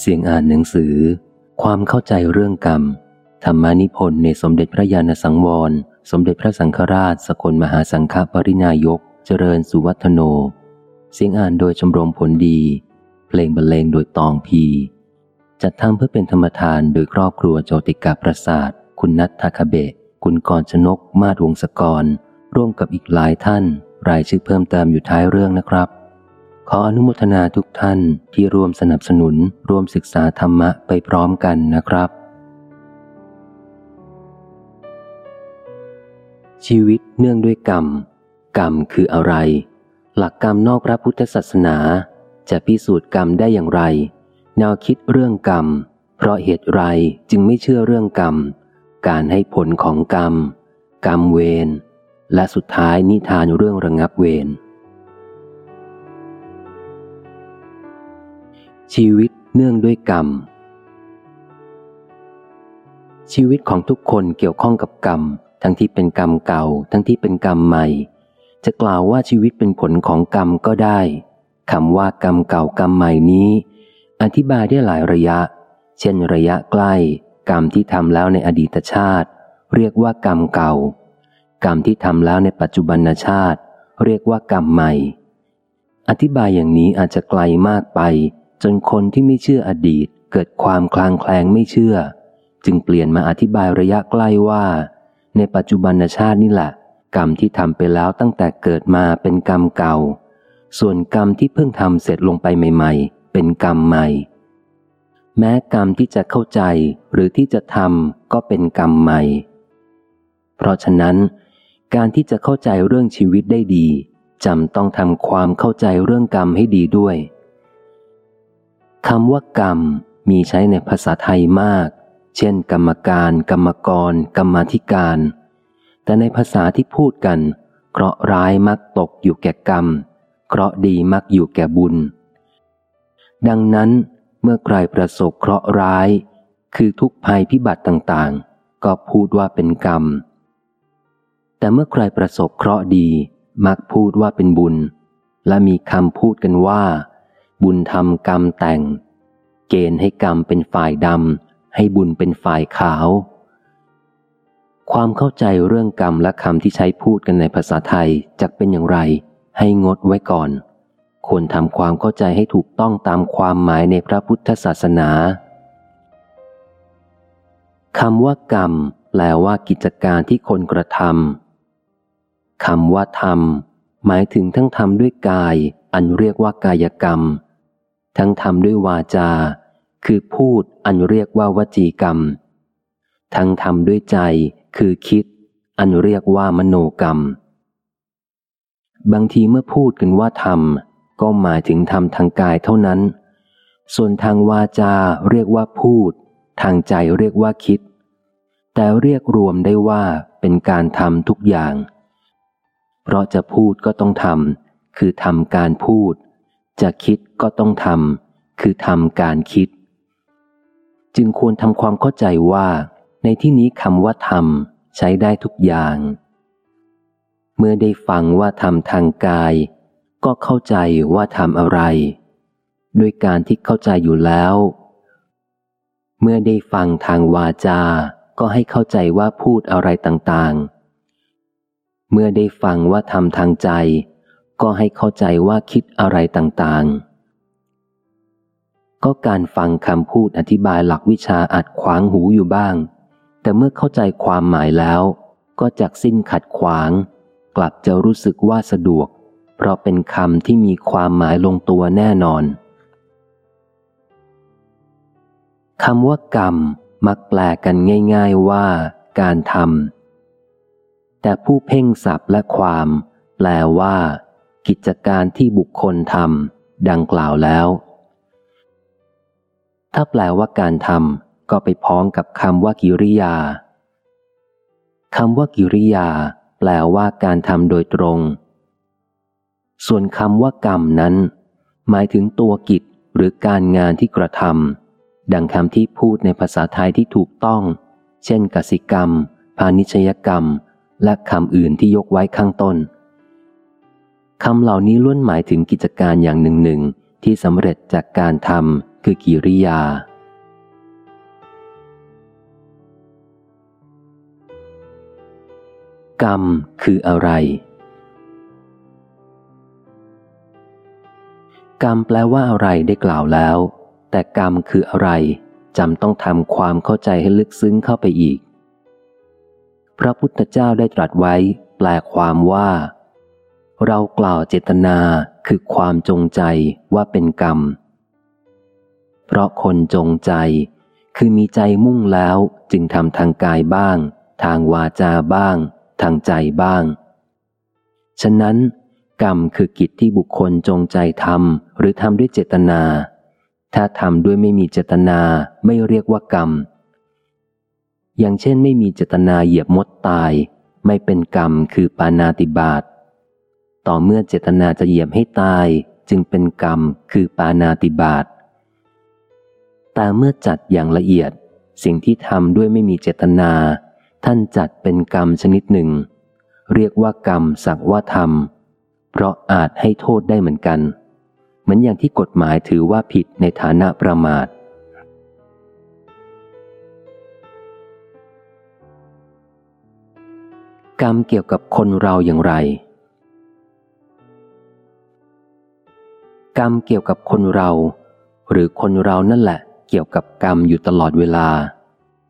เสียงอ่านหนังสือ ความเข้าใจเรื่องกรรม ธรรมานิพนธ์ในสมเด็จพระญาณสังวร สมเด็จพระสังฆราช สกลมหาสังฆปรินายก เจริญสุวัฒโน เสียงอ่านโดยชมรมผลดี เพลงบรรเลงโดยตองพี จัดทำเพื่อเป็นธรรมทานโดยครอบครัวโจติกาประสาท คุณนัททาคเบะคุณกรชนก มาดวงศกร ร่วมกับอีกหลายท่าน รายชื่อเพิ่มเติมอยู่ท้ายเรื่องนะครับ ขออนุโมทนาทุกท่านที่ร่วมสนับสนุนร่วมศึกษาธรรมะไปพร้อมกันนะครับ ชีวิตเนื่องด้วยกรรม กรรมคืออะไร หลักกรรมนอกพระพุทธศาสนา จะพิสูจน์กรรมได้อย่างไร แนวคิดเรื่องกรรม เพราะเหตุไรจึงไม่เชื่อเรื่องกรรม การให้ผลของกรรม กรรมเวรและสุดท้ายนิทานเรื่องระงับเวร ชีวิตเนื่องด้วยกรรม ชีวิตของทุกคนเกี่ยวข้องกับกรรม ทั้งที่เป็นกรรมเก่า ทั้งที่เป็นกรรมใหม่ จะกล่าวว่าชีวิตเป็นผลของกรรมก็ได้คำว่ากรรมเก่ากรรมใหม่นี้ อธิบายได้หลายระยะ เช่นระยะใกล้ กรรมที่ทำแล้วในอดีตชาติ เรียกว่ากรรมเก่า กรรมที่ทำแล้วในปัจจุบันชาติ เรียกว่ากรรมใหม่ อธิบายอย่างนี้อาจจะไกลมากไป จนคนที่ไม่เชื่ออดีต เกิดความคลางแคลงไม่เชื่อ จึงเปลี่ยนมาอธิบายระยะใกล้ว่า ในปัจจุบันชาตินี่แหละ กรรมที่ทำไปแล้วตั้งแต่เกิดมาเป็นกรรมเก่า ส่วนกรรมที่เพิ่งทำเสร็จลงไปใหม่ ๆ เป็นกรรมใหม่ แม้กรรมที่จะเข้าใจหรือที่จะทำก็เป็นกรรมใหม่ เพราะฉะนั้น การที่จะเข้าใจเรื่องชีวิตได้ดีจำต้องทำความเข้าใจเรื่องกรรมให้ดีด้วย คำว่ากรรมมีใช้ในภาษาไทยมาก เช่น กรรมการ กรรมกร กรรมธิการ แต่ในภาษาที่พูดกันเคราะห์ร้ายมักตกอยู่แก่กรรมเคราะห์ดีมักอยู่แก่บุญ ดังนั้นเมื่อใครประสบเคราะห์ร้าย คือทุกภัยพิบัติต่างๆ ก็พูดว่าเป็นกรรม แต่เมื่อใครประสบเคราะห์ดี มักพูดว่าเป็นบุญ และมีคำพูดกันว่า บุญทำกรรมแต่ง เกณฑ์ให้กรรมเป็นฝ่ายดำให้บุญเป็นฝ่ายขาว ความเข้าใจเรื่องกรรมและคำที่ใช้พูดกันในภาษาไทยจะเป็นอย่างไร ให้งดไว้ก่อน ควรทำความเข้าใจให้ถูกต้องตามความหมายในพระพุทธศาสนาคำว่ากรรมแปลว่ากิจการที่คนกระทำคำว่าทำหมายถึงทั้งทำด้วยกาย อันเรียกว่ากายกรรม ทั้งทำด้วยวาจา คือพูดอันเรียกว่าวจีกรรม ทั้งทำด้วยใจคือคิด อันเรียกว่ามโนกรรม บางทีเมื่อพูดกันว่าทำก็หมายถึงทำทางกายเท่านั้น ส่วนทางวาจาเรียกว่าพูด ทางใจเรียกว่าคิด แต่เรียกรวมได้ว่าเป็นการทำทุกอย่าง เพราะจะพูดก็ต้องทำคือทำการพูด จะคิดก็ต้องทำคือทำการคิด จึงควรทำความเข้าใจว่า ในที่นี้คำว่าทำใช้ได้ทุกอย่าง เมื่อได้ฟังว่าทำทางกาย ก็เข้าใจว่าทำอะไร ด้วยการที่เข้าใจอยู่แล้ว เมื่อได้ฟังทางวาจา ก็ให้เข้าใจว่าพูดอะไรต่างๆ เมื่อได้ฟังว่าทำทางใจ ก็ให้เข้าใจว่าคิดอะไรต่างๆ ก็การฟังคำพูดอธิบายหลักวิชาอัดขวางหูอยู่บ้าง แต่เมื่อเข้าใจความหมายแล้ว ก็จักสิ้นขัดขวาง กลับจะรู้สึกว่าสะดวก เพราะเป็นคำที่มีความหมายลงตัวแน่นอนคำว่ากรรมมักแปลกันง่าย ๆว่า การทำแต่ผู้เพ่งศัพท์และความ แปลว่า กิจการที่บุคคลทำดังกล่าวแล้ว ถ้าแปลว่าการทำก็ไปพ้องกับคำว่ากิริยาคำว่ากิริยา แปลว่าการทำโดยตรง ส่วนคำว่ากรรมนั้น หมายถึงตัวกิจหรือการงานที่กระทำดังคำที่พูดในภาษาไทยที่ถูกต้อง เช่นกสิกรรม พาณิชยกรรม และคำอื่นที่ยกไว้ข้างต้น คำเหล่านี้ล้วนหมายถึงกิจการอย่างหนึ่งหนึ่งที่สำเร็จจากการทำคือกิริยา กรรมคืออะไร กรรมแปลว่าอะไรได้กล่าวแล้ว แต่กรรมคืออะไรจำต้องทำความเข้าใจให้ลึกซึ้งเข้าไปอีก พระพุทธเจ้าได้ตรัสไว้ แปลความว่า เรากล่าวเจตนาคือความจงใจว่าเป็นกรรม เพราะคนจงใจ คือมีใจมุ่งแล้วจึงทำทางกายบ้าง ทางวาจาบ้าง ทางใจบ้าง ฉะนั้น กรรมคือกิจที่บุคคลจงใจทำหรือทำด้วยเจตนา ถ้าทำด้วยไม่มีเจตนาไม่เรียกว่ากรรม อย่างเช่นไม่มีเจตนาเหยียบมดตาย ไม่เป็นกรรมคือปานาติบาต ต่อเมื่อเจตนาจะเหยียบให้ตายจึงเป็นกรรมคือปานาติบาตแต่เมื่อจัดอย่างละเอียด สิ่งที่ทำด้วยไม่มีเจตนา ท่านจัดเป็นกรรมชนิดหนึ่ง เรียกว่ากรรมสักว่าธรรม เพราะอาจให้โทษได้เหมือนกัน เหมือนอย่างที่กฎหมายถือว่าผิดในฐานะประมาท กรรมเกี่ยวกับคนเราอย่างไร กรรมเกี่ยวกับคนเรา หรือคนเรานั่นแหละ เกี่ยวกับกรรมอยู่ตลอดเวลา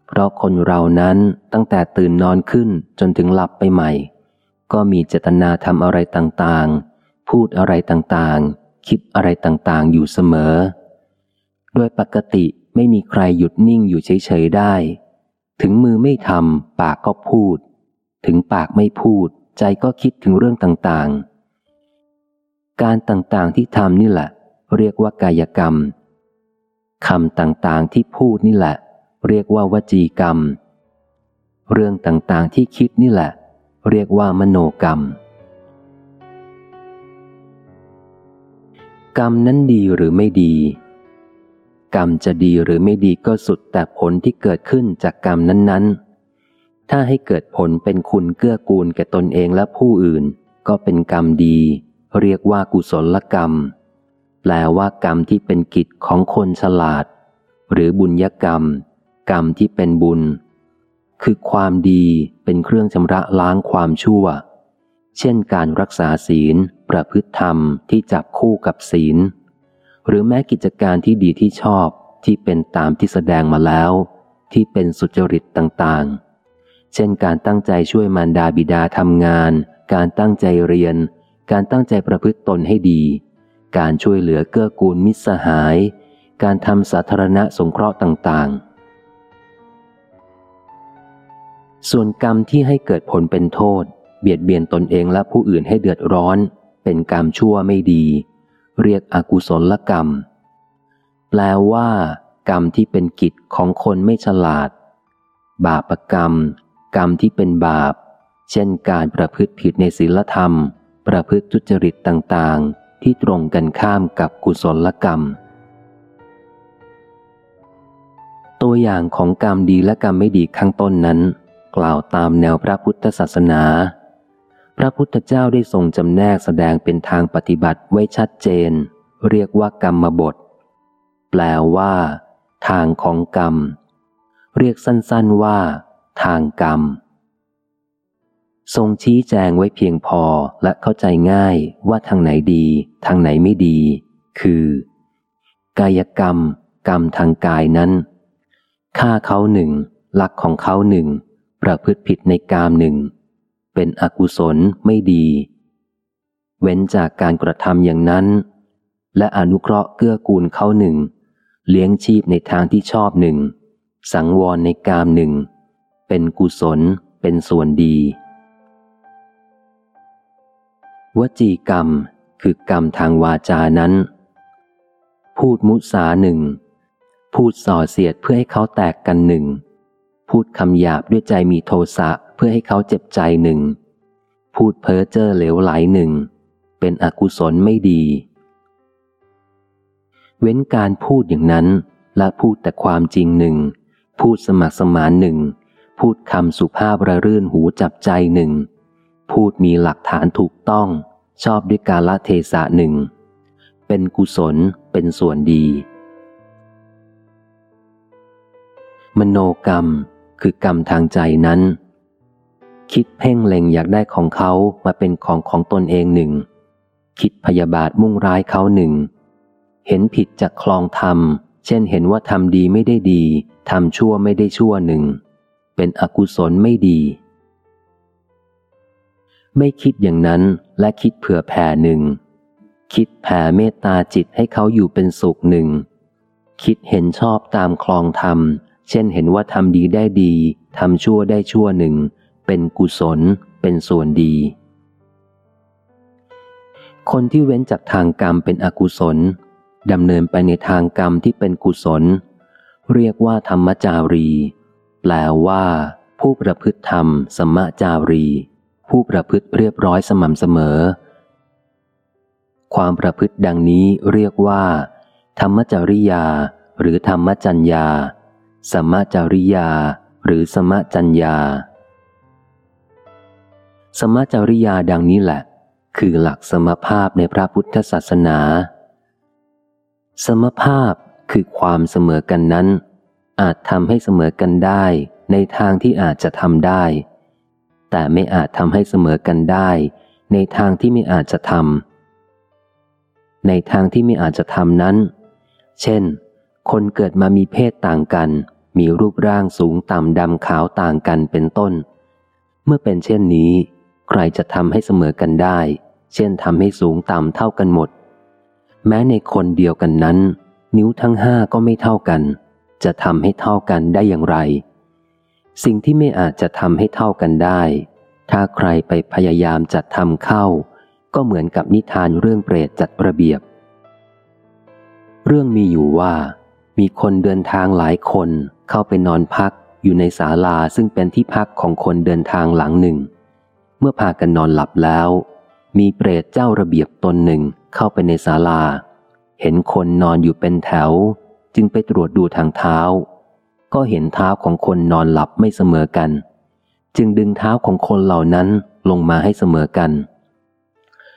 เพราะคนเรานั้นตั้งแต่ตื่นนอนขึ้นจนถึงหลับไปใหม่ ก็มีเจตนาทำอะไรต่างๆ พูดอะไรต่างๆ คิดอะไรต่างๆ อยู่เสมอ โดยปกติไม่มีใครหยุดนิ่งอยู่เฉยๆได้ ถึงมือไม่ทำปากก็พูด ถึงปากไม่พูด ใจก็คิดถึงเรื่องต่างๆ การต่างๆที่ทำนี่แหละ เรียกว่ากายกรรมคำต่างๆที่พูดนี่แหละ เรียกว่าวจีกรรม เรื่องต่างๆที่คิดนี่แหละ เรียกว่ามโนกรรม กรรมนั้นดีหรือไม่ดี กรรมจะดีหรือไม่ดีก็สุดแต่ผลที่เกิดขึ้นจากกรรมนั้น ๆ ถ้าให้เกิดผลเป็นคุณเกื้อกูลแก่ตนเองและผู้อื่น ก็เป็นกรรมดี เรียกว่ากุศลกรรม แปลว่ากรรมที่เป็นกิจของคนฉลาด หรือบุญยกรรม กรรมที่เป็นบุญ คือความดีเป็นเครื่องชำระล้างความชั่ว เช่นการรักษาศีล ประพฤติธรรมที่จับคู่กับศีล หรือแม้กิจการที่ดีที่ชอบที่เป็นตามที่แสดงมาแล้ว ที่เป็นสุจริตต่างๆ เช่นการตั้งใจช่วยมารดาบิดาทำงาน การตั้งใจเรียน การตั้งใจประพฤติตนให้ดี การช่วยเหลือเกื้อกูลมิตรสหาย การทำสาธารณะสงเคราะห์ต่างๆ ส่วนกรรมที่ให้เกิดผลเป็นโทษ เบียดเบียนตนเองและผู้อื่นให้เดือดร้อน เป็นกรรมชั่วไม่ดี เรียกอกุศลกรรม แปลว่า กรรมที่เป็นกิจของคนไม่ฉลาด บาปกรรม กรรมที่เป็นบาป เช่นการประพฤติผิดในศีลธรรม ประพฤติทุจริตต่างๆ ที่ตรงกันข้ามกับกุศลกรรม ตัวอย่างของกรรมดีและกรรมไม่ดีข้างต้นนั้น กล่าวตามแนวพระพุทธศาสนา พระพุทธเจ้าได้ทรงจำแนกแสดงเป็นทางปฏิบัติไว้ชัดเจน เรียกว่ากรรมบท แปลว่า ทางของกรรม เรียกสั้นๆว่า ทางกรรม ทรงชี้แจงไว้เพียงพอและเข้าใจง่ายว่าทางไหนดี ทางไหนไม่ดี คือ กายกรรม กรรมทางกายนั้นฆ่าเขาหนึ่งลักของเขาหนึ่ง ประพฤติผิดในกามหนึ่ง เป็นอกุศลไม่ดี เว้นจากการกระทำอย่างนั้น และอนุเคราะห์เกื้อกูลเขาหนึ่ง เลี้ยงชีพในทางที่ชอบหนึ่ง สังวรในกามหนึ่ง เป็นกุศล เป็นส่วนดี วจีกรรมคือกรรมทางวาจานั้น พูดมุสาหนึ่ง พูดส่อเสียดเพื่อให้เขาแตกกันหนึ่ง พูดคำหยาบด้วยใจมีโทสะเพื่อให้เขาเจ็บใจหนึ่ง พูดเพ้อเจ้อเหลวไหลหนึ่ง เป็นอกุศลไม่ดี เว้นการพูดอย่างนั้นและพูดแต่ความจริงหนึ่ง พูดสมัครสมานหนึ่ง พูดคำสุภาพระรื่นหูจับใจหนึ่ง พูดมีหลักฐานถูกต้องชอบด้วยกาลเทศะหนึ่ง เป็นกุศลเป็นส่วนดี มโนกรรมคือกรรมทางใจนั้น คิดเพ่งเล็งอยากได้ของเขามาเป็นของของตนเองหนึ่ง คิดพยาบาทมุ่งร้ายเขาหนึ่ง เห็นผิดจากคลองธรรม เช่นเห็นว่าทำดีไม่ได้ดีทำชั่วไม่ได้ชั่วหนึ่ง เป็นอกุศลไม่ดี ไม่คิดอย่างนั้นและคิดเผื่อแผ่หนึ่ง คิดแผ่เมตตาจิตให้เขาอยู่เป็นสุขหนึ่ง คิดเห็นชอบตามคลองธรรม เช่นเห็นว่าทำดีได้ดีทำชั่วได้ชั่วหนึ่ง เป็นกุศล เป็นส่วนดี คนที่เว้นจากทางกรรมเป็นอกุศลดำเนินไปในทางกรรมที่เป็นกุศล เรียกว่าธรรมจารี แปลว่า ผู้ประพฤติธรรมสมจารี ผู้ประพฤติเรียบร้อยสม่ำเสมอ ความประพฤติดังนี้เรียกว่า ธรรมจริยา หรือธรรมจัญญาสมจริยา หรือสมจัญญา สมจริยาดังนี้แหละ คือหลักสมภาพในพระพุทธศาสนา สมภาพคือความเสมอกันนั้น อาจทำให้เสมอกันได้ในทางที่อาจจะทำได้ แต่ไม่อาจทำให้เสมอกันได้ ในทางที่ไม่อาจจะทำในทางที่ไม่อาจจะทำนั้น เช่น คนเกิดมามีเพศต่างกัน มีรูปร่างสูงต่ำดำขาวต่างกันเป็นต้น เมื่อเป็นเช่นนี้ ใครจะทำให้เสมอกันได้ เช่นทำให้สูงต่ำเท่ากันหมด แม้ในคนเดียวกันนั้น นิ้วทั้งห้าก็ไม่เท่ากัน จะทำให้เท่ากันได้อย่างไร สิ่งที่ไม่อาจจะทำให้เท่ากันได้ ถ้าใครไปพยายามจัดทำเข้า ก็เหมือนกับนิทานเรื่องเปรตจัดระเบียบ เรื่องมีอยู่ว่า มีคนเดินทางหลายคนเข้าไปนอนพักอยู่ในศาลาซึ่งเป็นที่พักของคนเดินทางหลังหนึ่ง เมื่อพากันนอนหลับแล้ว มีเปรตเจ้าระเบียบตนหนึ่งเข้าไปในศาลา เห็นคนนอนอยู่เป็นแถว จึงไปตรวจดูทางเท้า ก็เห็นเท้าของคนนอนหลับไม่เสมอกัน จึงดึงเท้าของคนเหล่านั้นลงมาให้เสมอกัน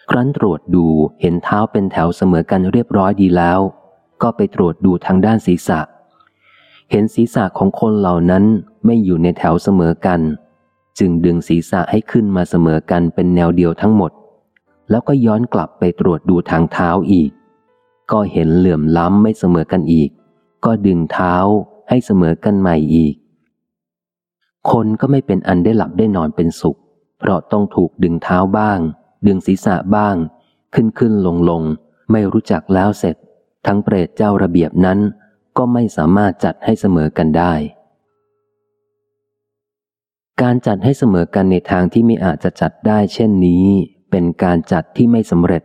ครั้นตรวจดูเห็นเท้าเป็นแถวเสมอกันเรียบร้อยดีแล้ว ก็ไปตรวจดูทางด้านศีรษะ เห็นศีรษะของคนเหล่านั้นไม่อยู่ในแถวเสมอกัน จึงดึงศีรษะให้ขึ้นมาเสมอกันเป็นแนวเดียวทั้งหมด แล้วก็ย้อนกลับไปตรวจดูทางเท้าอีก ก็เห็นเหลื่อมล้ำไม่เสมอกันอีก ก็ดึงเท้า ให้เสมอกันใหม่อีก คนก็ไม่เป็นอันได้หลับได้นอนเป็นสุข เพราะต้องถูกดึงเท้าบ้าง ดึงศีรษะบ้าง ขึ้นขึ้นลงลงไม่รู้จักแล้วเสร็จ ทั้งเปรตเจ้าระเบียบนั้น ก็ไม่สามารถจัดให้เสมอกันได้ การจัดให้เสมอกันในทางที่ไม่อาจจะจัดได้เช่นนี้ เป็นการจัดที่ไม่สำเร็จ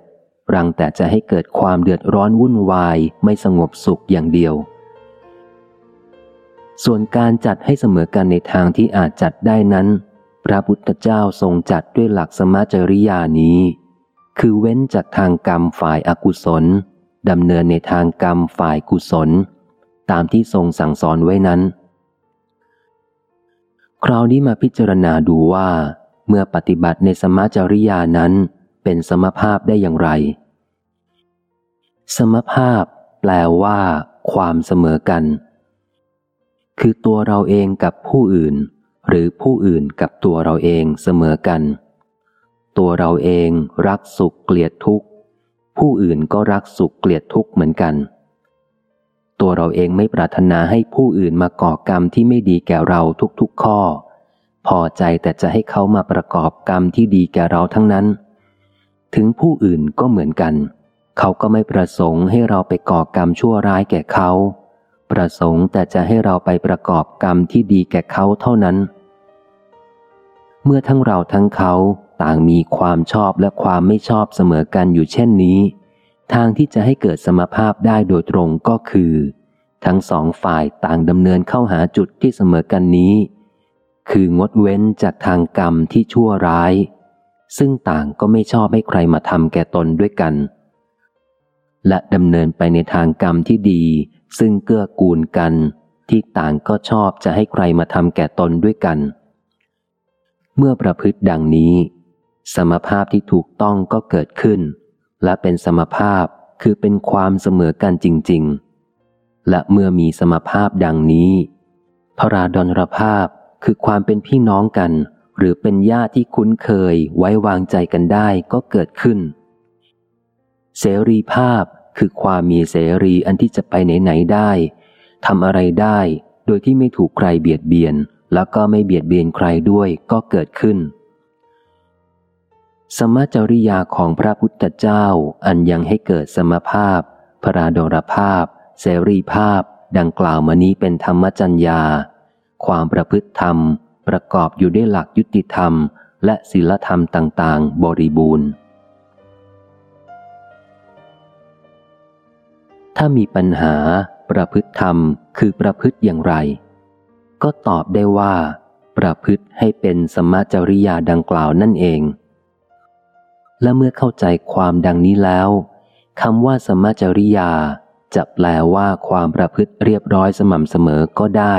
รังแต่จะให้เกิดความเดือดร้อนวุ่นวายไม่สงบสุขอย่างเดียว ส่วนการจัดให้เสมอกันในทางที่อาจจัดได้นั้น พระพุทธเจ้าทรงจัดด้วยหลักสมาจริยานี้ คือเว้นจากทางกรรมฝ่ายอากุศลดำเนินในทางกรรมฝ่ายกุศล ตามที่ทรงสั่งสอนไว้นั้น คราวนี้มาพิจารณาดูว่า เมื่อปฏิบัติในสมาจริยานั้นเป็นสมภาพได้อย่างไร สมภาพแปลว่า ความเสมอกัน คือตัวเราเองกับผู้อื่น หรือผู้อื่นกับตัวเราเองเสมอกัน ตัวเราเองรักสุขเกลียดทุกข์ ผู้อื่นก็รักสุขเกลียดทุกข์เหมือนกัน ตัวเราเองไม่ปรารถนาให้ผู้อื่นมาก่อกรรมที่ไม่ดีแก่เราทุกๆข้อ พอใจแต่จะให้เขามาประกอบกรรมที่ดีแก่เราทั้งนั้น ถึงผู้อื่นก็เหมือนกัน เขาก็ไม่ประสงค์ให้เราไปก่อกรรมชั่วร้ายแก่เขา ประสงค์แต่จะให้เราไปประกอบกรรมที่ดีแก่เขาเท่านั้น เมื่อทั้งเราทั้งเขาต่างมีความชอบและความไม่ชอบเสมอกันอยู่เช่นนี้ ทางที่จะให้เกิดสมภาพได้โดยตรงก็คือ ทั้งสองฝ่ายต่างดำเนินเข้าหาจุดที่เสมอกันนี้ คืองดเว้นจากทางกรรมที่ชั่วร้าย ซึ่งต่างก็ไม่ชอบให้ใครมาทำแก่ตนด้วยกันและดำเนินไปในทางกรรมที่ดี ซึ่งเกื้อกูลกัน ที่ต่างก็ชอบจะให้ใครมาทำแก่ตนด้วยกัน เมื่อประพฤติดังนี้ สมภาพที่ถูกต้องก็เกิดขึ้น และเป็นสมภาพคือเป็นความเสมอกันจริง ๆ และเมื่อมีสมภาพดังนี้พราดนรภาพคือความเป็นพี่น้องกัน หรือเป็นญาติที่คุ้นเคยไว้วางใจกันได้ก็เกิดขึ้น เสรีภาพ คือความมีเสรีอันที่จะไปไหนๆได้ทำอะไรได้ โดยที่ไม่ถูกใครเบียดเบียน แล้วก็ไม่เบียดเบียนใครด้วยก็เกิดขึ้น สมจริยาของพระพุทธเจ้าอันยังให้เกิดสมภาพ พระราดรภาพ เสรีภาพ ดังกล่าวมานี้เป็นธรรมจัญญา ความประพฤติธรรม ประกอบอยู่ด้วยหลักยุติธรรม และศีลธรรมต่าง ๆ บริบูรณ์ ถ้ามีปัญหา ประพฤติธรรมคือประพฤติอย่างไร ก็ตอบได้ว่า ประพฤติให้เป็นสมจริยาดังกล่าวนั่นเอง และเมื่อเข้าใจความดังนี้แล้วคำว่าสมจริยาจะแปลว่าความประพฤติเรียบร้อยสม่ำเสมอก็ได้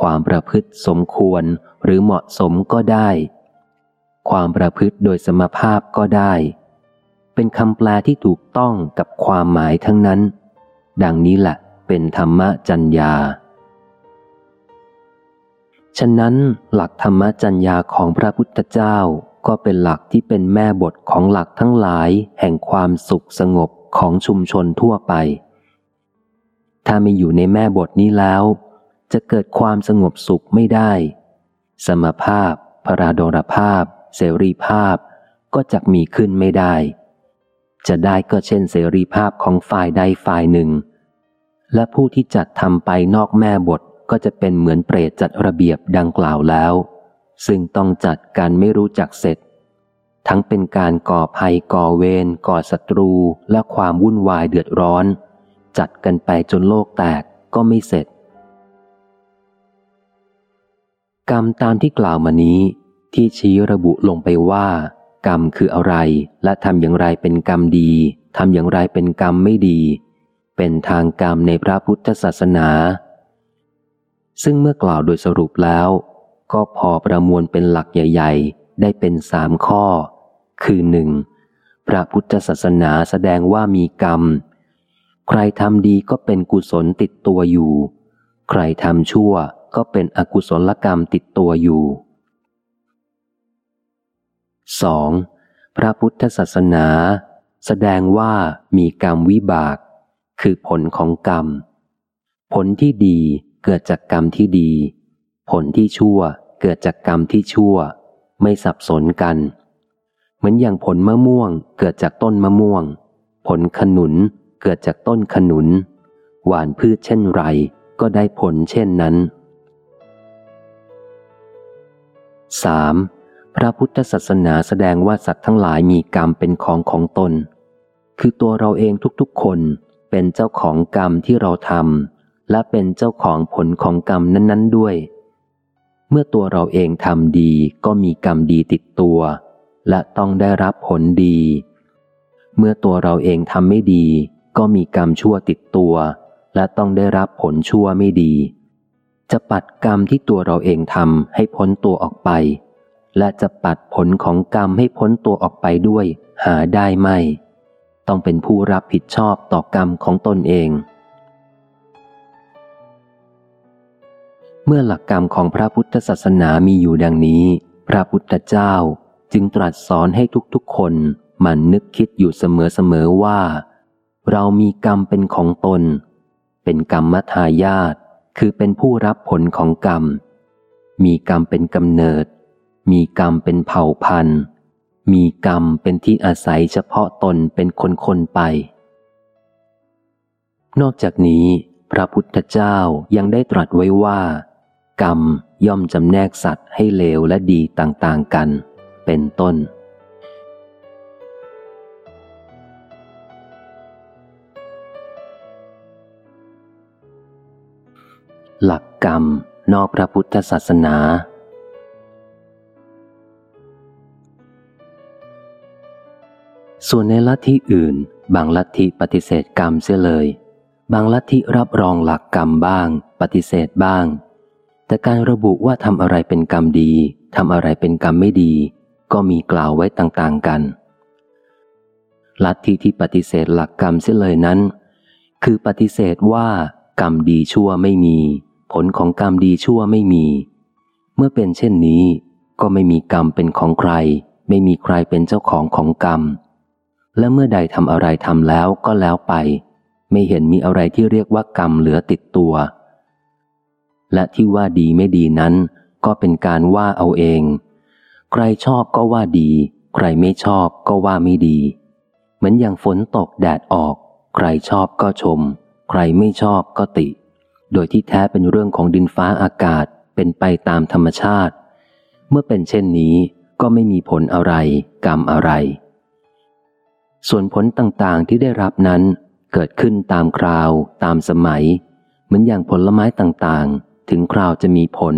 ความประพฤติสมควรหรือเหมาะสมก็ได้ ความประพฤติโดยสมภาพก็ได้ เป็นคำแปลที่ถูกต้องกับความหมายทั้งนั้น ดังนี้แหละเป็นธรรมจัญญา ฉะนั้นหลักธรรมจัญญาของพระพุทธเจ้าก็เป็นหลักที่เป็นแม่บทของหลักทั้งหลายแห่งความสุขสงบของชุมชนทั่วไป ถ้าไม่อยู่ในแม่บทนี้แล้ว จะเกิดความสงบสุขไม่ได้ สมภาพพราดรภาพ เสรีภาพก็จะมีขึ้นไม่ได้ จะได้ก็เช่นเสรีภาพของฝ่ายใดฝ่ายหนึ่ง และผู้ที่จัดทำไปนอกแม่บทก็จะเป็นเหมือนเปรตจัดระเบียบดังกล่าวแล้ว ซึ่งต้องจัดการไม่รู้จักเสร็จ ทั้งเป็นการก่อภัยก่อเวรก่อศัตรูและความวุ่นวายเดือดร้อน จัดกันไปจนโลกแตกก็ไม่เสร็จ กรรมตามที่กล่าวมานี้ที่ชี้ระบุลงไปว่า กรรมคืออะไร และทำอย่างไรเป็นกรรมดีทำอย่างไรเป็นกรรมไม่ดี เป็นทางกรรมในพระพุทธศาสนา ซึ่งเมื่อกล่าวโดยสรุปแล้ว ก็พอประมวลเป็นหลักใหญ่ ๆ ได้เป็นสามข้อ คือหนึ่งพระพุทธศาสนาแสดงว่ามีกรรม ใครทำดีก็เป็นกุศลติดตัวอยู่ ใครทำชั่วก็เป็นอกุศลกรรมติดตัวอยู่ 2. พระพุทธศาสนา แสดงว่ามีกรรมวิบาก คือผลของกรรม ผลที่ดีเกิดจากกรรมที่ดี ผลที่ชั่วเกิดจากกรรมที่ชั่ว ไม่สับสนกัน เหมือนอย่างผลมะม่วงเกิดจากต้นมะม่วง ผลขนุนเกิดจากต้นขนุน หวานพืชเช่นไร ก็ได้ผลเช่นนั้น 3. พระพุทธศาสนาแสดงว่าสัตว์ทั้งหลายมีกรรมเป็นของของตน คือตัวเราเองทุกๆคนเป็นเจ้าของกรรมที่เราทำและเป็นเจ้าของผลของกรรมนั้น ๆด้วย เมื่อตัวเราเองทำดีก็มีกรรมดีติดตัว และต้องได้รับผลดี เมื่อตัวเราเองทำไม่ดี ก็มีกรรมชั่วติดตัว และต้องได้รับผลชั่วไม่ดี จะปัดกรรมที่ตัวเราเองทำให้พ้นตัวออกไป และจะปัดผลของกรรมให้พ้นตัวออกไปด้วย หาได้ไหมต้องเป็นผู้รับผิดชอบต่อกรรมของตนเอง เมื่อหลักกรรมของพระพุทธศาสนามีอยู่ดังนี้ พระพุทธเจ้าจึงตรัสสอนให้ทุกๆคนมันนึกคิดอยู่เสมอๆว่า เรามีกรรมเป็นของตน เป็นกรรมทายาทคือเป็นผู้รับผลของกรรม มีกรรมเป็นกำเนิด มีกรรมเป็นเผ่าพันธุ์ มีกรรมเป็นที่อาศัยเฉพาะตนเป็นคนคนไป นอกจากนี้ พระพุทธเจ้ายังได้ตรัสไว้ว่า กรรมย่อมจำแนกสัตว์ให้เลวและดีต่างๆกัน เป็นต้นหลักกรรมนอกพระพุทธศาสนา ส่วนในลัทธิอื่น บางลัทธิปฏิเสธกรรมเสียเลย บางลัทธิรับรองหลักกรรมบ้าง ปฏิเสธบ้าง แต่การระบุว่าทำอะไรเป็นกรรมดีทำอะไรเป็นกรรมไม่ดี ก็มีกล่าวไว้ต่างๆกัน ลัทธิที่ปฏิเสธหลักกรรมเสียเลยนั้น คือปฏิเสธว่ากรรมดีชั่วไม่มีผผลของกรรมดีชั่วไม่มี เมื่อเป็นเช่นนี้ ก็ไม่มีกรรมเป็นของใคร ไม่มีใครเป็นเจ้าของของกรรม และเมื่อใดทำอะไรทำแล้วก็แล้วไป ไม่เห็นมีอะไรที่เรียกว่ากรรมเหลือติดตัว และที่ว่าดีไม่ดีนั้น ก็เป็นการว่าเอาเอง ใครชอบก็ว่าดี ใครไม่ชอบก็ว่าไม่ดี เหมือนอย่างฝนตกแดดออก ใครชอบก็ชม ใครไม่ชอบก็ติ โดยที่แท้เป็นเรื่องของดินฟ้าอากาศเป็นไปตามธรรมชาติ เมื่อเป็นเช่นนี้ก็ไม่มีผลอะไร กรรมอะไร ส่วนผลต่างๆที่ได้รับนั้นเกิดขึ้นตามคราวตามสมัย เหมือนอย่างผลไม้ต่างๆ ถึงคราวจะมีผล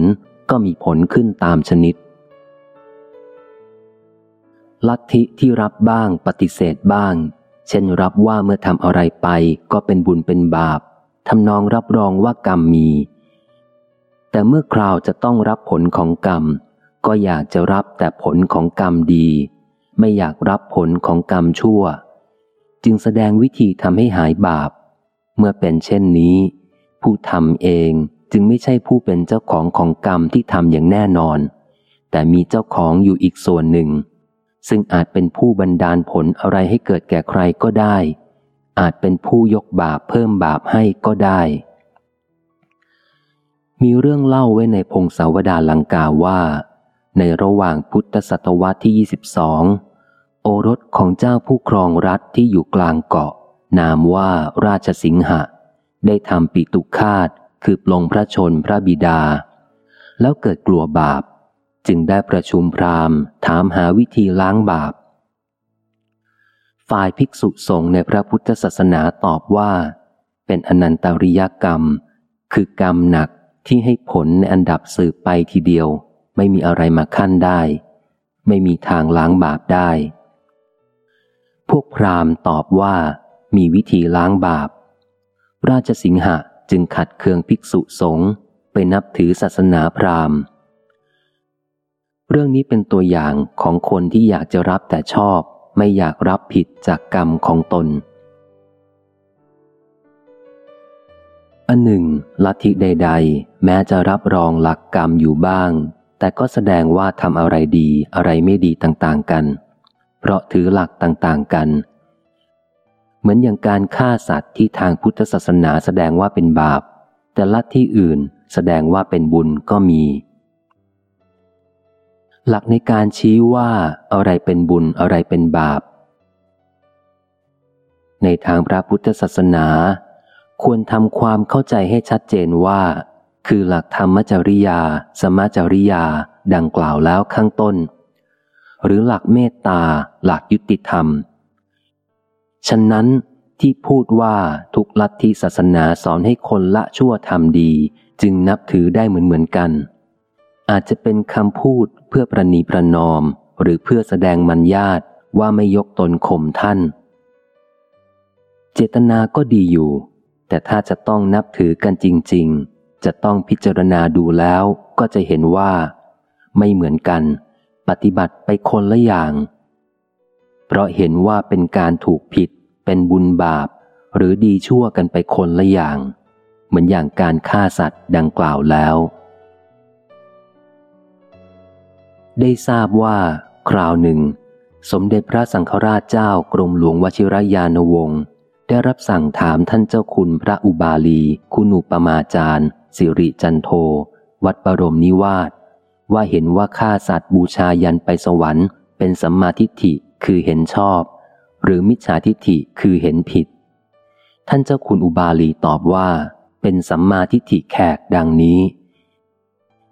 ก็มีผลขึ้นตามชนิด ลัทธิที่รับบ้างปฏิเสธบ้าง เช่นรับว่าเมื่อทำอะไรไปก็เป็นบุญเป็นบาปทำนองรับรองว่ากรรมมี แต่เมื่อคราวจะต้องรับผลของกรรม ก็อยากจะรับแต่ผลของกรรมดี ไม่อยากรับผลของกรรมชั่ว จึงแสดงวิธีทำให้หายบาป เมื่อเป็นเช่นนี้ ผู้ทำเองจึงไม่ใช่ผู้เป็นเจ้าของของกรรมที่ทำอย่างแน่นอน แต่มีเจ้าของอยู่อีกส่วนหนึ่ง ซึ่งอาจเป็นผู้บันดาลผลอะไรให้เกิดแก่ใครก็ได้ อาจเป็นผู้ยกบาปเพิ่มบาปให้ก็ได้ มีเรื่องเล่าไว้ในพงศาวดารลังกาว่า ในระหว่างพุทธศตวรรษที่ 22 โอรสของเจ้าผู้ครองรัฐที่อยู่กลางเกาะ นามว่าราชสิงหะ ได้ทำปิตุคาตคือปลงพระชนพระบิดา แล้วเกิดกลัวบาป จึงได้ประชุมพราหมณ์ ถามหาวิธีล้างบาป ฝ่ายภิกษุสงฆ์ในพระพุทธศาสนาตอบว่า เป็นอนันตริยกรรม คือกรรมหนักที่ให้ผลในอันดับสืบไปทีเดียว ไม่มีอะไรมาขั้นได้ ไม่มีทางล้างบาปได้ พวกพราหมณ์ตอบว่ามีวิธีล้างบาป ราชสิงหะจึงขัดเคืองภิกษุสงฆ์ไปนับถือศาสนาพราหมณ์ เรื่องนี้เป็นตัวอย่างของคนที่อยากจะรับแต่ชอบ ไม่อยากรับผิดจากกรรมของตนอันหนึ่ง ลัทธิใด ๆ แม้จะรับรองหลักกรรมอยู่บ้าง แต่ก็แสดงว่าทำอะไรดีอะไรไม่ดีต่างๆกัน เพราะถือหลักต่างๆกัน เหมือนอย่างการฆ่าสัตว์ที่ทางพุทธศาสนาแสดงว่าเป็นบาป แต่ลัทธิอื่นแสดงว่าเป็นบุญก็มี หลักในการชี้ว่าอะไรเป็นบุญอะไรเป็นบาป ในทางพระพุทธศาสนา ควรทำความเข้าใจให้ชัดเจนว่า คือหลักธรรมจริยา สมจริยา ดังกล่าวแล้วข้างต้น หรือหลักเมตตา หลักยุติธรรม ฉะนั้นที่พูดว่าทุกลัทธิศาสนาสอนให้คนละชั่วทำดี จึงนับถือได้เหมือนเหมือนกัน อาจจะเป็นคำพูดเพื่อประนีประนอม หรือเพื่อแสดงมัญญาตว่าไม่ยกตนข่มท่าน เจตนาก็ดีอยู่ แต่ถ้าจะต้องนับถือกันจริง ๆ จะต้องพิจารณาดูแล้วก็จะเห็นว่า ไม่เหมือนกัน ปฏิบัติไปคนละอย่าง เพราะเห็นว่าเป็นการถูกผิด เป็นบุญบาป หรือดีชั่วกันไปคนละอย่าง เหมือนอย่างการฆ่าสัตว์ดังกล่าวแล้ว ได้ทราบว่า คราวหนึ่ง สมเด็จพระสังฆราชเจ้ากรมหลวงวชิรยานวงศ์ได้รับสั่งถามท่านเจ้าคุณพระอุบาลี คุณุปมาจารย์ สิริจันโท วัดบรมนิวาสว่าเห็นว่าฆ่าสัตว์บูชายันไปสวรรค์เป็นสัมมาทิฏฐิคือเห็นชอบ หรือมิจฉาทิฏฐิคือเห็นผิด ท่านเจ้าคุณอุบาลีตอบว่า เป็นสัมมาทิฏฐิแขกดังนี้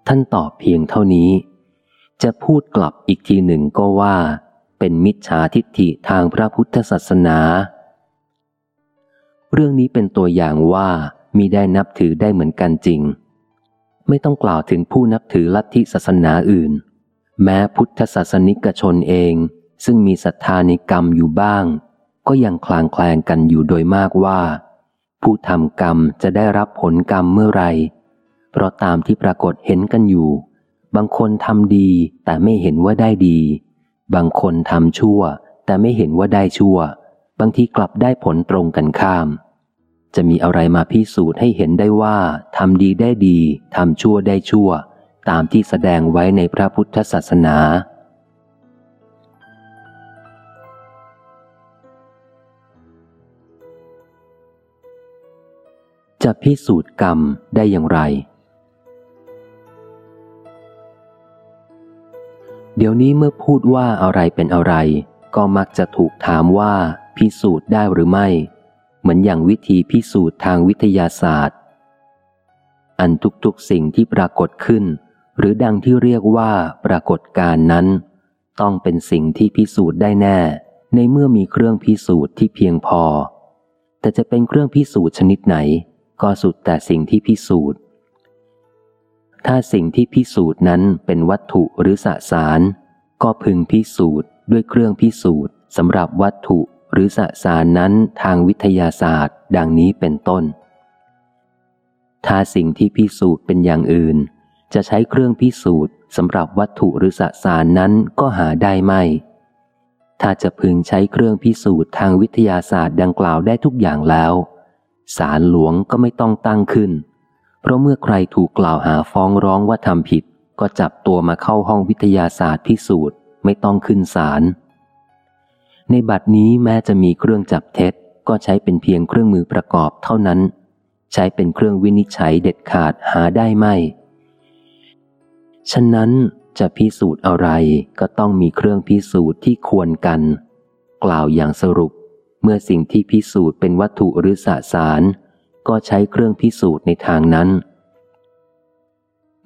ท่านตอบเพียงเท่านี้ จะพูดกลับอีกทีหนึ่งก็ว่า เป็นมิจฉาทิฏฐิทางพระพุทธศาสนา เรื่องนี้เป็นตัวอย่างว่า มีได้นับถือได้เหมือนกันจริง ไม่ต้องกล่าวถึงผู้นับถือลัทธิศาสนาอื่น แม้พุทธศาสนิกชนเอง ซึ่งมีศรัทธาในกรรมอยู่บ้าง ก็ยังคลางแคลงกันอยู่โดยมากว่า ผู้ทำกรรมจะได้รับผลกรรมเมื่อไร เพราะตามที่ปรากฏเห็นกันอยู่ บางคนทำดีแต่ไม่เห็นว่าได้ดี บางคนทำชั่ว แต่ไม่เห็นว่าได้ชั่ว บางทีกลับได้ผลตรงกันข้าม จะมีอะไรมาพิสูจน์ให้เห็นได้ว่าทำดีได้ดีทำชั่วได้ชั่ว ตามที่แสดงไว้ในพระพุทธศาสนา จะพิสูจน์กรรมได้อย่างไร เดี๋ยวนี้เมื่อพูดว่าอะไรเป็นอะไร ก็มักจะถูกถามว่าพิสูจน์ได้หรือไม่ เหมือนอย่างวิธีพิสูจน์ทางวิทยาศาสตร์ อันทุกๆสิ่งที่ปรากฏขึ้น หรือดังที่เรียกว่าปรากฏการนั้น ต้องเป็นสิ่งที่พิสูจน์ได้แน่ ในเมื่อมีเครื่องพิสูจน์ที่เพียงพอ แต่จะเป็นเครื่องพิสูจน์ชนิดไหน ก็สุดแต่สิ่งที่พิสูจน์ ถ้าสิ่งที่พิสูจน์นั้นเป็นวัตถุหรือสสาร ก็พึงพิสูจน์ด้วยเครื่องพิสูจน์สำหรับวัตถุ หรือสสารนั้นทางวิทยาศาสตร์ ดังนี้เป็นต้น ถ้าสิ่งที่พิสูจน์เป็นอย่างอื่น จะใช้เครื่องพิสูจน์สำหรับวัตถุหรือสสารนั้นก็หาได้ไม่ ถ้าจะพึงใช้เครื่องพิสูจน์ทางวิทยาศาสตร์ดังกล่าวได้ทุกอย่างแล้วศาลหลวงก็ไม่ต้องตั้งขึ้น เพราะเมื่อใครถูกกล่าวหาฟ้องร้องว่าทำผิด ก็จับตัวมาเข้าห้องวิทยาศาสตร์พิสูจน์ไม่ต้องขึ้นศาล ในบัดนี้แม้จะมีเครื่องจับเท็จ ก็ใช้เป็นเพียงเครื่องมือประกอบเท่านั้น ใช้เป็นเครื่องวินิจฉัยเด็ดขาดหาได้ไม่ ฉะนั้นจะพิสูจน์อะไรก็ต้องมีเครื่องพิสูจน์ที่ควรกัน กล่าวอย่างสรุป เมื่อสิ่งที่พิสูจน์เป็นวัตถุหรือสสาร ก็ใช้เครื่องพิสูจน์ในทางนั้น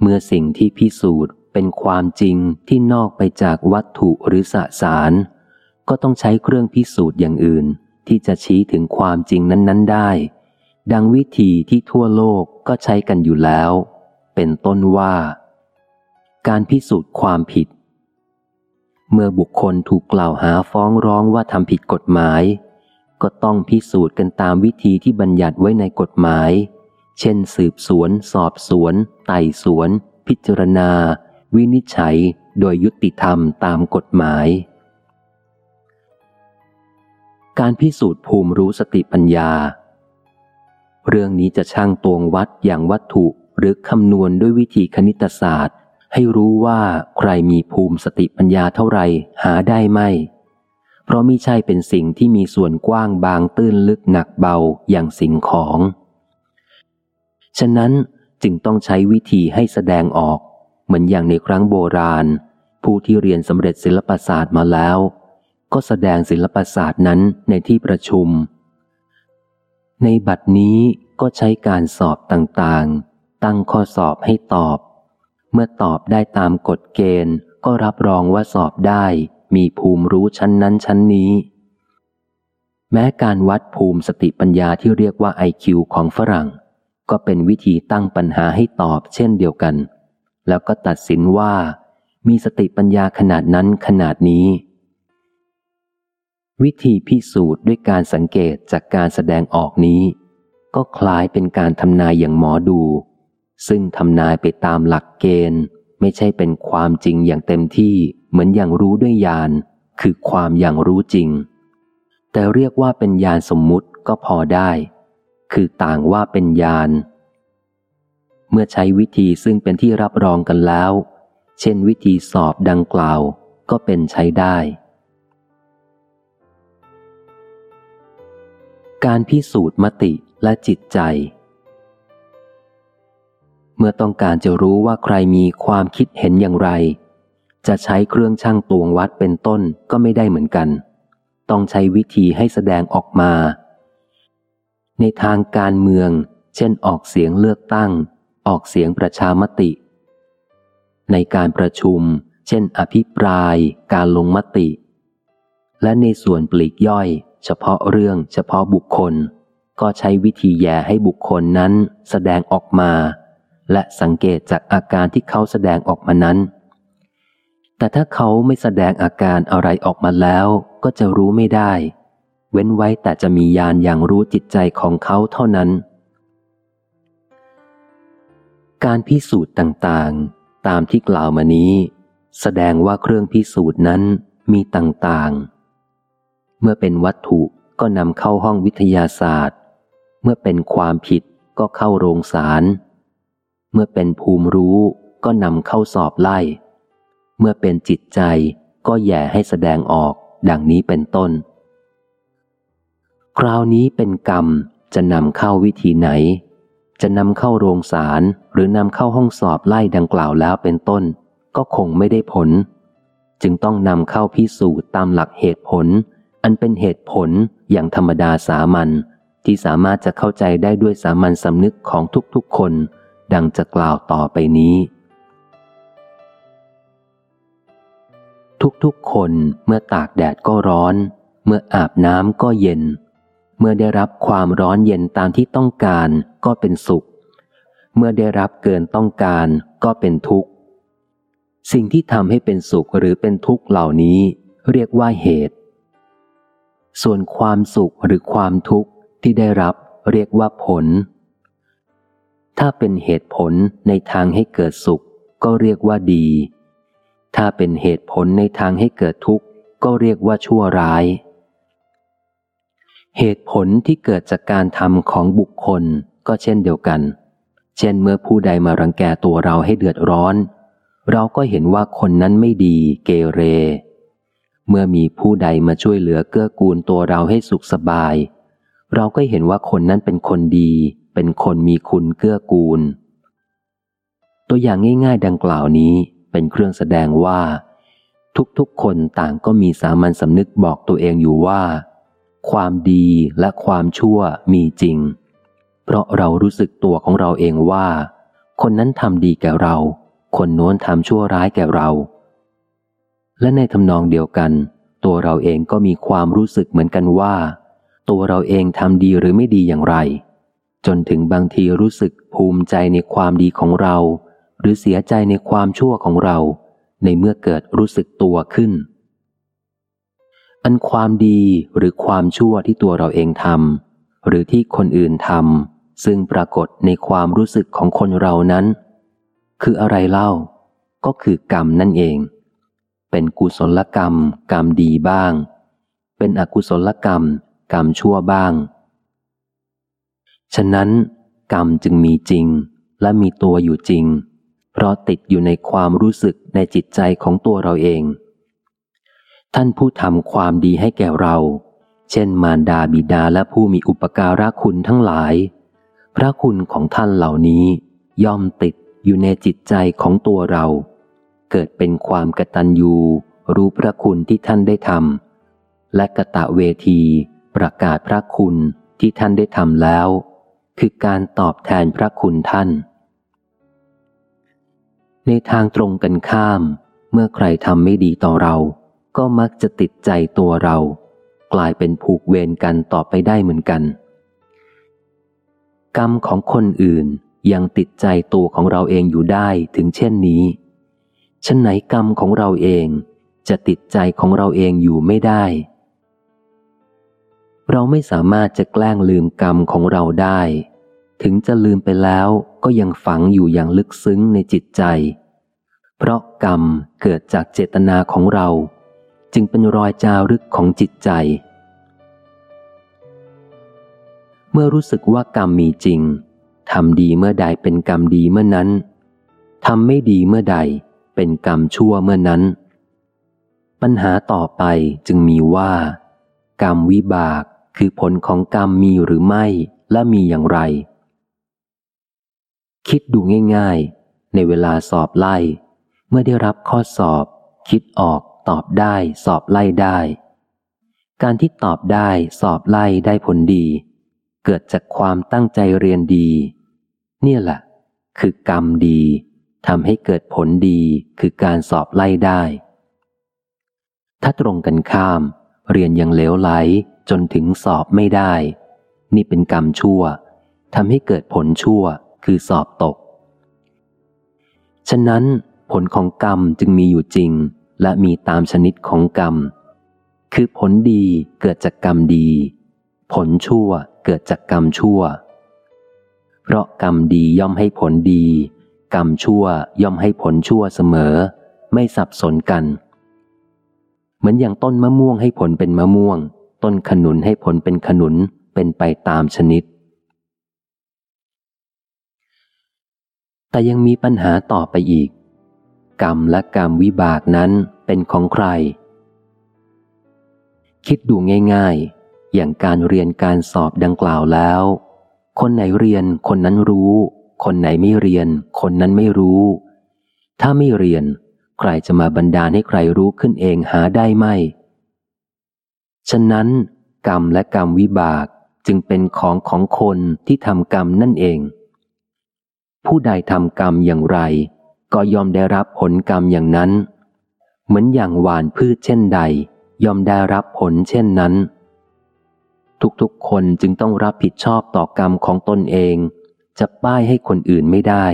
เมื่อสิ่งที่พิสูจน์เป็นความจริงที่นอกไปจากวัตถุหรือสสาร ก็ต้องใช้เครื่องพิสูจน์อย่างอื่น ที่จะชี้ถึงความจริงนั้น ๆ ได้ ดังวิธีที่ทั่วโลกก็ใช้กันอยู่แล้ว เป็นต้นว่า การพิสูจน์ความผิด เมื่อบุคคลถูกกล่าวหาฟ้องร้องว่าทำผิดกฎหมาย ก็ต้องพิสูจน์กันตามวิธีที่บัญญัติไว้ในกฎหมาย เช่น สืบสวน สอบสวน ไต่สวน พิจารณา วินิจฉัย โดยยุติธรรมตามกฎหมาย การพิสูจน์ภูมิรู้สติปัญญา เรื่องนี้จะช่างตวงวัดอย่างวัตถุหรือคำนวณด้วยวิธีคณิตศาสตร์ ให้รู้ว่าใครมีภูมิสติปัญญาเท่าไรหาได้ไม่ เพราะไม่ใช่เป็นสิ่งที่มีส่วนกว้างบางตื้นลึกหนักเบาอย่างสิ่งของ ฉะนั้นจึงต้องใช้วิธีให้แสดงออก เหมือนอย่างในครั้งโบราณ ผู้ที่เรียนสำเร็จศิลปศาสตร์มาแล้ว ก็แสดงศิลปศาสตร์นั้นในที่ประชุม ในบัดนี้ก็ใช้การสอบต่างๆ ตั้งข้อสอบให้ตอบ เมื่อตอบได้ตามกฎเกณฑ์ก็รับรองว่าสอบได้ มีภูมิรู้ชั้นนั้นชั้นนี้ แม้การวัดภูมิสติปัญญาที่เรียกว่าไอคิวของฝรั่ง ก็เป็นวิธีตั้งปัญหาให้ตอบเช่นเดียวกัน แล้วก็ตัดสินว่า มีสติปัญญาขนาดนั้นขนาดนี้ วิธีพิสูจน์ด้วยการสังเกตจากการแสดงออกนี้ ก็คล้ายเป็นการทำนายอย่างหมอดู ซึ่งทำนายไปตามหลักเกณฑ์ ไม่ใช่เป็นความจริงอย่างเต็มที่เหมือนอย่างรู้ด้วยญาณคือความอย่างรู้จริง แต่เรียกว่าเป็นญาณสมมุติก็พอได้ คือต่างว่าเป็นญาณเมื่อใช้วิธีซึ่งเป็นที่รับรองกันแล้ว เช่นวิธีสอบดังกล่าวก็เป็นใช้ได้ การพิสูจน์มติและจิตใจ เมื่อต้องการจะรู้ว่าใครมีความคิดเห็นอย่างไร จะใช้เครื่องช่างตวงวัดเป็นต้นก็ไม่ได้เหมือนกัน ต้องใช้วิธีให้แสดงออกมา ในทางการเมือง เช่นออกเสียงเลือกตั้ง ออกเสียงประชามติ ในการประชุม เช่น อภิปราย การลงมติ และในส่วนปลีกย่อย เฉพาะเรื่องเฉพาะบุคคล ก็ใช้วิธีแย่ให้บุคคลนั้นแสดงออกมา และสังเกตจากอาการที่เขาแสดงออกมานั้น แต่ถ้าเขาไม่แสดงอาการอะไรออกมาแล้วก็จะรู้ไม่ได้ เว้นไว้แต่จะมียานอย่างรู้จิตใจของเขาเท่านั้น การพิสูจน์ต่างๆ ตามที่กล่าวมานี้ แสดงว่าเครื่องพิสูจน์นั้นมีต่างๆ เมื่อเป็นวัตถุก็นำเข้าห้องวิทยาศาสตร์ เมื่อเป็นความผิดก็เข้าโรงศาลเมื่อเป็นภูมิรู้ก็นำเข้าสอบไล่ เมื่อเป็นจิตใจก็แย่ให้แสดงออกดังนี้เป็นต้น คราวนี้เป็นกรรมจะนำเข้าวิธีไหน จะนำเข้าโรงศาลหรือนำเข้าห้องสอบไล่ดังกล่าวแล้วเป็นต้น ก็คงไม่ได้ผล จึงต้องนำเข้าพิสูจน์ตามหลักเหตุผล อันเป็นเหตุผลอย่างธรรมดาสามัญที่สามารถจะเข้าใจได้ด้วยสามัญสำนึกของทุกๆคน ดังจะกล่าวต่อไปนี้ ทุกๆคนเมื่อตากแดดก็ร้อน เมื่ออาบน้ำก็เย็น เมื่อได้รับความร้อนเย็นตามที่ต้องการก็เป็นสุข เมื่อได้รับเกินต้องการก็เป็นทุกข์ สิ่งที่ทำให้เป็นสุขหรือเป็นทุกข์เหล่านี้ เรียกว่าเหตุ ส่วนความสุขหรือความทุกข์ที่ได้รับเรียกว่าผล ถ้าเป็นเหตุผลในทางให้เกิดสุข ก็เรียกว่าดี ถ้าเป็นเหตุผลในทางให้เกิดทุกข์ก็เรียกว่าชั่วร้าย เหตุผลที่เกิดจากการทำของบุคคลก็เช่นเดียวกัน เช่นเมื่อผู้ใดมารังแกตัวเราให้เดือดร้อน เราก็เห็นว่าคนนั้นไม่ดีเกเร เมื่อมีผู้ใดมาช่วยเหลือเกื้อกูลตัวเราให้สุขสบาย เราก็เห็นว่าคนนั้นเป็นคนดี เป็นคนมีคุณเกื้อกูล ตัวอย่างง่ายๆ ดังกล่าวนี้เป็นเครื่องแสดงว่า ทุกๆคนต่างก็มีสามัญสำนึกบอกตัวเองอยู่ว่า ความดีและความชั่วมีจริง เพราะเรารู้สึกตัวของเราเองว่า คนนั้นทำดีแก่เรา คนโน้นทำชั่วร้ายแก่เรา และในทำนองเดียวกัน ตัวเราเองก็มีความรู้สึกเหมือนกันว่า ตัวเราเองทำดีหรือไม่ดีอย่างไร จนถึงบางทีรู้สึกภูมิใจในความดีของเรา หรือเสียใจในความชั่วของเรา ในเมื่อเกิดรู้สึกตัวขึ้น อันความดีหรือความชั่วที่ตัวเราเองทำหรือที่คนอื่นทำซึ่งปรากฏในความรู้สึกของคนเรานั้น คืออะไรเล่า ก็คือกรรมนั่นเอง เป็นกุศลกรรม กรรมดีบ้าง เป็นอกุศลกรรม กรรมชั่วบ้าง ฉะนั้น กรรมจึงมีจริงและมีตัวอยู่จริง เพราะติดอยู่ในความรู้สึกในจิตใจของตัวเราเอง ท่านผู้ทำความดีให้แก่เรา เช่น มารดาบิดาและผู้มีอุปการะคุณทั้งหลาย พระคุณของท่านเหล่านี้ ย่อมติดอยู่ในจิตใจของตัวเรา เกิดเป็นความกตัญญูรู้พระคุณที่ท่านได้ทำและกะตะเวที ประกาศพระคุณที่ท่านได้ทำแล้ว คือการตอบแทนพระคุณท่าน ในทางตรงกันข้าม เมื่อใครทำไม่ดีต่อเรา ก็มักจะติดใจตัวเรา กลายเป็นผูกเวรกันต่อไปได้เหมือนกัน กรรมของคนอื่นยังติดใจตัวของเราเองอยู่ได้ถึงเช่นนี้ ฉันไหนกรรมของเราเองจะติดใจของเราเองอยู่ไม่ได้ เราไม่สามารถจะแกล้งลืมกรรมของเราได้ ถึงจะลืมไปแล้วก็ยังฝังอยู่อย่างลึกซึ้งในจิตใจ เพราะกรรมเกิดจากเจตนาของเรา จึงเป็นรอยจารึกของจิตใจ เมื่อรู้สึกว่ากรรมมีจริงทำดีเมื่อใดเป็นกรรมดีเมื่อนั้นทำไม่ดีเมื่อใด เป็นกรรมชั่วเมื่อนั้น ปัญหาต่อไปจึงมีว่า กรรมวิบากคือผลของกรรมมีหรือไม่และมีอย่างไร คิดดูง่ายๆ ในเวลาสอบไล่ เมื่อได้รับข้อสอบ คิดออกตอบได้สอบไล่ได้ การที่ตอบได้สอบไล่ได้ผลดี เกิดจากความตั้งใจเรียนดี เนี่ยแหละคือกรรมดี ทำให้เกิดผลดีคือการสอบไล่ได้ ถ้าตรงกันข้าม เรียนยังเลวไหลจนถึงสอบไม่ได้ นี่เป็นกรรมชั่วทำให้เกิดผลชั่วคือสอบตก ฉะนั้นผลของกรรมจึงมีอยู่จริง และมีตามชนิดของกรรม คือผลดีเกิดจากกรรมดี ผลชั่วเกิดจากกรรมชั่ว เพราะกรรมดีย่อมให้ผลดี กรรมชั่วย่อมให้ผลชั่วเสมอ ไม่สับสนกัน เหมือนอย่างต้นมะม่วงให้ผลเป็นมะม่วง ต้นขนุนให้ผลเป็นขนุนเป็นไปตามชนิด แต่ยังมีปัญหาต่อไปอีก กรรมและกรรมวิบากนั้นเป็นของใคร คิดดูง่าย ๆ อย่างการเรียนการสอบดังกล่าวแล้ว คนไหนเรียนคนนั้นรู้ คนไหนไม่เรียน คนนั้นไม่รู้ ถ้าไม่เรียน ใครจะมาบันดาลให้ใครรู้ขึ้นเองหาได้ไหมฉะนั้น กรรมและกรรมวิบากจึงเป็นของของคนที่ทำกรรมนั่นเอง ผู้ใดทำกรรมอย่างไร ก็ยอมได้รับผลกรรมอย่างนั้น เหมือนอย่างหวานพืชเช่นใด ยอมได้รับผลเช่นนั้น ทุกๆคนจึงต้องรับผิดชอบต่อกรรมของตนเอง จะป้ายให้คนอื่นไม่ได้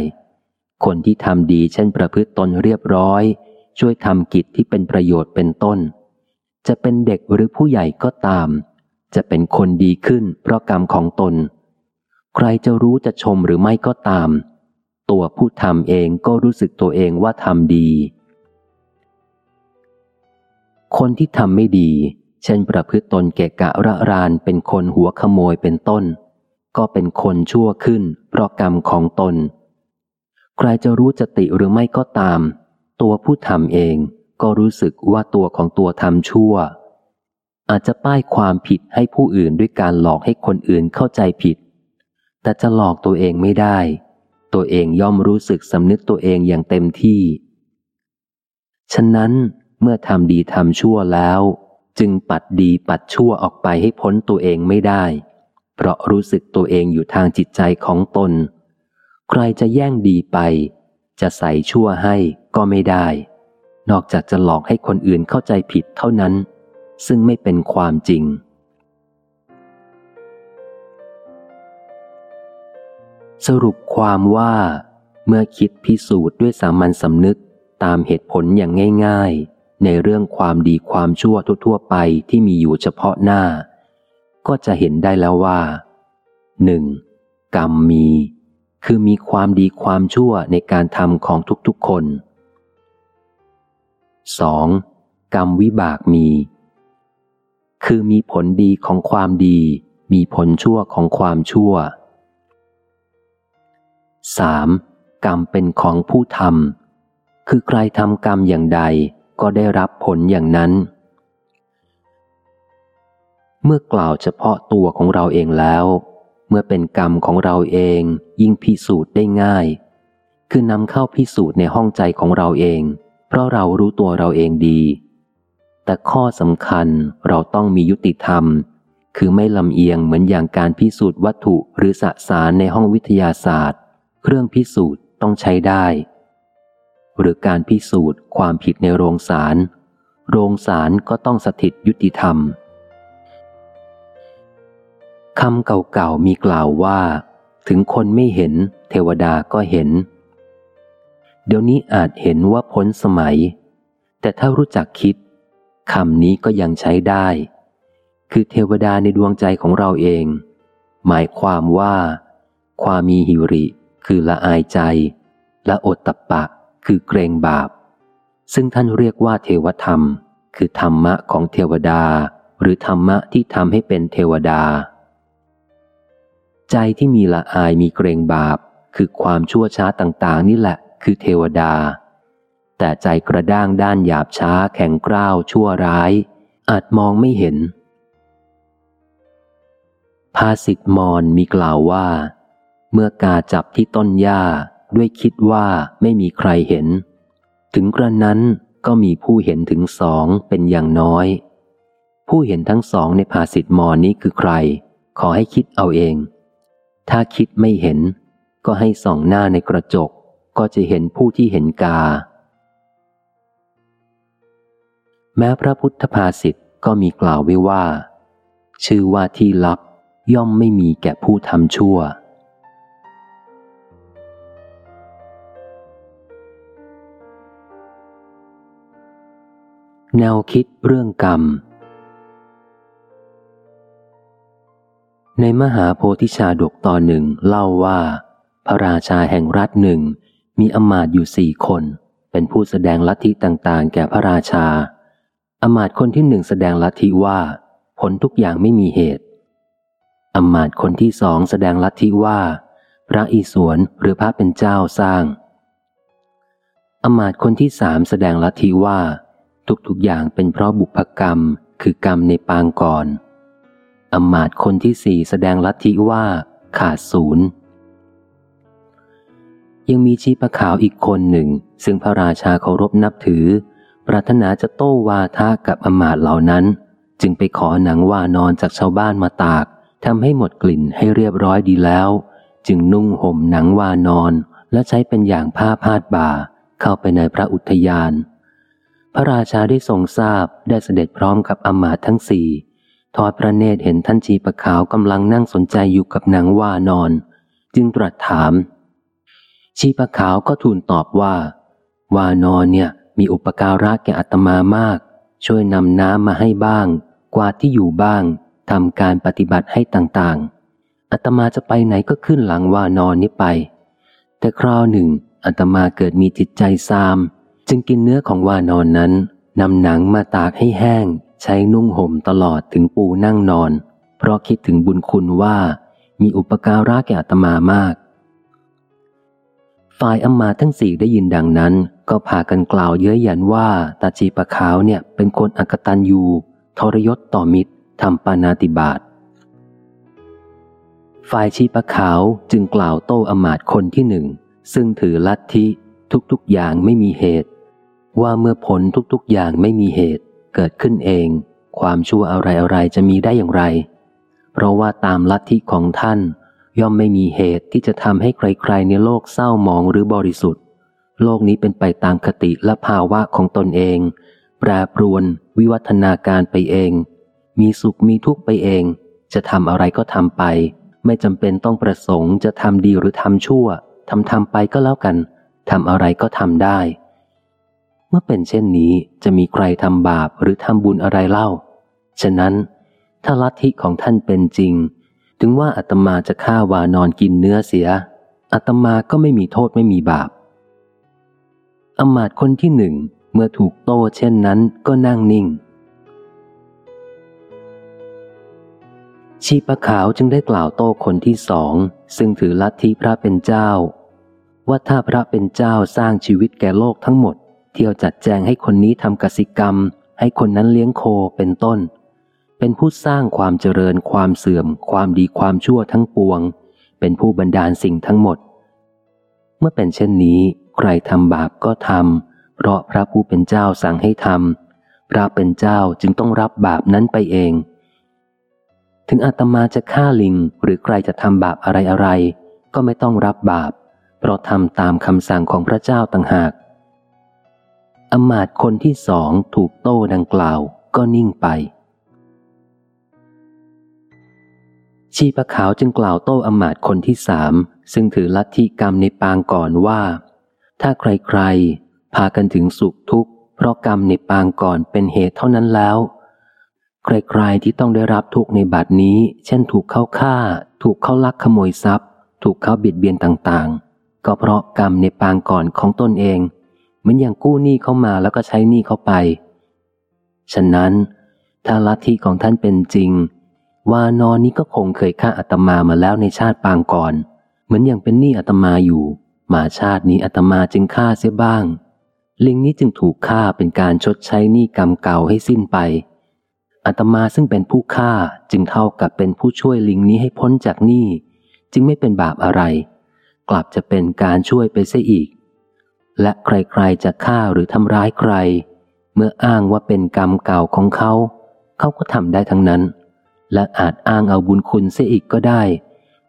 คนที่ทำดีเช่นประพฤติตนเรียบร้อย ช่วยทำกิจที่เป็นประโยชน์เป็นต้น จะเป็นเด็กหรือผู้ใหญ่ก็ตาม จะเป็นคนดีขึ้นเพราะกรรมของตน ใครจะรู้จะชมหรือไม่ก็ตาม ตัวผู้ทำเองก็รู้สึกตัวเองว่าทำดี คนที่ทำไม่ดี เช่นประพฤติตนเกะกะระรานเป็นคนหัวขโมยเป็นต้น ก็เป็นคนชั่วขึ้น เพราะกรรมของตน ใครจะรู้จติหรือไม่ก็ตาม ตัวผู้ทำเองก็รู้สึกว่าตัวของตัวทำชั่ว อาจจะป้ายความผิดให้ผู้อื่นด้วยการหลอกให้คนอื่นเข้าใจผิด แต่จะหลอกตัวเองไม่ได้ ตัวเองย่อมรู้สึกสำนึกตัวเองอย่างเต็มที่ ฉะนั้นเมื่อทำดีทำชั่วแล้ว จึงปัดดีปัดชั่วออกไปให้พ้นตัวเองไม่ได้ เพราะรู้สึกตัวเองอยู่ทางจิตใจของตน ใครจะแย่งดีไป จะใส่ชั่วให้ก็ไม่ได้ นอกจากจะหลอกให้คนอื่นเข้าใจผิดเท่านั้น ซึ่งไม่เป็นความจริง สรุปความว่า เมื่อคิดพิสูจน์ด้วยสามัญสำนึกตามเหตุผลอย่างง่าย ๆ ในเรื่องความดีความชั่วทั่วๆไปที่มีอยู่เฉพาะหน้า ก็จะเห็นได้แล้วว่าหนึ่งกรรมมี คือมีความดีความชั่วในการทำของทุกๆคน 2. กรรมวิบากมี คือมีผลดีของความดี มีผลชั่วของความชั่ว 3. กรรมเป็นของผู้ทำคือใครทำกรรมอย่างใดก็ได้รับผลอย่างนั้น เมื่อกล่าวเฉพาะตัวของเราเองแล้ว เมื่อเป็นกรรมของเราเองยิ่งพิสูจน์ได้ง่าย คือนำเข้าพิสูจน์ในห้องใจของเราเอง เพราะเรารู้ตัวเราเองดี แต่ข้อสำคัญเราต้องมียุติธรรม คือไม่ลำเอียงเหมือนอย่างการพิสูจน์วัตถุหรือสสารในห้องวิทยาศาสตร์ เครื่องพิสูจน์ต้องใช้ได้ หรือการพิสูจน์ความผิดในโรงศาลโรงศาลก็ต้องสถิตยุติธรรม คำเก่าๆมีกล่าวว่า ถึงคนไม่เห็น เทวดาก็เห็น เดี๋ยวนี้อาจเห็นว่าพ้นสมัย แต่ถ้ารู้จักคิดคำนี้ก็ยังใช้ได้ คือเทวดาในดวงใจของเราเอง หมายความว่า ความมีหิริ คือละอายใจ และอดตะปะ คือเกรงบาป ซึ่งท่านเรียกว่าเทวธรรม คือธรรมะของเทวดา หรือธรรมะที่ทำให้เป็นเทวดา ใจที่มีละอายมีเกรงบาป คือความชั่วช้าต่าง ๆ นี่แหละ คือเทวดา แต่ใจกระด้างด้านหยาบช้าแข็งกร้าวชั่วร้าย อาจมองไม่เห็น ภาษิตมอนมีกล่าวว่า เมื่อกาจับที่ต้นหญ้าด้วยคิดว่าไม่มีใครเห็น ถึงกระนั้นก็มีผู้เห็นถึงสองเป็นอย่างน้อย ผู้เห็นทั้งสองในภาษิตมอนนี้คือใคร ขอให้คิดเอาเอง ถ้าคิดไม่เห็น ก็ให้ส่องหน้าในกระจก ก็จะเห็นผู้ที่เห็นกา แม้พระพุทธภาษิตก็มีกล่าวไว้ว่า ชื่อว่าที่ลับย่อมไม่มีแก่ผู้ทำชั่ว แนวคิดเรื่องกรรม ในมหาโพธิชาดกตอนหนึ่งเล่าว่า พระราชาแห่งรัฐหนึ่งมีอมาตอยู่สี่คน เป็นผู้แสดงลัทธิต่างๆ แก่พระราชา อมาตคนที่หนึ่งแสดงลัทธิว่า ผลทุกอย่างไม่มีเหตุ อมาตคนที่สองแสดงลัทธิว่า พระอิศวรหรือพระเป็นเจ้าสร้าง อมาตคนที่สามแสดงลัทธิว่า ทุกๆอย่างเป็นเพราะบุพกรรมคือกรรมในปางก่อน อมาตคนที่สี่แสดงลัทธิว่าขาดศูนย์ ยังมีชีปะขาวอีกคนหนึ่ง ซึ่งพระราชาเคารพนับถือ ปรารถนาจะโต้วาทะกับอมาตเหล่านั้น จึงไปขอหนังว่านอนจากชาวบ้านมาตากทำให้หมดกลิ่นให้เรียบร้อยดีแล้ว จึงนุ่งห่มหนังวานอนและใช้เป็นอย่างผ้าพาดบ่า เข้าไปในพระอุทยาน พระราชาได้ทรงทราบได้เสด็จพร้อมกับอมาตทั้งสี่ ทอดพระเนตรเห็นท่านชีปะขาวกำลังนั่งสนใจอยู่กับหนังว่านอน จึงตรัสถาม ชีปะขาวก็ทูลตอบว่า ว่านอนเนี่ยมีอุปการะแก่อัตมามาก ช่วยนำน้ำมาให้บ้าง กวาดที่อยู่บ้างทำการปฏิบัติให้ต่างๆอัตมาจะไปไหนก็ขึ้นหลังว่านอนนี้ไป แต่คราวหนึ่งอัตมาเกิดมีจิตใจซาม จึงกินเนื้อของว่านอนนั้นนำหนังมาตากให้แห้ง ใช้นุ่งห่มตลอดถึงปูนั่งนอน เพราะคิดถึงบุญคุณว่ามีอุปการะแก่อัตมามาก ฝ่ายอมาทั้งสี่ได้ยินดังนั้น ก็พากันกล่าวเย้ยหยันว่าตาจีปะขาวเนี่ยเป็นคนอกตันยูทรยศต่อมิตรทำปานาติบาตฝ่ายชีปะขาวจึงกล่าวโต้อมาตคนที่หนึ่ง ซึ่งถือลัทธิทุกๆอย่างไม่มีเหตุ ว่าเมื่อผลทุกๆอย่างไม่มีเหตุ เกิดขึ้นเอง ความชั่วอะไรๆจะมีได้อย่างไร เพราะว่าตามลัทธิของท่าน ย่อมไม่มีเหตุที่จะทำให้ใครๆในโลกเศร้ามองหรือบริสุทธิ์ โลกนี้เป็นไปตามคติและภาวะของตนเอง แปรปรวน วิวัฒนาการไปเอง มีสุขมีทุกข์ไปเอง จะทำอะไรก็ทำไป ไม่จำเป็นต้องประสงค์จะทำดีหรือทำชั่วทำทำไปก็แล้วกันทำอะไรก็ทำได้ เมื่อเป็นเช่นนี้จะมีใครทำบาปหรือทำบุญอะไรเล่า ฉะนั้น ถ้าลัทธิของท่านเป็นจริง ถึงว่าอาตมาจะฆ่าวานอนกินเนื้อเสียอาตมาก็ไม่มีโทษไม่มีบาปอมาตคนที่หนึ่งเมื่อถูกโต้เช่นนั้นก็นั่งนิ่ง ชีปะขาวจึงได้กล่าวโต้คนที่สอง ซึ่งถือลัทธิพระเป็นเจ้า ว่าถ้าพระเป็นเจ้าสร้างชีวิตแก่โลกทั้งหมด เที่ยวจัดแจงให้คนนี้ทำกสิกรรม ให้คนนั้นเลี้ยงโคเป็นต้น เป็นผู้สร้างความเจริญความเสื่อม ความดีความชั่วทั้งปวง เป็นผู้บันดาลสิ่งทั้งหมด เมื่อเป็นเช่นนี้ ใครทำบาปก็ทำเพราะพระผู้เป็นเจ้าสั่งให้ทำพระเป็นเจ้าจึงต้องรับบาปนั้นไปเอง ถึงอาตมาจะฆ่าลิงหรือใครจะทำบาปอะไรอะไรก็ไม่ต้องรับบาป เพราะทำตามคำสั่งของพระเจ้าต่างหาก อมาตคนที่สองถูกโต้ดังกล่าวก็นิ่งไป ชีปะขาวจึงกล่าวโต้อมาตคนที่สามซึ่งถือลัทธิกรรมในปางก่อนว่า ถ้าใครๆ พากันถึงสุขทุกข์ เพราะกรรมในปางก่อนเป็นเหตุเท่านั้นแล้ว ใครๆที่ต้องได้รับทุกในบัดนี้ เช่นถูกเข้าฆ่า ถูกเข้าลักขโมยทรัพย์ ถูกเข้าบิดเบียนต่างๆ ก็เพราะกรรมในปางก่อนของตนเอง เหมือนอย่างกู้หนี้เข้ามาแล้วก็ใช้หนี้เข้าไป ฉะนั้น ถ้าลัทธิของท่านเป็นจริง วานอนนี้ก็คงเคยฆ่าอาตมามาแล้วในชาติปางก่อน เหมือนอย่างเป็นหนี้อาตมาอยู่ มาชาตินี้อาตมาจึงฆ่าเสียบ้าง ลิงนี้จึงถูกฆ่าเป็นการชดใช้หนี้กรรมเก่าให้สิ้นไปอาตมาซึ่งเป็นผู้ฆ่าจึงเท่ากับเป็นผู้ช่วยลิงนี้ให้พ้นจากหนี้จึงไม่เป็นบาปอะไร กลับจะเป็นการช่วยไปเสียอีก และใครๆจะฆ่าหรือทำร้ายใคร เมื่ออ้างว่าเป็นกรรมเก่าของเขา เขาก็ทำได้ทั้งนั้น และอาจอ้างเอาบุญคุณเสียอีกก็ได้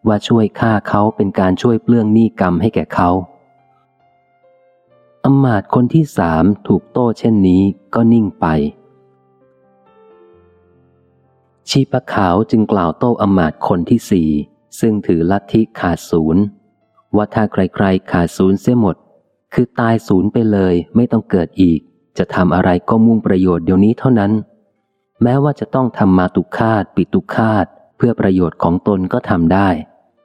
ว่าช่วยฆ่าเขาเป็นการช่วยเปลื้องหนี้กรรมให้แก่เขาอมาตคนที่สามถูกโต้เช่นนี้ก็นิ่งไป ชีปะขาวจึงกล่าวโต้อมาตคนที่สี่ซึ่งถือลัทธิขาดศูนย์ว่าถ้าใครๆขาดศูนย์เสียหมด คือตายศูนย์ไปเลยไม่ต้องเกิดอีก จะทำอะไรก็มุ่งประโยชน์เดี๋ยวนี้เท่านั้น แม้ว่าจะต้องทำมาตุคาตปิตุคาตเพื่อประโยชน์ของตนก็ทำได้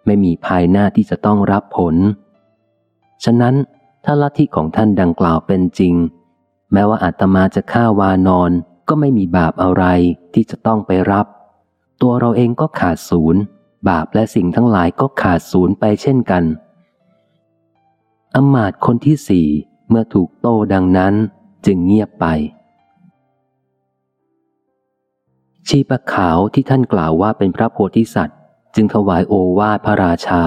ไม่มีภายหน้าที่จะต้องรับผล ฉะนั้นถ้าลัทธิของท่านดังกล่าวเป็นจริง แม้ว่าอาตมาจะฆ่าวานอนก็ไม่มีบาปอะไรที่จะต้องไปรับ ตัวเราเองก็ขาดศูนย์ บาปและสิ่งทั้งหลายก็ขาดศูนย์ไปเช่นกัน อมาตคนที่สี่เมื่อถูกโต้ดังนั้นจึงเงียบไป ชีปะขาวที่ท่านกล่าวว่าเป็นพระโพธิสัตว์ จึงถวายโอวาทพระราชา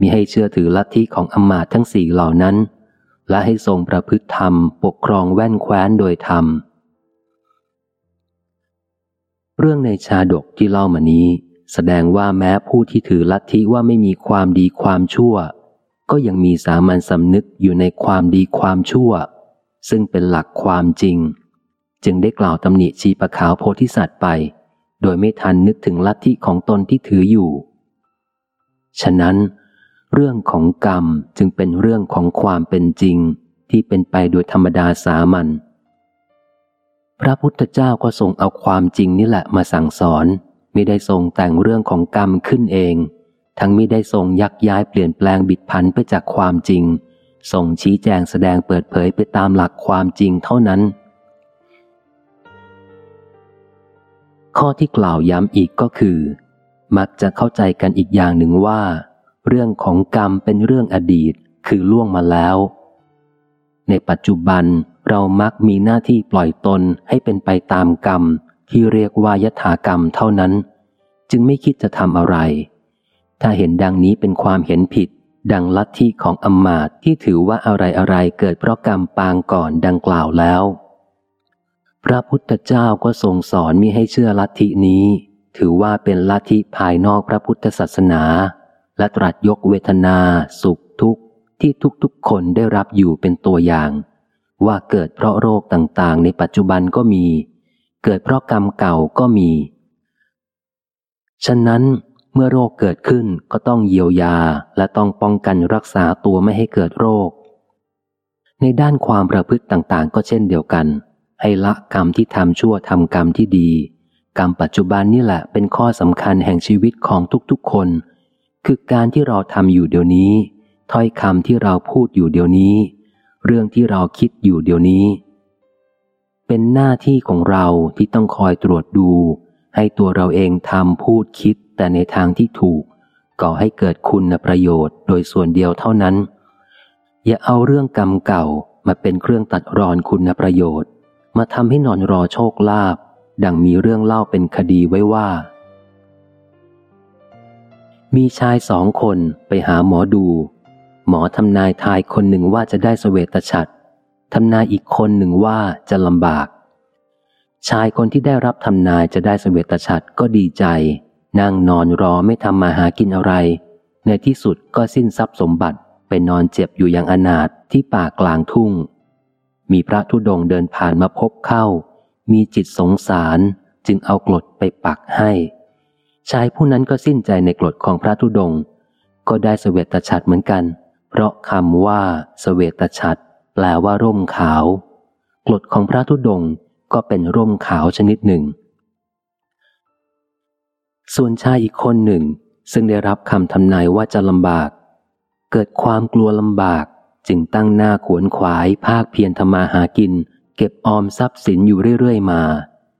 มีให้เชื่อถือลัทธิของอมาตทั้งสี่เหล่านั้น และให้ทรงประพฤติธรรมปกครองแว่นแคว้นโดยธรรม เรื่องในชาดกที่เล่ามานี้ แสดงว่าแม้ผู้ที่ถือลัทธิว่าไม่มีความดีความชั่ว ก็ยังมีสามัญสำนึกอยู่ในความดีความชั่ว ซึ่งเป็นหลักความจริง จึงได้กล่าวตำหนิชีปะขาวโพธิสัตว์ไป โดยไม่ทันนึกถึงลัทธิของตนที่ถืออยู่ ฉะนั้น เรื่องของกรรมจึงเป็นเรื่องของความเป็นจริงที่เป็นไปโดยธรรมดาสามัญพระพุทธเจ้าก็ทรงเอาความจริงนี่แหละมาสั่งสอน ไม่ได้ทรงแต่งเรื่องของกรรมขึ้นเอง ทั้งไม่ได้ทรงยักย้ายเปลี่ยนแปลงบิดพันไปจากความจริง ทรงชี้แจงแสดงเปิดเผยไปตามหลักความจริงเท่านั้น ข้อที่กล่าวย้ำอีกก็คือ มักจะเข้าใจกันอีกอย่างหนึ่งว่า เรื่องของกรรมเป็นเรื่องอดีตคือล่วงมาแล้ว ในปัจจุบันเรามักมีหน้าที่ปล่อยตนให้เป็นไปตามกรรมที่เรียกว่ายถากรรมเท่านั้น จึงไม่คิดจะทำอะไร ถ้าเห็นดังนี้เป็นความเห็นผิด ดังลัทธิของอมมาตที่ถือว่าอะไรอะไรเกิดเพราะกรรมปางก่อนดังกล่าวแล้ว พระพุทธเจ้าก็ทรงสอนมิให้เชื่อลัทธินี้ ถือว่าเป็นลัทธิภายนอกพระพุทธศาสนา และตรัสยกเวทนา สุขทุกข์ที่ทุกๆคนได้รับอยู่เป็นตัวอย่าง ว่าเกิดเพราะโรคต่างๆ ในปัจจุบันก็มี เกิดเพราะกรรมเก่าก็มี ฉะนั้น เมื่อโรคเกิดขึ้นก็ต้องเยียวยาและต้องป้องกันรักษาตัวไม่ให้เกิดโรค ในด้านความประพฤติต่างๆ ก็เช่นเดียวกัน ให้ละกรรมที่ทำชั่วทำกรรมที่ดี กรรมปัจจุบันนี่แหละเป็นข้อสำคัญแห่งชีวิตของทุกๆคน คือการที่เราทำอยู่เดี๋ยวนี้ ถ้อยคำที่เราพูดอยู่เดี๋ยวนี้ เรื่องที่เราคิดอยู่เดี๋ยวนี้ เป็นหน้าที่ของเราที่ต้องคอยตรวจดู ให้ตัวเราเองทำพูดคิด แต่ในทางที่ถูก ก่อให้เกิดคุณประโยชน์โดยส่วนเดียวเท่านั้น อย่าเอาเรื่องกรรมเก่ามาเป็นเครื่องตัดรอนคุณประโยชน์ มาทำให้นอนรอโชคลาภดังมีเรื่องเล่าเป็นคดีไว้ว่า มีชายสองคนไปหาหมอดู หมอทำนายทายคนหนึ่งว่าจะได้สเวตฉัตรทำนายอีกคนหนึ่งว่าจะลำบาก ชายคนที่ได้รับทำนายจะได้สเวตฉัตรก็ดีใจ นั่งนอนรอไม่ทำมาหากินอะไร ในที่สุดก็สิ้นทรัพย์สมบัติไปนอนเจ็บอยู่อย่างอนาถที่ป่ากลางทุ่ง มีพระธุดงเดินผ่านมาพบเข้า มีจิตสงสารจึงเอากรดไปปักให้ ชายผู้นั้นก็สิ้นใจในกฎของพระธุดง ก็ได้สเวตฉัตรเหมือนกัน เพราะคำว่าสเวตฉัตรแปลว่าร่มขาวกฎของพระธุดงก็เป็นร่มขาวชนิดหนึ่ง ส่วนชายอีกคนหนึ่ง ซึ่งได้รับคำทำนายว่าจะลำบาก เกิดความกลัวลำบากจึงตั้งหน้าขวนขวายภาคเพียรทำมาหากิน เก็บออมทรัพย์สินอยู่เรื่อยๆมา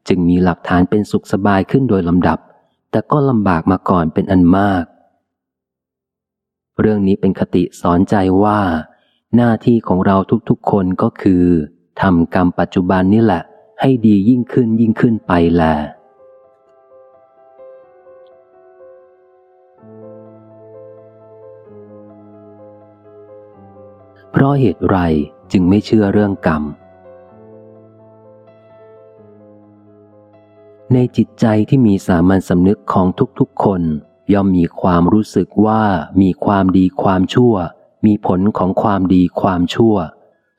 จึงมีหลักฐานเป็นสุขสบายขึ้นโดยลำดับ แต่ก็ลำบากมาก่อนเป็นอันมาก เรื่องนี้เป็นคติสอนใจว่า หน้าที่ของเราทุกๆคนก็คือทำกรรมปัจจุบันนี่แหละ ให้ดียิ่งขึ้นยิ่งขึ้นไปแหละ เพราะเหตุไรจึงไม่เชื่อเรื่องกรรม ในจิตใจที่มีสามัญสำนึกของทุกๆคน ย่อมมีความรู้สึกว่ามีความดีความชั่ว มีผลของความดีความชั่ว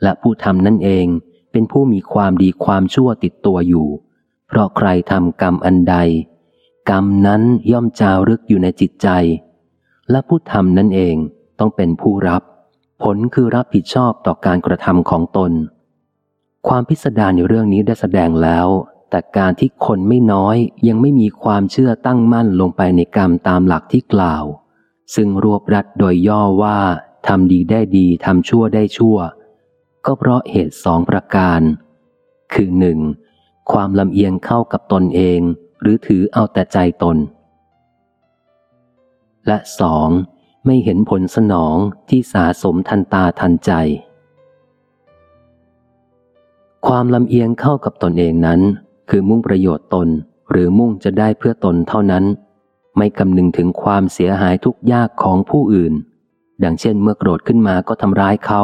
และผู้ทำนั่นเองเป็นผู้มีความดีความชั่วติดตัวอยู่ เพราะใครทำกรรมอันใด กรรมนั้นย่อมจารึกอยู่ในจิตใจ และผู้ทำนั่นเองต้องเป็นผู้รับ ผลคือรับผิดชอบต่อการกระทำของตน ความพิสดารในเรื่องนี้ได้แสดงแล้ว แต่การที่คนไม่น้อยยังไม่มีความเชื่อตั้งมั่นลงไปในกรรมตามหลักที่กล่าว ซึ่งรวบรัดโดยย่อว่าทำดีได้ดีทำชั่วได้ชั่ว ก็เพราะเหตุสองประการ คือหนึ่งความลำเอียงเข้ากับตนเอง หรือถือเอาแต่ใจตน และสอง ไม่เห็นผลสนองที่สาสมทันตาทันใจ ความลำเอียงเข้ากับตนเองนั้น คือมุ่งประโยชน์ตนหรือมุ่งจะได้เพื่อตนเท่านั้น ไม่คำนึงถึงความเสียหายทุกยากของผู้อื่น ดังเช่นเมื่อโกรธขึ้นมาก็ทำร้ายเขา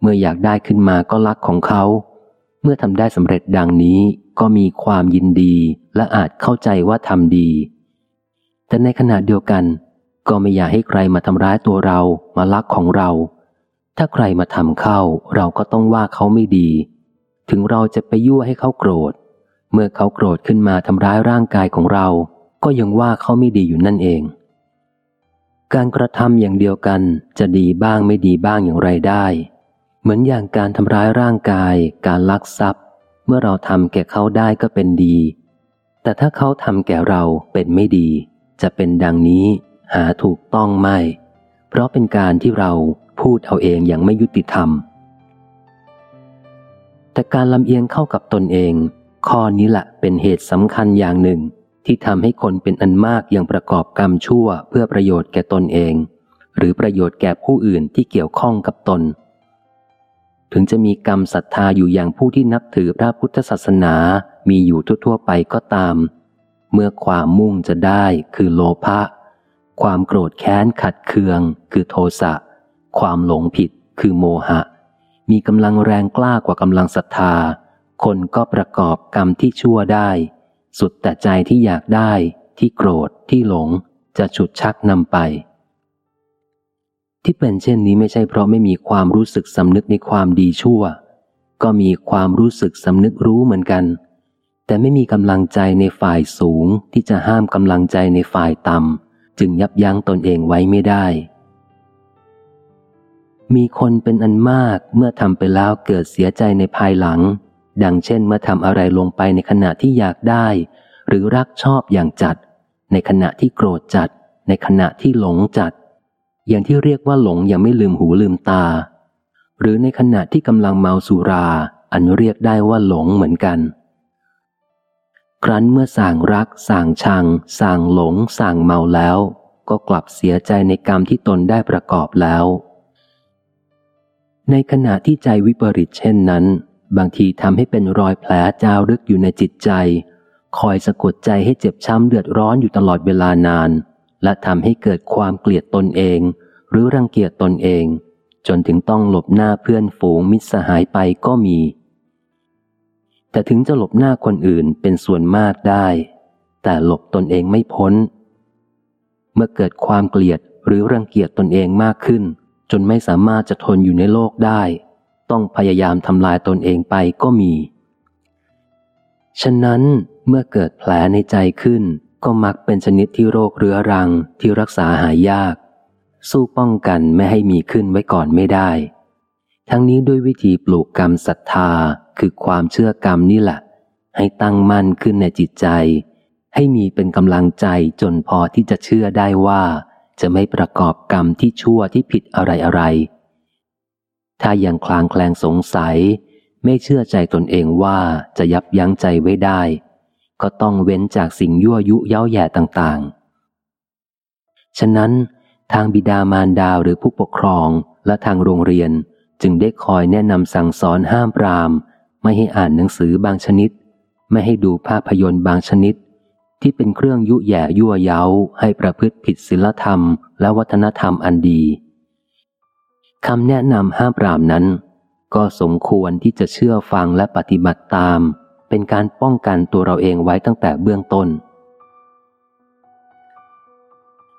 เมื่ออยากได้ขึ้นมาก็ลักของเขา เมื่อทำได้สำเร็จดังนี้ก็มีความยินดีและอาจเข้าใจว่าทำดี แต่ในขณะเดียวกัน ก็ไม่อยากให้ใครมาทำร้ายตัวเรามาลักของเรา ถ้าใครมาทำเข้า เราก็ต้องว่าเขาไม่ดี ถึงเราจะไปยั่วให้เขาโกรธ เมื่อเขาโกรธขึ้นมาทำร้ายร่างกายของเรา ก็ยังว่าเขาไม่ดีอยู่นั่นเอง การกระทำอย่างเดียวกันจะดีบ้างไม่ดีบ้างอย่างไรได้ เหมือนอย่างการทำร้ายร่างกาย การลักทรัพย์ เมื่อเราทำแก่เขาได้ก็เป็นดี แต่ถ้าเขาทำแก่เราเป็นไม่ดี จะเป็นดังนี้ หาถูกต้องไม่ เพราะเป็นการที่เราพูดเอาเองอย่างไม่ยุติธรรม แต่การลำเอียงเข้ากับตนเอง ข้อนี้แหละเป็นเหตุสำคัญอย่างหนึ่ง ที่ทำให้คนเป็นอันมากยังประกอบกรรมชั่วเพื่อประโยชน์แก่ตนเอง หรือประโยชน์แก่ผู้อื่นที่เกี่ยวข้องกับตน ถึงจะมีกรรมศรัทธาอยู่อย่างผู้ที่นับถือพระพุทธศาสนามีอยู่ทั่วๆไปก็ตาม เมื่อความมุ่งจะได้คือโลภะ ความโกรธแค้นขัดเคือง คือโทสะ ความหลงผิด คือโมหะ มีกำลังแรงกล้ากว่ากำลังศรัทธา คนก็ประกอบกรรมที่ชั่วได้ สุดแต่ใจที่อยากได้ ที่โกรธที่หลง จะฉุดชักนำไป ที่เป็นเช่นนี้ไม่ใช่เพราะไม่มีความรู้สึกสำนึกในความดีชั่ว ก็มีความรู้สึกสำนึกรู้เหมือนกัน แต่ไม่มีกำลังใจในฝ่ายสูงที่จะห้ามกำลังใจในฝ่ายต่ำ จึงยับยั้งตนเองไว้ไม่ได้ มีคนเป็นอันมากเมื่อทำไปแล้วเกิดเสียใจในภายหลัง ดังเช่นเมื่อทำอะไรลงไปในขณะที่อยากได้ หรือรักชอบอย่างจัด ในขณะที่โกรธจัด ในขณะที่หลงจัด อย่างที่เรียกว่าหลงยังไม่ลืมหูลืมตา หรือในขณะที่กำลังเมาสุรา อันเรียกได้ว่าหลงเหมือนกัน ครั้นเมื่อสั่งรักสั่งชังสั่งหลงสั่งเมาแล้ว ก็กลับเสียใจในกรรมที่ตนได้ประกอบแล้ว ในขณะที่ใจวิปริตเช่นนั้น บางทีทำให้เป็นรอยแผลจารึกอยู่ในจิตใจ คอยสะกดใจให้เจ็บช้ำเดือดร้อนอยู่ตลอดเวลานาน และทำให้เกิดความเกลียดตนเอง หรือรังเกียจตนเอง จนถึงต้องหลบหน้าเพื่อนฝูงมิตรสหายไปก็มี แต่ถึงจะหลบหน้าคนอื่นเป็นส่วนมากได้ แต่หลบตนเองไม่พ้น เมื่อเกิดความเกลียดหรือรังเกียจตนเองมากขึ้น จนไม่สามารถจะทนอยู่ในโลกได้ ต้องพยายามทำลายตนเองไปก็มี ฉะนั้นเมื่อเกิดแผลในใจขึ้น ก็มักเป็นชนิดที่โรคเรื้อรังที่รักษาหายยาก สู้ป้องกันไม่ให้มีขึ้นไว้ก่อนไม่ได้ ทั้งนี้ด้วยวิธีปลูกกรรมศรัทธา คือความเชื่อกรรมนี่แหละ ให้ตั้งมั่นขึ้นในจิตใจ ให้มีเป็นกำลังใจจนพอที่จะเชื่อได้ว่า จะไม่ประกอบกรรมที่ชั่วที่ผิดอะไรอะไร ถ้ายังคลางแคลงสงสัย ไม่เชื่อใจตนเองว่าจะยับยั้งใจไว้ได้ ก็ต้องเว้นจากสิ่งยั่วยุเย้าแย่ต่างๆ ฉะนั้น ทางบิดามารดาหรือผู้ปกครองและทางโรงเรียนจึงได้คอยแนะนำสั่งสอนห้ามปราม ไม่ให้อ่านหนังสือบางชนิด ไม่ให้ดูภาพยนตร์บางชนิด ที่เป็นเครื่องยุแย่ยั่วเย้าให้ประพฤติผิดศีลธรรม และวัฒนธรรมอันดีคำแนะนำห้ามปรามนั้น ก็สมควรที่จะเชื่อฟังและปฏิบัติตาม เป็นการป้องกันตัวเราเองไว้ตั้งแต่เบื้องต้น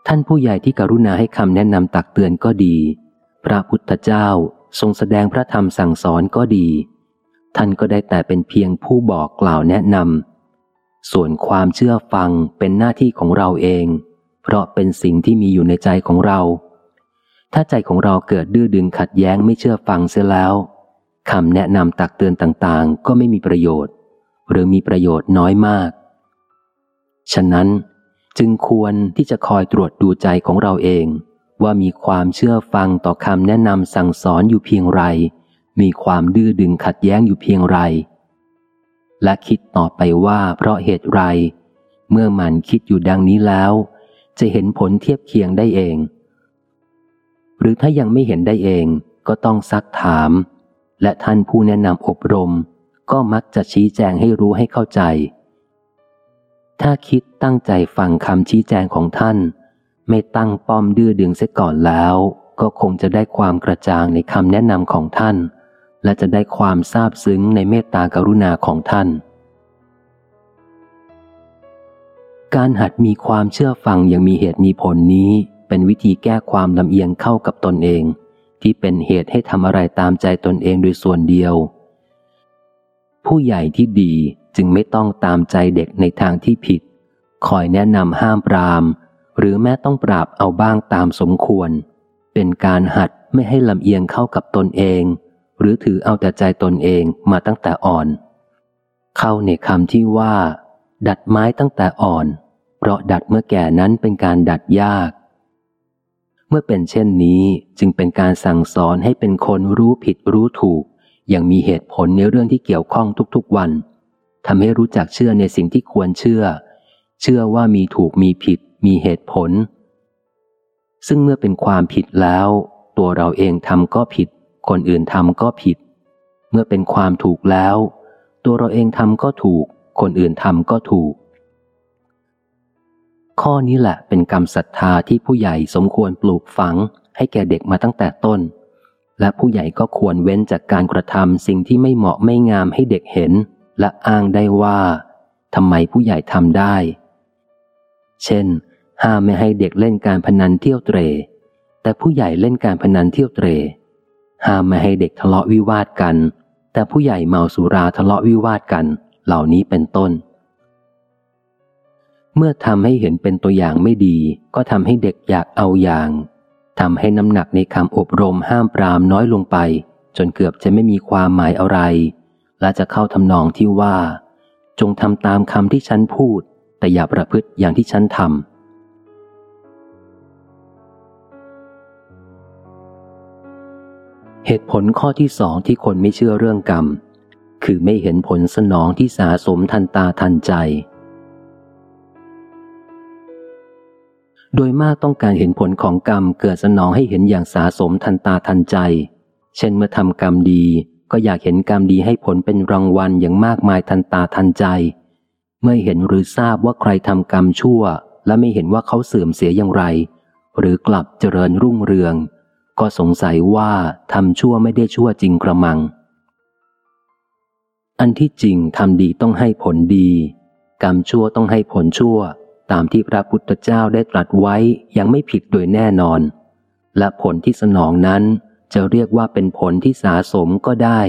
ท่านผู้ใหญ่ที่กรุณาให้คำแนะนำตักเตือนก็ดี พระพุทธเจ้าทรงแสดงพระธรรมสั่งสอนก็ดี ท่านก็ได้แต่เป็นเพียงผู้บอกกล่าวแนะนำ ส่วนความเชื่อฟังเป็นหน้าที่ของเราเอง เพราะเป็นสิ่งที่มีอยู่ในใจของเรา ถ้าใจของเราเกิดดื้อดึงขัดแย้งไม่เชื่อฟังเสียแล้วคำแนะนำตักเตือนต่างๆ ก็ไม่มีประโยชน์ หรือมีประโยชน์น้อยมาก ฉะนั้นจึงควรที่จะคอยตรวจดูใจของเราเอง ว่ามีความเชื่อฟังต่อคำแนะนำสั่งสอนอยู่เพียงไร มีความดื้อดึงขัดแย้งอยู่เพียงไร และคิดต่อไปว่าเพราะเหตุไร เมื่อมันคิดอยู่ดังนี้แล้ว จะเห็นผลเทียบเคียงได้เอง หรือถ้ายังไม่เห็นได้เองก็ต้องซักถาม และท่านผู้แนะนำอบรม ก็มักจะชี้แจงให้รู้ให้เข้าใจ ถ้าคิดตั้งใจฟังคำชี้แจงของท่าน ไม่ตั้งป้อมดื้อดึงเสียก่อนแล้วก็คงจะได้ความกระจ่างในคำแนะนำของท่าน และจะได้ความซาบซึ้งในเมตตากรุณาของท่าน การหัดมีความเชื่อฟังอย่างมีเหตุมีผลนี้เป็นวิธีแก้ความลำเอียงเข้ากับตนเอง ที่เป็นเหตุให้ทำอะไรตามใจตนเองโดยส่วนเดียว ผู้ใหญ่ที่ดีจึงไม่ต้องตามใจเด็กในทางที่ผิด คอยแนะนำห้ามปราม หรือแม้ต้องปราบเอาบ้างตามสมควร เป็นการหัดไม่ให้ลำเอียงเข้ากับตนเอง หรือถือเอาแต่ใจตนเองมาตั้งแต่อ่อน เข้าในคำที่ว่า ดัดไม้ตั้งแต่อ่อน เพราะดัดเมื่อแก่นั้นเป็นการดัดยาก เมื่อเป็นเช่นนี้จึงเป็นการสั่งสอนให้เป็นคนรู้ผิดรู้ถูก อย่างมีเหตุผลในเรื่องที่เกี่ยวข้องทุกๆวันทำให้รู้จักเชื่อในสิ่งที่ควรเชื่อ เชื่อว่ามีถูกมีผิด มีเหตุผล ซึ่งเมื่อเป็นความผิดแล้ว ตัวเราเองทำก็ผิด คนอื่นทำก็ผิด เมื่อเป็นความถูกแล้ว ตัวเราเองทำก็ถูก คนอื่นทำก็ถูก ข้อนี้แหละเป็นกรรมศรัทธาที่ผู้ใหญ่สมควรปลูกฝัง ให้แก่เด็กมาตั้งแต่ต้น และผู้ใหญ่ก็ควรเว้นจากการกระทำสิ่งที่ไม่เหมาะไม่งามให้เด็กเห็น และอ้างได้ว่าทำไมผู้ใหญ่ทำได้ เช่น ห้ามไม่ให้เด็กเล่นการพนันเที่ยวเตร แต่ผู้ใหญ่เล่นการพนันเที่ยวเตร ห้ามไม่ให้เด็กทะเลาะวิวาทกัน แต่ผู้ใหญ่เมาสุราทะเลาะวิวาทกัน เหล่านี้เป็นต้น เมื่อทำให้เห็นเป็นตัวอย่างไม่ดี ก็ทำให้เด็กอยากเอาอย่างทำให้น้ำหนักในคำอบรมห้ามปรามน้อยลงไป จนเกือบจะไม่มีความหมายอะไร และจะเข้าทำนองที่ว่า จงทำตามคำที่ฉันพูด แต่อย่าประพฤติอย่างที่ฉันทำ เหตุผลข้อที่สองที่คนไม่เชื่อเรื่องกรรม คือไม่เห็นผลสนองที่สาสมทันตาทันใจ โดยมากต้องการเห็นผลของกรรมเกิดสนองให้เห็นอย่างสาสมทันตาทันใจ เช่นเมื่อทำกรรมดีก็อยากเห็นกรรมดีให้ผลเป็นรางวัลอย่างมากมายทันตาทันใจ เมื่อเห็นหรือทราบว่าใครทำกรรมชั่ว และไม่เห็นว่าเขาเสื่อมเสียอย่างไร หรือกลับเจริญรุ่งเรือง ก็สงสัยว่าทำชั่วไม่ได้ชั่วจริงกระมัง อันที่จริงทำดีต้องให้ผลดี กรรมชั่วต้องให้ผลชั่ว ตามที่พระพุทธเจ้าได้ตรัสไว้ยังไม่ผิดโดยแน่นอน และผลที่สนองนั้นจะเรียกว่าเป็นผลที่สาสมก็ได้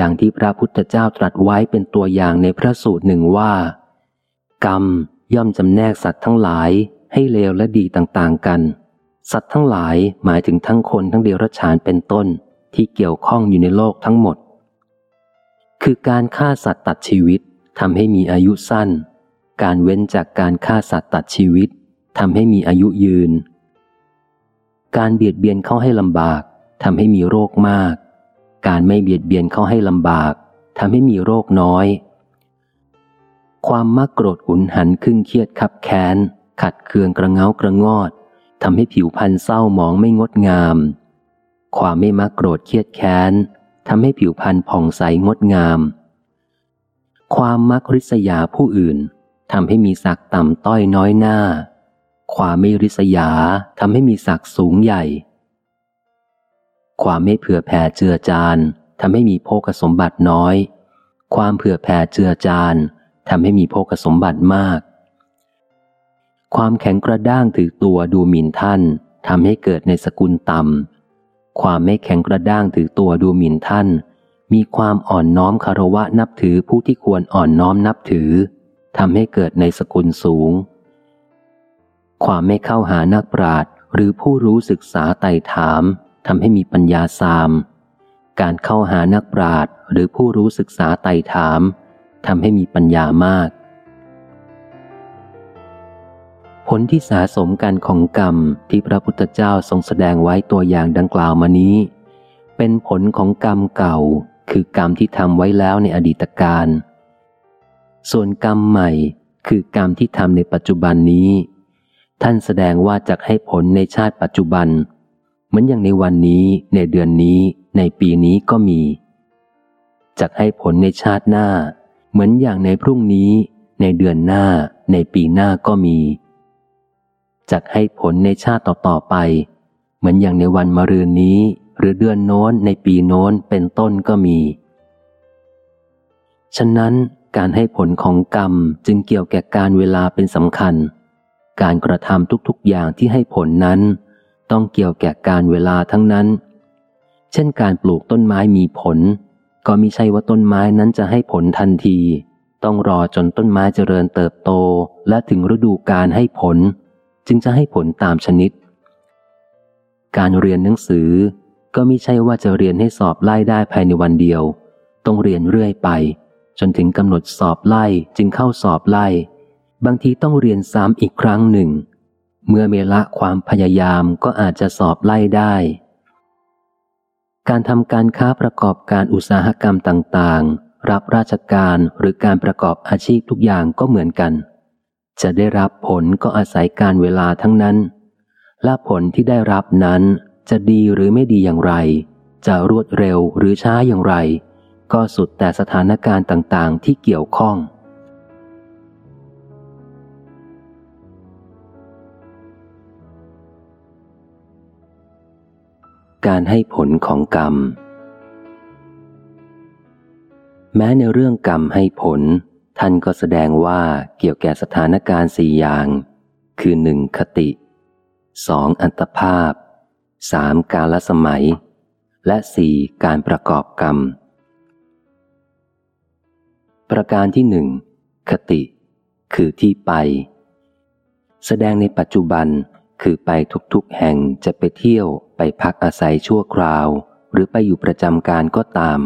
ดังที่พระพุทธเจ้าตรัสไว้เป็นตัวอย่างในพระสูตรหนึ่งว่า กรรมย่อมจำแนกสัตว์ทั้งหลายให้เลวและดีต่างๆกัน สัตว์ทั้งหลายหมายถึงทั้งคนทั้งเดรัจฉานเป็นต้นที่เกี่ยวข้องอยู่ในโลกทั้งหมด คือการฆ่าสัตว์ตัดชีวิตทำให้มีอายุสั้น การเว้นจากการฆ่าสัตว์ตัดชีวิตทำให้มีอายุยืน การเบียดเบียนเข้าให้ลำบากทำให้มีโรคมาก การไม่เบียดเบียนเข้าให้ลำบากทำให้มีโรคน้อย ความมักโกรธหุนหันขึ้นเครียดขับแค้นขัดเคืองกระเงากระงอด ทำให้ผิวพรรณเศร้าหมองไม่งดงาม ความไม่มักโกรธเครียดแค้นทำให้ผิวพรรณผ่องใสงดงาม ความมักริษยาผู้อื่นทำให้มีศักดิ์ต่ำต้อยน้อยหน้า ความไม่ริษยาทำให้มีศักดิ์สูงใหญ่ ความไม่เผื่อแผ่เจือจานทำให้มีโภคสมบัติน้อย ความเผื่อแผ่เจือจานทำให้มีโภคสมบัติมาก ความแข็งกระด้างถือตัวดูหมิ่นท่านทำให้เกิดในสกุลต่ำ ความไม่แข็งกระด้างถือตัวดูหมิ่นท่าน มีความอ่อนน้อมคารวะนับถือผู้ที่ควรอ่อนน้อมนับถือทำให้เกิดในสกุลสูง ความไม่เข้าหานักปราชญ์หรือผู้รู้ศึกษาไต่ถามทำให้มีปัญญาสาม การเข้าหานักปราชญ์หรือผู้รู้ศึกษาไต่ถามทำให้มีปัญญามาก ผลที่สะสมกันของกรรมที่พระพุทธเจ้าทรงแสดงไว้ตัวอย่างดังกล่าวมานี้ เป็นผลของกรรมเก่า คือกรรมที่ทำไว้แล้วในอดีตการ ส่วนกรรมใหม่คือกรรมที่ทำในปัจจุบันนี้ ท่านแสดงว่าจะให้ผลในชาติปัจจุบัน เหมือนอย่างในวันนี้ในเดือนนี้ในปีนี้ก็มีจะให้ผลในชาติหน้า เหมือนอย่างในพรุ่งนี้ ในเดือนหน้า ในปีหน้าก็มี จะให้ผลในชาติต่อๆไป เหมือนอย่างในวันมะรืนนี้ หรือเดือนโน้นในปีโน้นเป็นต้นก็มี ฉะนั้นการให้ผลของกรรมจึงเกี่ยวแก่การเวลาเป็นสำคัญ การกระทำทุกๆอย่างที่ให้ผลนั้น ต้องเกี่ยวแก่การเวลาทั้งนั้น เช่นการปลูกต้นไม้มีผล ก็มิใช่ว่าต้นไม้นั้นจะให้ผลทันที ต้องรอจนต้นไม้เจริญเติบโตและถึงฤดูการให้ผล จึงจะให้ผลตามชนิด การเรียนหนังสือก็ไมิใช่ว่าจะเรียนให้สอบไล่ได้ภายในวันเดียว ต้องเรียนเรื่อยไป จนถึงกำหนดสอบไล่จึงเข้าสอบไล่ บางทีต้องเรียนซ้ำอีกครั้งหนึ่ง เมื่อเมละความพยายามก็อาจจะสอบไล่ได้ การทำการค้าประกอบการอุตสาหกรรมต่าง ๆ รับราชการหรือการประกอบอาชีพทุกอย่างก็เหมือนกัน จะได้รับผลก็อาศัยการเวลาทั้งนั้น และผลที่ได้รับนั้นจะดีหรือไม่ดีอย่างไร จะรวดเร็วหรือช้าอย่างไร ก็สุดแต่สถานการณ์ต่างๆ ที่เกี่ยวข้อง การให้ผลของกรรม แม้ในเรื่องกรรมให้ผล ท่านก็แสดงว่าเกี่ยวแก่สถานการณ์สี่อย่าง คือหนึ่งคติสองอัตภาพสามกาลสมัย และสี่การประกอบกรรม ประการที่หนึ่งคติ คือที่ไป แสดงในปัจจุบันคือไปทุกๆแห่งจะไปเที่ยวไปพักอาศัยชั่วคราว หรือไปอยู่ประจำการก็ตาม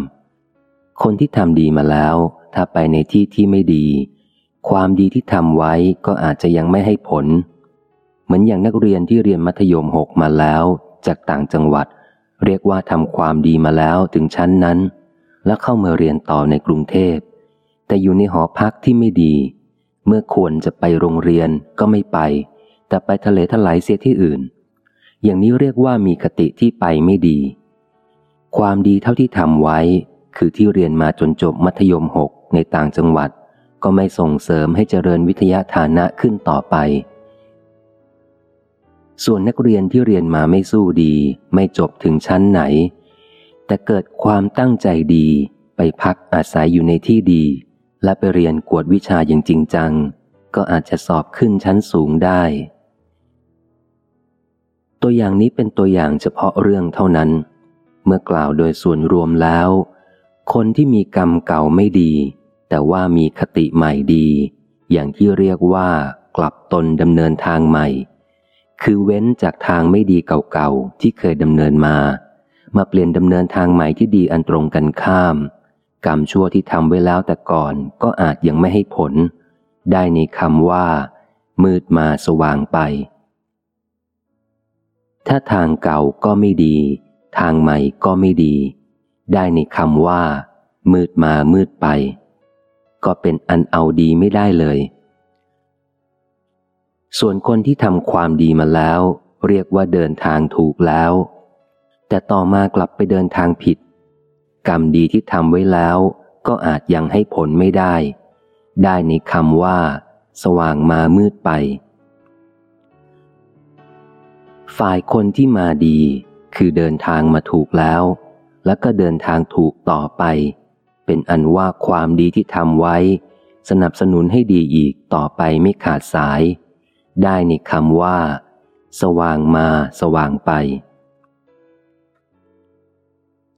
คนที่ทำดีมาแล้ว ถ้าไปในที่ที่ไม่ดี ความดีที่ทำไว้ก็อาจจะยังไม่ให้ผล เหมือนอย่างนักเรียนที่เรียนมัธยมหกมาแล้ว จากต่างจังหวัด เรียกว่าทำความดีมาแล้วถึงชั้นนั้น แล้วเข้ามาเรียนต่อในกรุงเทพ แต่อยู่ในหอพักที่ไม่ดี เมื่อควรจะไปโรงเรียนก็ไม่ไป แต่ไปทะเลทลายเสียที่อื่น อย่างนี้เรียกว่ามีคติที่ไปไม่ดี ความดีเท่าที่ทำไว้คือที่เรียนมาจนจบมัธยมหก ในต่างจังหวัด ก็ไม่ส่งเสริมให้เจริญวิทยาฐานะขึ้นต่อไป ส่วนนักเรียนที่เรียนมาไม่สู้ดี ไม่จบถึงชั้นไหน แต่เกิดความตั้งใจดีไปพักอาศัยอยู่ในที่ดี และไปเรียนกวดวิชาอย่างจริงจัง ก็อาจจะสอบขึ้นชั้นสูงได้ ตัวอย่างนี้เป็นตัวอย่างเฉพาะเรื่องเท่านั้น เมื่อกล่าวโดยส่วนรวมแล้ว คนที่มีกรรมเก่าไม่ดี แต่ว่ามีคติใหม่ดี อย่างที่เรียกว่ากลับตนดำเนินทางใหม่ คือเว้นจากทางไม่ดีเก่าๆที่เคยดำเนินมา มาเปลี่ยนดำเนินทางใหม่ที่ดีอันตรงกันข้าม กรรมชั่วที่ทำไว้แล้วแต่ก่อนก็อาจยังไม่ให้ผล ได้ในคำว่า มืดมาสว่างไป ถ้าทางเก่าก็ไม่ดี ทางใหม่ก็ไม่ดี ได้ในคำว่า มืดมามืดไป ก็เป็นอันเอาดีไม่ได้เลย ส่วนคนที่ทำความดีมาแล้ว เรียกว่าเดินทางถูกแล้ว แต่ต่อมากลับไปเดินทางผิด กรรมดีที่ทำไว้แล้ว ก็อาจยังให้ผลไม่ได้ ได้ในคำว่า สว่างมามืดไป ฝ่ายคนที่มาดีคือเดินทางมาถูกแล้ว แล้วก็เดินทางถูกต่อไป เป็นอันว่าความดีที่ทำไว้ สนับสนุนให้ดีอีกต่อไปไม่ขาดสาย ได้ในคำว่า สว่างมาสว่างไป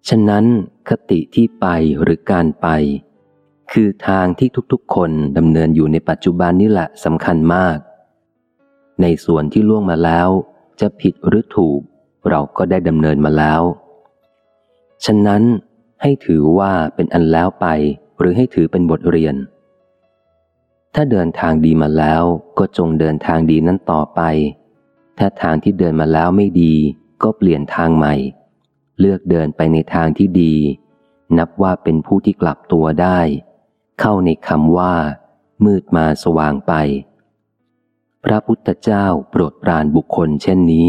ฉะนั้นคติที่ไปหรือการไป คือทางที่ทุกๆ คนดำเนินอยู่ในปัจจุบันนี่แหละสำคัญมาก ในส่วนที่ล่วงมาแล้ว จะผิดหรือถูก เราก็ได้ดำเนินมาแล้ว ฉะนั้น ให้ถือว่าเป็นอันแล้วไป หรือให้ถือเป็นบทเรียน ถ้าเดินทางดีมาแล้วก็จงเดินทางดีนั้นต่อไป ถ้าทางที่เดินมาแล้วไม่ดี ก็เปลี่ยนทางใหม่ เลือกเดินไปในทางที่ดี นับว่าเป็นผู้ที่กลับตัวได้ เข้าในคำว่า มืดมาสว่างไปพพระพุทธเจ้าโปรดปรานบุคคลเช่นนี้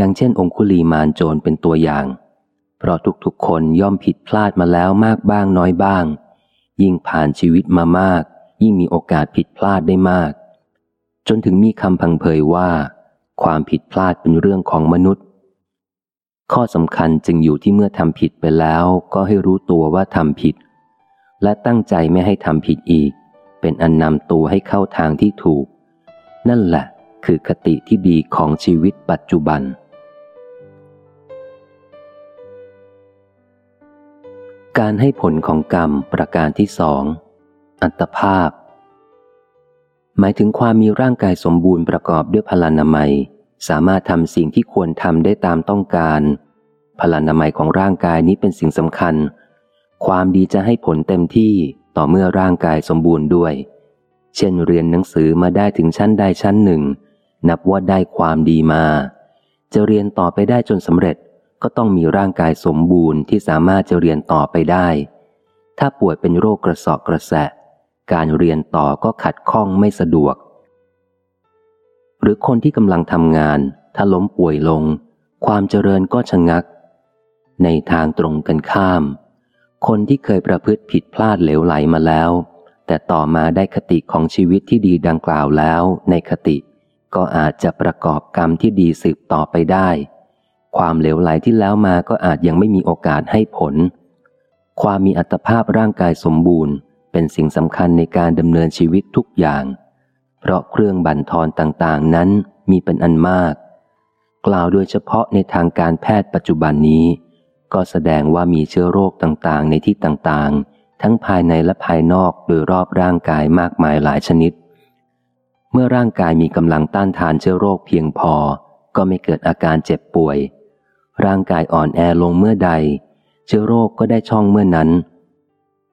ดังเช่นองคุลีมานโจรเป็นตัวอย่าง เพราะทุกๆคนย่อมผิดพลาดมาแล้วมากบ้างน้อยบ้าง ยิ่งผ่านชีวิตมามาก ยิ่งมีโอกาสผิดพลาดได้มาก จนถึงมีคำพังเพยว่า ความผิดพลาดเป็นเรื่องของมนุษย์ ข้อสำคัญจึงอยู่ที่เมื่อทำผิดไปแล้วก็ให้รู้ตัวว่าทำผิด และตั้งใจไม่ให้ทำผิดอีก เป็นอันนำตัวให้เข้าทางที่ถูก นั่นแหละคือคติที่ดีของชีวิตปัจจุบัน การให้ผลของกรรมประการที่สอง อัตภาพ หมายถึงความมีร่างกายสมบูรณ์ประกอบด้วยพลานามัย สามารถทำสิ่งที่ควรทำได้ตามต้องการ พลานามัยของร่างกายนี้เป็นสิ่งสำคัญ ความดีจะให้ผลเต็มที่ต่อเมื่อร่างกายสมบูรณ์ด้วย เช่นเรียนหนังสือมาได้ถึงชั้นใดชั้นหนึ่ง นับว่าได้ความดีมา จะเรียนต่อไปได้จนสำเร็จ ก็ต้องมีร่างกายสมบูรณ์ที่สามารถจะเรียนต่อไปได้ ถ้าป่วยเป็นโรคกระสอบกระแสะ การเรียนต่อก็ขัดข้องไม่สะดวก หรือคนที่กำลังทำงาน ถ้าล้มป่วยลง ความเจริญก็ชะงัก ในทางตรงกันข้าม คนที่เคยประพฤติผิดพลาดเหลวไหลมาแล้ว แต่ต่อมาได้คติของชีวิตที่ดีดังกล่าวแล้ว ในคติ ก็อาจจะประกอบกรรมที่ดีสืบต่อไปได้ ความเหลวไหลที่แล้วมาก็อาจยังไม่มีโอกาสให้ผล ความมีอัตภาพร่างกายสมบูรณ์ เป็นสิ่งสำคัญในการดำเนินชีวิตทุกอย่าง เพราะเครื่องบั่นทอนต่างๆนั้นมีเป็นอันมาก กล่าวโดยเฉพาะในทางการแพทย์ปัจจุบันนี้ ก็แสดงว่ามีเชื้อโรคต่างๆ ในที่ต่างๆ ทั้งภายในและภายนอกโดยรอบร่างกายมากมายหลายชนิด เมื่อร่างกายมีกำลังต้านทานเชื้อโรคเพียงพอ ก็ไม่เกิดอาการเจ็บป่วย ร่างกายอ่อนแอลงเมื่อใด เชื้อโรคก็ได้ช่องเมื่อนั้น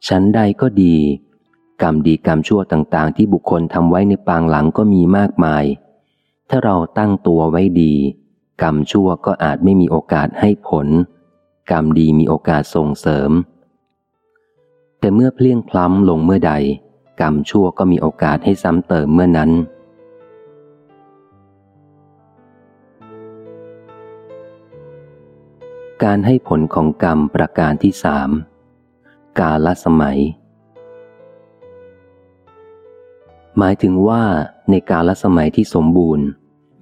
ชั้นใดก็ดี กรรมดีกรรมชั่วต่างๆ ที่บุคคลทำไว้ในปางหลังก็มีมากมาย ถ้าเราตั้งตัวไว้ดี กรรมชั่วก็อาจไม่มีโอกาสให้ผล กรรมดีมีโอกาสส่งเสริม แต่เมื่อเพลี่ยงพล้ำลงเมื่อใด กรรมชั่วก็มีโอกาสให้ซ้ำเติมเมื่อนั้น การให้ผลของกรรมประการที่สามกาลสมัย หมายถึงว่าในกาลสมัยที่สมบูรณ์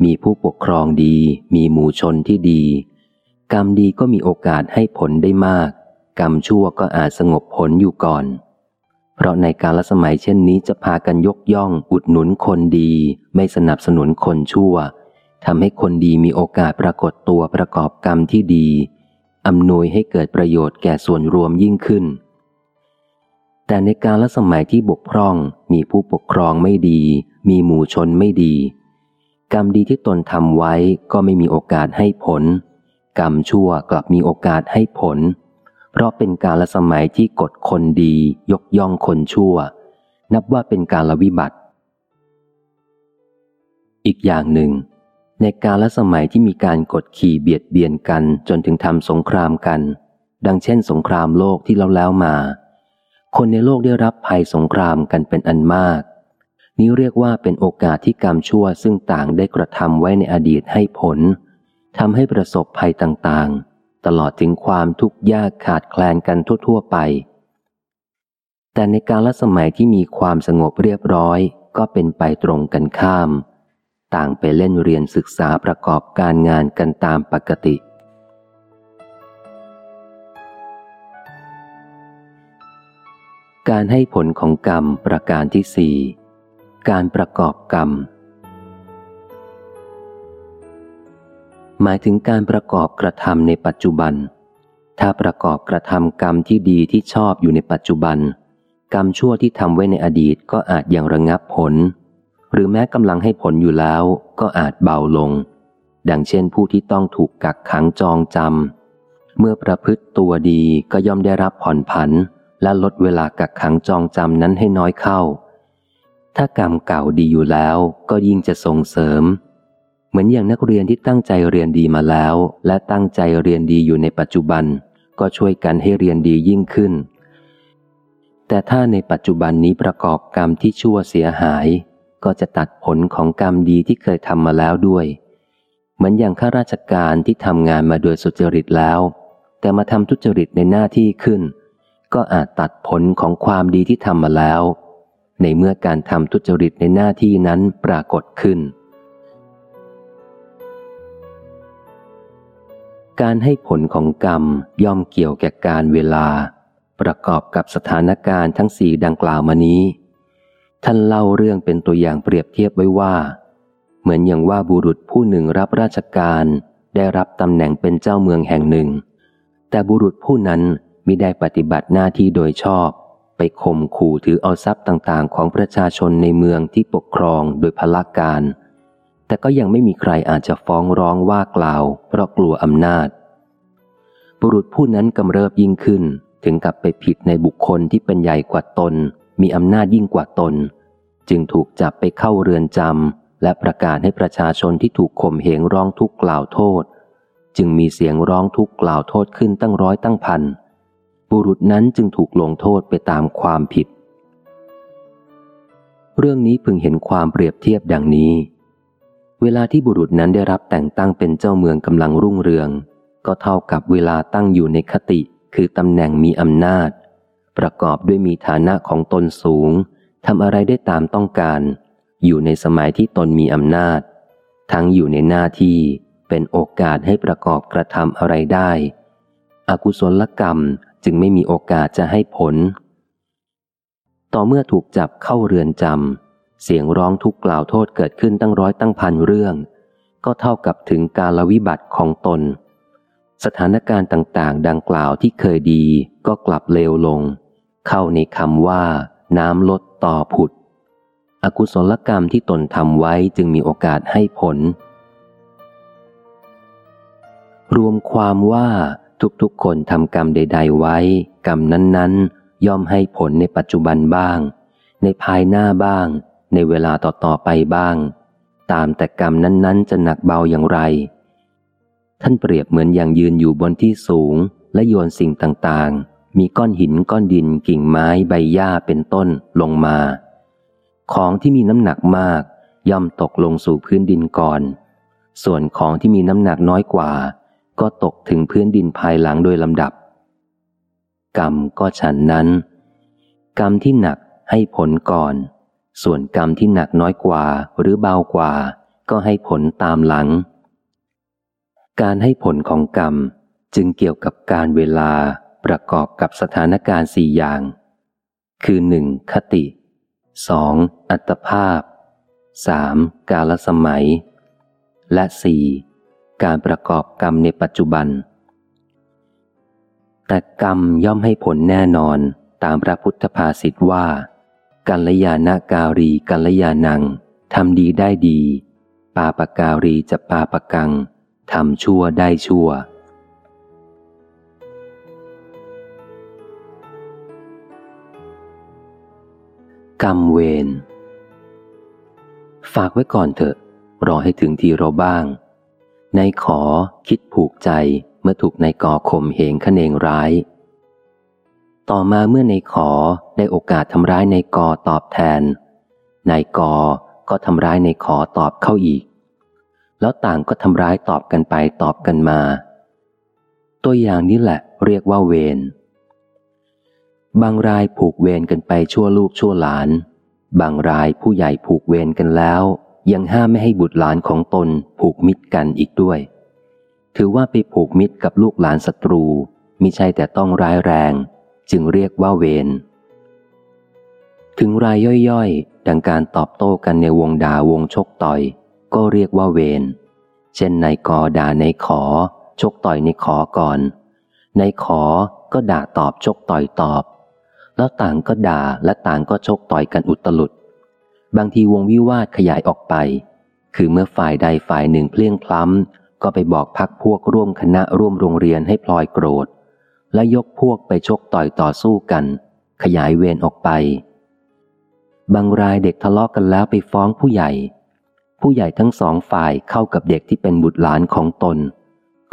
มีผู้ปกครองดี มีหมู่ชนที่ดี กรรมดีก็มีโอกาสให้ผลได้มาก กรรมชั่วก็อาจสงบผลอยู่ก่อน เพราะในกาลสมัยเช่นนี้จะพากันยกย่องอุดหนุนคนดี ไม่สนับสนุนคนชั่วทำให้คนดีมีโอกาสปรากฏตัวประกอบกรรมที่ดี อำนวยให้เกิดประโยชน์แก่ส่วนรวมยิ่งขึ้น แต่ในการละสมัยที่บกพร่องมีผู้ปกครองไม่ดี มีหมู่ชนไม่ดี กรรมดีที่ตนทำไว้ก็ไม่มีโอกาสให้ผล กรรมชั่วกลับมีโอกาสให้ผล เพราะเป็นการละสมัยที่กดคนดี ยกย่องคนชั่ว นับว่าเป็นการละวิบัติ อีกอย่างหนึ่ง ในการลสมัยที่มีการกดขี่เบียดเบียนกันจนถึงทำสงครามกัน ดังเช่น สงครามโลกที่เราแล้วมา คนในโลกได้รับภัยสงครามกันเป็นอันมาก นี้เรียกว่าเป็นโอกาสที่กรรมชั่วซึ่งต่างได้กระทำไว้ในอดีตให้ผลทำให้ประสบภัยต่างๆ ตลอดถึงความทุกข์ยากขาดแคลนกันทั่ว ๆ ไป แต่ในการลสมัยที่มีความสงบเรียบร้อยก็เป็นไปตรงกันข้าม ต่างไปเล่นเรียนศึกษาประกอบการงานกันตามปกติ การให้ผลของกรรมประการที่สี่การประกอบกรรม หมายถึงการประกอบกระทำในปัจจุบัน ถ้าประกอบกระทำกรรมที่ดีที่ชอบอยู่ในปัจจุบัน กรรมชั่วที่ทำไว้ในอดีตก็อาจยังระงับผล หรือแม้กำลังให้ผลอยู่แล้วก็อาจเบาลง ดังเช่นผู้ที่ต้องถูกกักขังจองจำเมื่อประพฤติตัวดีก็ย่อมได้รับผ่อนผัน และลดเวลากักขังจองจำนั้นให้น้อยเข้า ถ้ากรรมเก่าดีอยู่แล้วก็ยิ่งจะส่งเสริม เหมือนอย่างนักเรียนที่ตั้งใจเรียนดีมาแล้ว และตั้งใจเรียนดีอยู่ในปัจจุบัน ก็ช่วยกันให้เรียนดียิ่งขึ้นแต่ถ้าในปัจจุบันนี้ประกอบกรรมที่ชั่วเสียหาย ก็จะตัดผลของกรรมดีที่เคยทำมาแล้วด้วย เหมือนอย่างข้าราชการที่ทำงานมาโดยสุจริตแล้ว แต่มาทำทุจริตในหน้าที่ขึ้น ก็อาจตัดผลของความดีที่ทำมาแล้ว ในเมื่อการทำทุจริตในหน้าที่นั้นปรากฏขึ้น การให้ผลของกรรมย่อมเกี่ยวแก่การเวลา ประกอบกับสถานการณ์ทั้งสี่ดังกล่าวมานี้ ท่านเล่าเรื่องเป็นตัวอย่างเปรียบเทียบไว้ว่า เหมือนอย่างว่าบุรุษผู้หนึ่งรับราชการได้รับตำแหน่งเป็นเจ้าเมืองแห่งหนึ่ง แต่บุรุษผู้นั้นมิได้ปฏิบัติหน้าที่โดยชอบ ไปข่มขู่ถือเอาทรัพย์ต่างๆ ของประชาชนในเมืองที่ปกครองโดยพละการ แต่ก็ยังไม่มีใครอาจจะฟ้องร้องว่ากล่าว เพราะกลัวอำนาจ บุรุษผู้นั้นกำเริบยิ่งขึ้นถึงกับไปผิดในบุคคลที่เป็นใหญ่กว่าตน มีอำนาจยิ่งกว่าตน จึงถูกจับไปเข้าเรือนจำและประกาศให้ประชาชนที่ถูกข่มเหงร้องทุกข์กล่าวโทษ จึงมีเสียงร้องทุกข์กล่าวโทษขึ้นตั้งร้อยตั้งพันบุรุษนั้นจึงถูกลงโทษไปตามความผิด เรื่องนี้พึงเห็นความเปรียบเทียบดังนี้ เวลาที่บุรุษนั้นได้รับแต่งตั้งเป็นเจ้าเมืองกำลังรุ่งเรือง ก็เท่ากับเวลาตั้งอยู่ในคติคือตำแหน่งมีอำนาจ ประกอบด้วยมีฐานะของตนสูงทำอะไรได้ตามต้องการ อยู่ในสมัยที่ตนมีอำนาจ ทั้งอยู่ในหน้าที่เป็นโอกาสให้ประกอบกระทำอะไรได้ อกุศลกรรมจึงไม่มีโอกาสจะให้ผล ต่อเมื่อถูกจับเข้าเรือนจำเสียงร้องทุกกล่าวโทษเกิดขึ้นตั้งร้อยตั้งพันเรื่อง ก็เท่ากับถึงการละวิบัติของตน สถานการณ์ต่างๆ ดังกล่าวที่เคยดีก็กลับเลวลง เข้าในคำว่า น้ำลดต่อผุด อกุศลกรรมที่ตนทำไว้จึงมีโอกาสให้ผล รวมความว่าทุกๆคนทำกรรมใด ๆ ไว้ กรรมนั้นๆ ย่อมให้ผลในปัจจุบันบ้าง ในภายหน้าบ้าง ในเวลาต่อๆไปบ้าง ตามแต่กรรมนั้นๆ จะหนักเบาอย่างไร ท่านเปรียบเหมือนอย่างยืนอยู่บนที่สูง และโยนสิ่งต่างๆ มีก้อนหินก้อนดินกิ่งไม้ใบหญ้าเป็นต้นลงมา ของที่มีน้ำหนักมาก ย่อมตกลงสู่พื้นดินก่อน ส่วนของที่มีน้ำหนักน้อยกว่า ก็ตกถึงพื้นดินภายหลังโดยลำดับ กรรมก็ฉันนั้น กรรมที่หนักให้ผลก่อน ส่วนกรรมที่หนักน้อยกว่าหรือเบากว่า ก็ให้ผลตามหลัง การให้ผลของกรรมจึงเกี่ยวกับการเวลาประกอบกับสถานการณ์สี่อย่าง คือหนึ่งคติสองอัตภาพสามกาลสมัย และสี่การประกอบกรรมในปัจจุบัน แต่กรรมย่อมให้ผลแน่นอนตามพระพุทธภาษิตว่า กัลยาณการีกัลยาณังทำดีได้ดี ปาปการีจะปาปกัง ทำชั่วได้ชั่ว กรรมเวรฝากไว้ก่อนเถอะ รอให้ถึงทีเราบ้าง ในขอคิดผูกใจเมื่อถูกในกอข่มเหงขเนงร้าย ต่อมาเมื่อในขอได้โอกาสทำร้ายในกอตอบแทน นายกอก็ทำร้ายในขอตอบเข้าอีก แล้วต่างก็ทำร้ายตอบกันไปตอบกันมา ตัวอย่างนี้แหละเรียกว่าเวร บางรายผูกเวรกันไปชั่วลูกชั่วหลาน บางรายผู้ใหญ่ผูกเวรกันแล้ว ยังห้ามไม่ให้บุตรหลานของตนผูกมิตรกันอีกด้วย ถือว่าไปผูกมิตรกับลูกหลานศัตรูมิใช่แต่ต้องร้ายแรง จึงเรียกว่าเวร ถึงรายย่อยๆ ดังการตอบโต้กันในวงด่าวงชกต่อย ก็เรียกว่าเวร เช่นในกอด่าในขอ ชกต่อยในขอก่อน ในขอก็ด่าตอบชกต่อยตอบ แล้วต่างก็ด่าและต่างก็ชกต่อยกันอุตลุด บางทีวงวิวาทขยายออกไป คือเมื่อฝ่ายใดฝ่ายหนึ่งเพลียงพล้ำก็ไปบอกพักพวกร่วมคณะร่วมโรงเรียนให้พลอยโกรธ และยกพวกไปชกต่อยต่อสู้กัน ขยายเวรออกไป บางรายเด็กทะเลาะกกันแล้วไปฟ้องผู้ใหญ่ ผู้ใหญ่ทั้งสองฝ่ายเข้ากับเด็กที่เป็นบุตรหลานของตน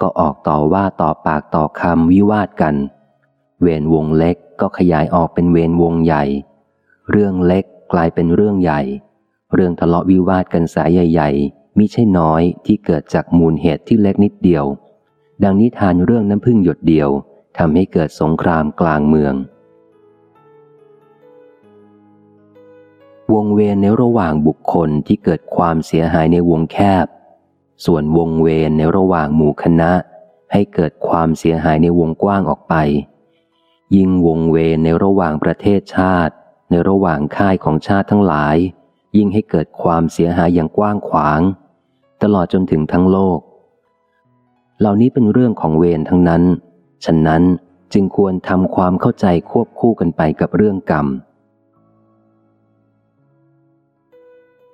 ก็ออกต่อว่าต่อปากต่อคำวิวาทกัน เวรวงเล็กก็ขยายออกเป็นเวรวงใหญ่ เรื่องเล็กกลายเป็นเรื่องใหญ่ เรื่องทะเลาะวิวาทกันสายใหญ่ๆมิใช่น้อยที่เกิดจากมูลเหตุที่เล็กนิดเดียว ดังนิทานเรื่องน้ำพึ่งหยดเดียวทำให้เกิดสงครามกลางเมือง วงเวรในระหว่างบุคคลที่เกิดความเสียหายในวงแคบ ส่วนวงเวรในระหว่างหมู่คณะ ให้เกิดความเสียหายในวงกว้างออกไป ยิ่งวงเวรในระหว่างประเทศชาติ ในระหว่างค่ายของชาติทั้งหลาย ยิ่งให้เกิดความเสียหายอย่างกว้างขวาง ตลอดจนถึงทั้งโลก เหล่านี้เป็นเรื่องของเวรทั้งนั้น ฉะนั้นจึงควรทำความเข้าใจควบคู่กันไปกับเรื่องกรรม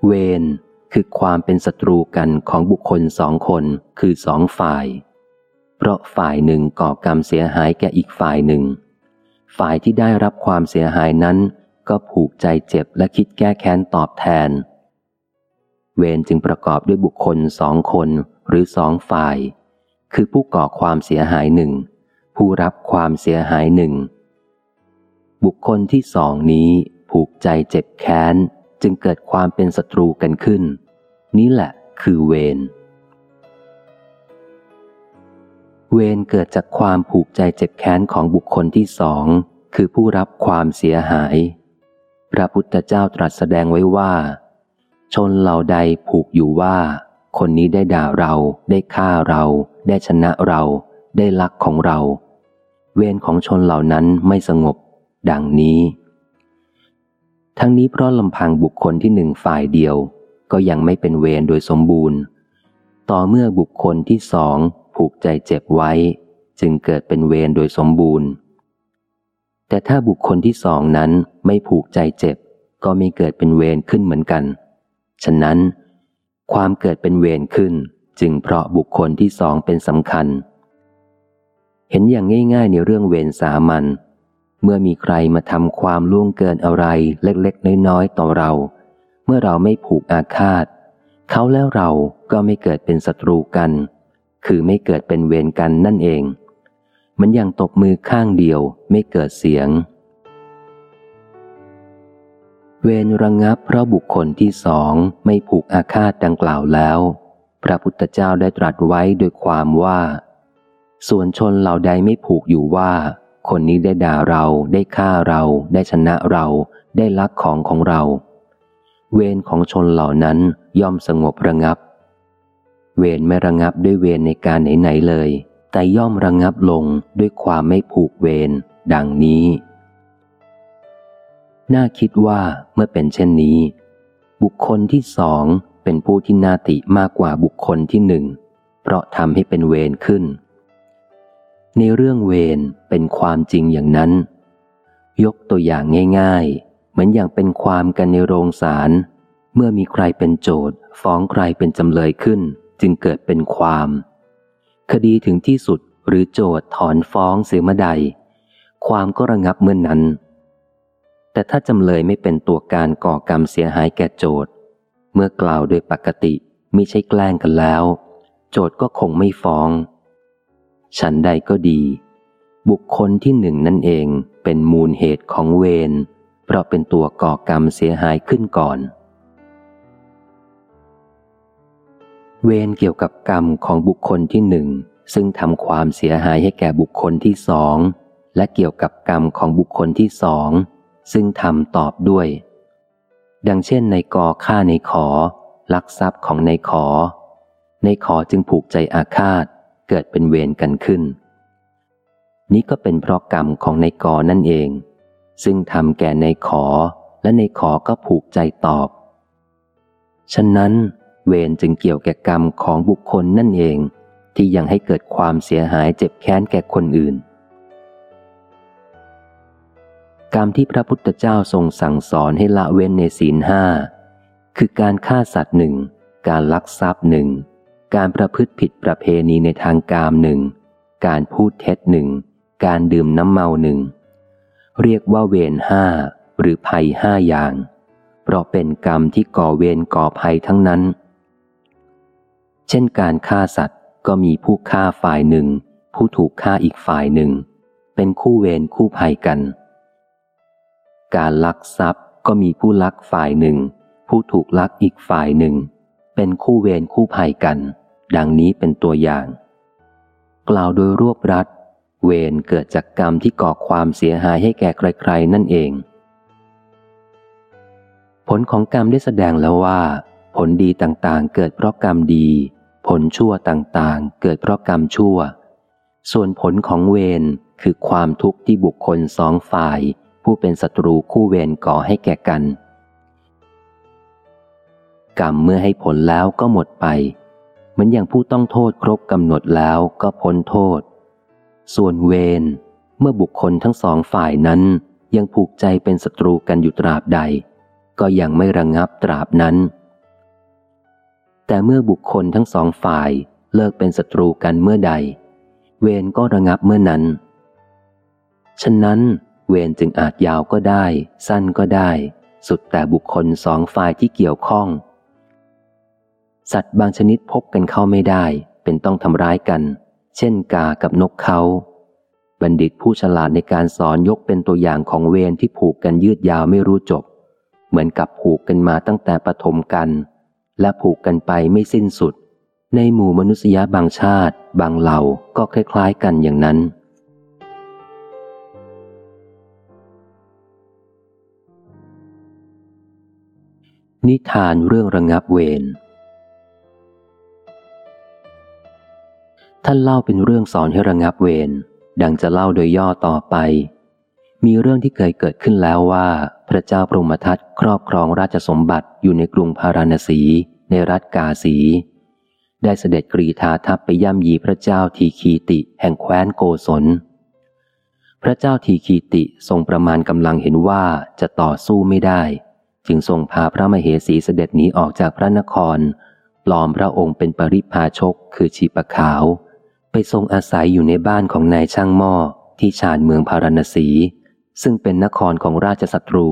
เวรคือความเป็นศัตรูกันของบุคคลสองคนคือสองฝ่าย เพราะฝ่ายหนึ่งก่อกรรมเสียหายแก่อีกฝ่ายหนึ่ง ฝ่ายที่ได้รับความเสียหายนั้น ก็ผูกใจเจ็บและคิดแก้แค้นตอบแทน เวรจึงประกอบด้วยบุคคลสองคนหรือสองฝ่าย คือผู้ก่อความเสียหายหนึ่งผู้รับความเสียหายหนึ่ง บุคคลที่สองนี้ผูกใจเจ็บแค้น จึงเกิดความเป็นศัตรูกันขึ้น นี่แหละคือเวร เวรเกิดจากความผูกใจเจ็บแค้นของบุคคลที่สอง คือผู้รับความเสียหาย พระพุทธเจ้าตรัสแสดงไว้ว่า ชนเหล่าใดผูกอยู่ว่า คนนี้ได้ด่าเรา ได้ฆ่าเรา ได้ชนะเรา ได้ลักของเรา เวรของชนเหล่านั้นไม่สงบ ดังนี้ ทั้งนี้เพราะลำพังบุคคลที่หนึ่งฝ่ายเดียว ก็ยังไม่เป็นเวรโดยสมบูรณ์ ต่อเมื่อบุคคลที่สองผูกใจเจ็บไว้ จึงเกิดเป็นเวรโดยสมบูรณ์ แต่ถ้าบุคคลที่สองนั้นไม่ผูกใจเจ็บ ก็ไม่เกิดเป็นเวรขึ้นเหมือนกัน ฉะนั้น ความเกิดเป็นเวรขึ้น จึงเพราะบุคคลที่สองเป็นสำคัญ เห็นอย่างง่าย ๆ ในเรื่องเวรสามัญ เมื่อมีใครมาทำความล่วงเกินอะไรเล็กๆ น้อยๆ ต่อเรา เมื่อเราไม่ผูกอาฆาต เขาแล้วเราก็ไม่เกิดเป็นศัตรูกัน คือไม่เกิดเป็นเวรกันนั่นเอง มันอย่างตบมือข้างเดียวไม่เกิดเสียง เวรระงับเพราะบุคคลที่สองไม่ผูกอาฆาตดังกล่าวแล้ว พระพุทธเจ้าได้ตรัสไว้โดยความว่า ส่วนชนเหล่าใดไม่ผูกอยู่ว่า คนนี้ได้ด่าเราได้ฆ่าเรา ได้ชนะเรา ได้ลักของของเรา เวรของชนเหล่านั้นย่อมสงบระงับ เวรไม่ระงับด้วยเวรในการไหนๆเลย แต่ย่อมระงับลงด้วยความไม่ผูกเวรดังนี้ น่าคิดว่าเมื่อเป็นเช่นนี้ บุคคลที่สองเป็นผู้ที่น่าติมากกว่าบุคคลที่หนึ่งเพราะทำให้เป็นเวรขึ้น ในเรื่องเวรเป็นความจริงอย่างนั้น ยกตัวอย่างง่าย ๆ เหมือนอย่างเป็นความกันในโรงศาลเมื่อมีใครเป็นโจทย์ฟ้องใครเป็นจำเลยขึ้น จึงเกิดเป็นความ คดีถึงที่สุดหรือโจทย์ถอนฟ้องเสียเมื่อใด ความก็ระงับเมื่อนนั้น แต่ถ้าจำเลยไม่เป็นตัวการก่อกรรมเสียหายแก่โจทย์เมื่อกล่าวโดยปกติไม่ใช่แกล้งกันแล้ว โจทย์ก็คงไม่ฟ้อง ฉันใดก็ดี บุคคลที่หนึ่งนั่นเองเป็นมูลเหตุของเวรเพราะเป็นตัวก่อกรรมเสียหายขึ้นก่อน เวรเกี่ยวกับกรรมของบุคคลที่หนึ่งซึ่งทำความเสียหายให้แก่บุคคลที่สองและเกี่ยวกับกรรมของบุคคลที่สองซึ่งทำตอบด้วย ดังเช่นในกอฆ่าในขอ ลักทรัพย์ของในขอ ในขอจึงผูกใจอาฆาต เกิดเป็นเวรกันขึ้น นี้ก็เป็นเพราะกรรมของในกอนั่นเอง ซึ่งทำแก่ในขอและในขอก็ผูกใจตอบ ฉะนั้น เวรจึงเกี่ยวแก่กรรมของบุคคลนั่นเอง ที่ยังให้เกิดความเสียหายเจ็บแค้นแก่คนอื่น กรรมที่พระพุทธเจ้าทรงสั่งสอนให้ละเว้นในศีลห้าคือการฆ่าสัตว์หนึ่ง การลักทรัพย์หนึ่ง การประพฤติผิดประเพณีในทางกามหนึ่ง การพูดเท็จหนึ่ง การดื่มน้ำเมาหนึ่ง เรียกว่าเวรห้าหรือภัยห้าอย่าง เพราะเป็นกรรมที่ก่อเวรก่อภัยทั้งนั้น เช่นการฆ่าสัตว์ก็มีผู้ฆ่าฝ่ายหนึ่ง ผู้ถูกฆ่าอีกฝ่ายหนึ่ง เป็นคู่เวรคู่ภัยกัน การลักทรัพย์ก็มีผู้ลักฝ่ายหนึ่ง ผู้ถูกลักอีกฝ่ายหนึ่ง เป็นคู่เวรคู่ภัยกัน ดังนี้เป็นตัวอย่าง กล่าวโดยรวบรัด เวรเกิดจากกรรมที่ก่อความเสียหายให้แก่ใครๆ นั่นเอง ผลของกรรมได้แสดงแล้วว่า ผลดีต่างๆ เกิดเพราะกรรมดี ผลชั่วต่างๆ เกิดเพราะกรรมชั่ว ส่วนผลของเวรคือความทุกข์ที่บุคคลสองฝ่าย ผู้เป็นศัตรูคู่เวรก่อให้แก่กัน กรรมเมื่อให้ผลแล้วก็หมดไป เหมือนอย่างผู้ต้องโทษครบกำหนดแล้วก็พ้นโทษ ส่วนเวรเมื่อบุคคลทั้งสองฝ่ายนั้นยังผูกใจเป็นศัตรูกันอยู่ตราบใด ก็ยังไม่ระงงับตราบนั้น แต่เมื่อบุคคลทั้งสองฝ่ายเลิกเป็นศัตรูกันเมื่อใด เวรก็ระงับเมื่อนั้น ฉะนั้น เวรจึงอาจยาวก็ได้ สั้นก็ได้ สุดแต่บุคคลสองฝ่ายที่เกี่ยวข้อง สัตว์บางชนิดพบกันเข้าไม่ได้ เป็นต้องทำร้ายกัน เช่นกากับนกเขา บัณฑิตผู้ฉลาดในการสอนยกเป็นตัวอย่างของเวรที่ผูกกันยืดยาวไม่รู้จบ เหมือนกับผูกกันมาตั้งแต่ปฐมกัน และผูกกันไปไม่สิ้นสุด ในหมู่มนุษยบางชาติ บางเหล่าก็คล้ายๆกันอย่างนั้นนิทานเรื่องระงับเวร ท่านเล่าเป็นเรื่องสอนให้ระงับเวร ดังจะเล่าโดยย่อต่อไป มีเรื่องที่เคยเกิดขึ้นแล้วว่า พระเจ้าปรมทัตครอบครองราชสมบัติอยู่ในกรุงพาราณสี ในรัฐกาสี ได้เสด็จกรีธาทัพไปย่ำยีพระเจ้าทีคีติแห่งแคว้นโกศล พระเจ้าทีคีติทรงประมาณกำลังเห็นว่าจะต่อสู้ไม่ได้ จึงทรงพาพระมเหสีเสด็จหนีออกจากพระนคร ปลอมพระองค์เป็นปริพาชกคือชีปะขาว ไปทรงอาศัยอยู่ในบ้านของนายช่างหม้อที่ชานเมืองพาราณสี ซึ่งเป็นนครของราชศัตรู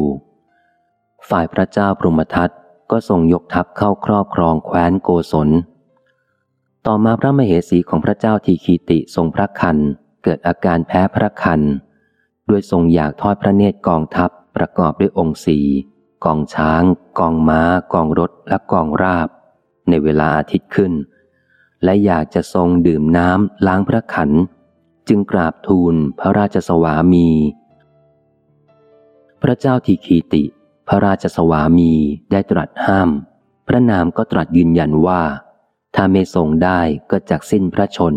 ฝ่ายพระเจ้าพรหมทัตก็ทรงยกทัพเข้าครอบครองแคว้นโกศล ต่อมาพระมเหสีของพระเจ้าทีคีติทรงพระคันเกิดอาการแพ้พระคันด้วยทรงอยากทอดพระเนตรกองทัพประกอบด้วยองค์สีกองช้าง กองม้า กองรถและกองราบ ในเวลาอาทิตย์ขึ้น และอยากจะทรงดื่มน้ำล้างพระขัน จึงกราบทูลพระราชสวามี พระเจ้าทีคีติ พระราชสวามีได้ตรัสห้าม พระนามก็ตรัสยืนยันว่า ถ้าไม่ทรงได้ก็จักสิ้นพระชน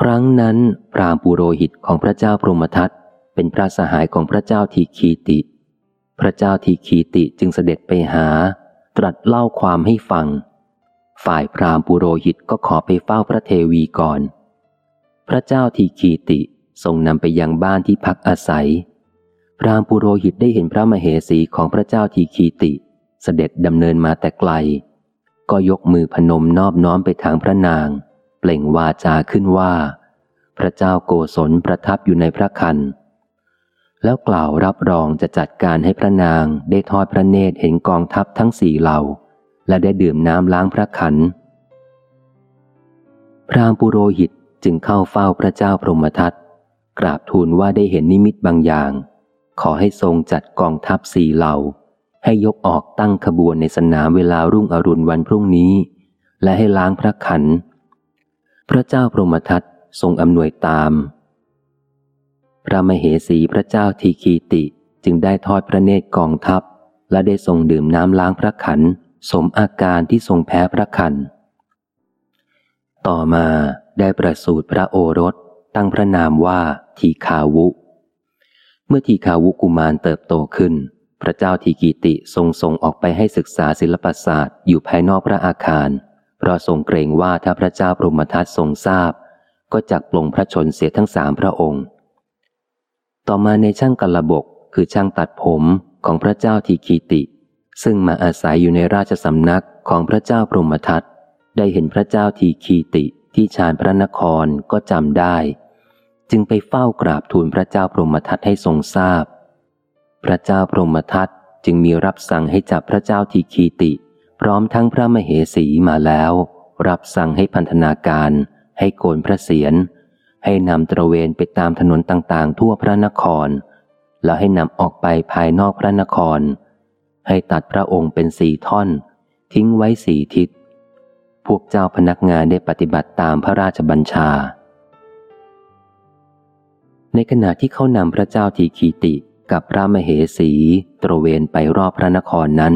ครั้งนั้นพรามปุโรหิตของพระเจ้าพรหมทัตเป็นพระสหายของพระเจ้าทีคีติ พระเจ้าทีคีติจึงเสด็จไปหา ตรัสเล่าความให้ฟัง ฝ่ายพราหมณ์ปุโรหิตก็ขอไปเฝ้าพระเทวีก่อน พระเจ้าทีคีติทรงนำไปยังบ้านที่พักอาศัย พราหมณ์ปุโรหิตได้เห็นพระมเหสีของพระเจ้าทีคีติ เสด็จดำเนินมาแต่ไกล ก็ยกมือพนมนอบน้อมไปทางพระนาง เปล่งวาจาขึ้นว่า พระเจ้าโกศลประทับอยู่ในพระคันแล้วกล่าวรับรองจะจัดการให้พระนางได้ทอดพระเนตรเห็นกองทัพทั้งสี่เหล่า และได้ดื่มน้ำล้างพระขัน พรามปุโรหิตจึงเข้าเฝ้าพระเจ้าพรหมทัตกราบทูลว่าได้เห็นนิมิตบางอย่าง ขอให้ทรงจัดกองทัพสี่เหล่า ให้ยกออกตั้งขบวนในสนามเวลารุ่งอรุณวันพรุ่งนี้ และให้ล้างพระขัน พระเจ้าพรหมทัตทรงอำนวยตาม พระมเหสีพระเจ้าทีคีติจึงได้ทอดพระเนตรกองทัพ และได้ทรงดื่มน้ำล้างพระขัน สมอาการที่ทรงแพ้พระคัน ต่อมาได้ประสูติพระโอรสตั้งพระนามว่าทีคาวุ เมื่อทีคาวุกุมารเติบโตขึ้น พระเจ้าทีกีติทรงส่งออกไปให้ศึกษาศิลปศาสตร์อยู่ภายนอกพระอาคาร เพราะทรงเกรงว่าถ้าพระเจ้าปรมทัตทรงทราบ ก็จักปลงพระชนเสียทั้งสามพระองค์ ต่อมาในช่างกระบกคือช่างตัดผมของพระเจ้าทีกีติ ซึ่งมาอาศัยอยู่ในราชสำนักของพระเจ้าพรหมทัตได้เห็นพระเจ้าทีคีติที่ชานพระนครก็จำได้ จึงไปเฝ้ากราบทูลพระเจ้าพรหมทัตให้ทรงทราบ พระเจ้าพรหมทัตจึงมีรับสั่งให้จับพระเจ้าทีคีติ พร้อมทั้งพระมเหสีมาแล้ว รับสั่งให้พันธนาการ ให้โกนพระเศียรให้นำตระเวนไปตามถนนต่างๆ ทั่วพระนคร แล้วให้นำออกไปภายนอกพระนคร ให้ตัดพระองค์เป็นสี่ท่อน ทิ้งไว้สี่ทิศ พวกเจ้าพนักงานได้ปฏิบัติตามพระราชบัญชา ในขณะที่เขานำพระเจ้าทีขีติกับพระมเหสีตระเวนไปรอบพระนครนั้น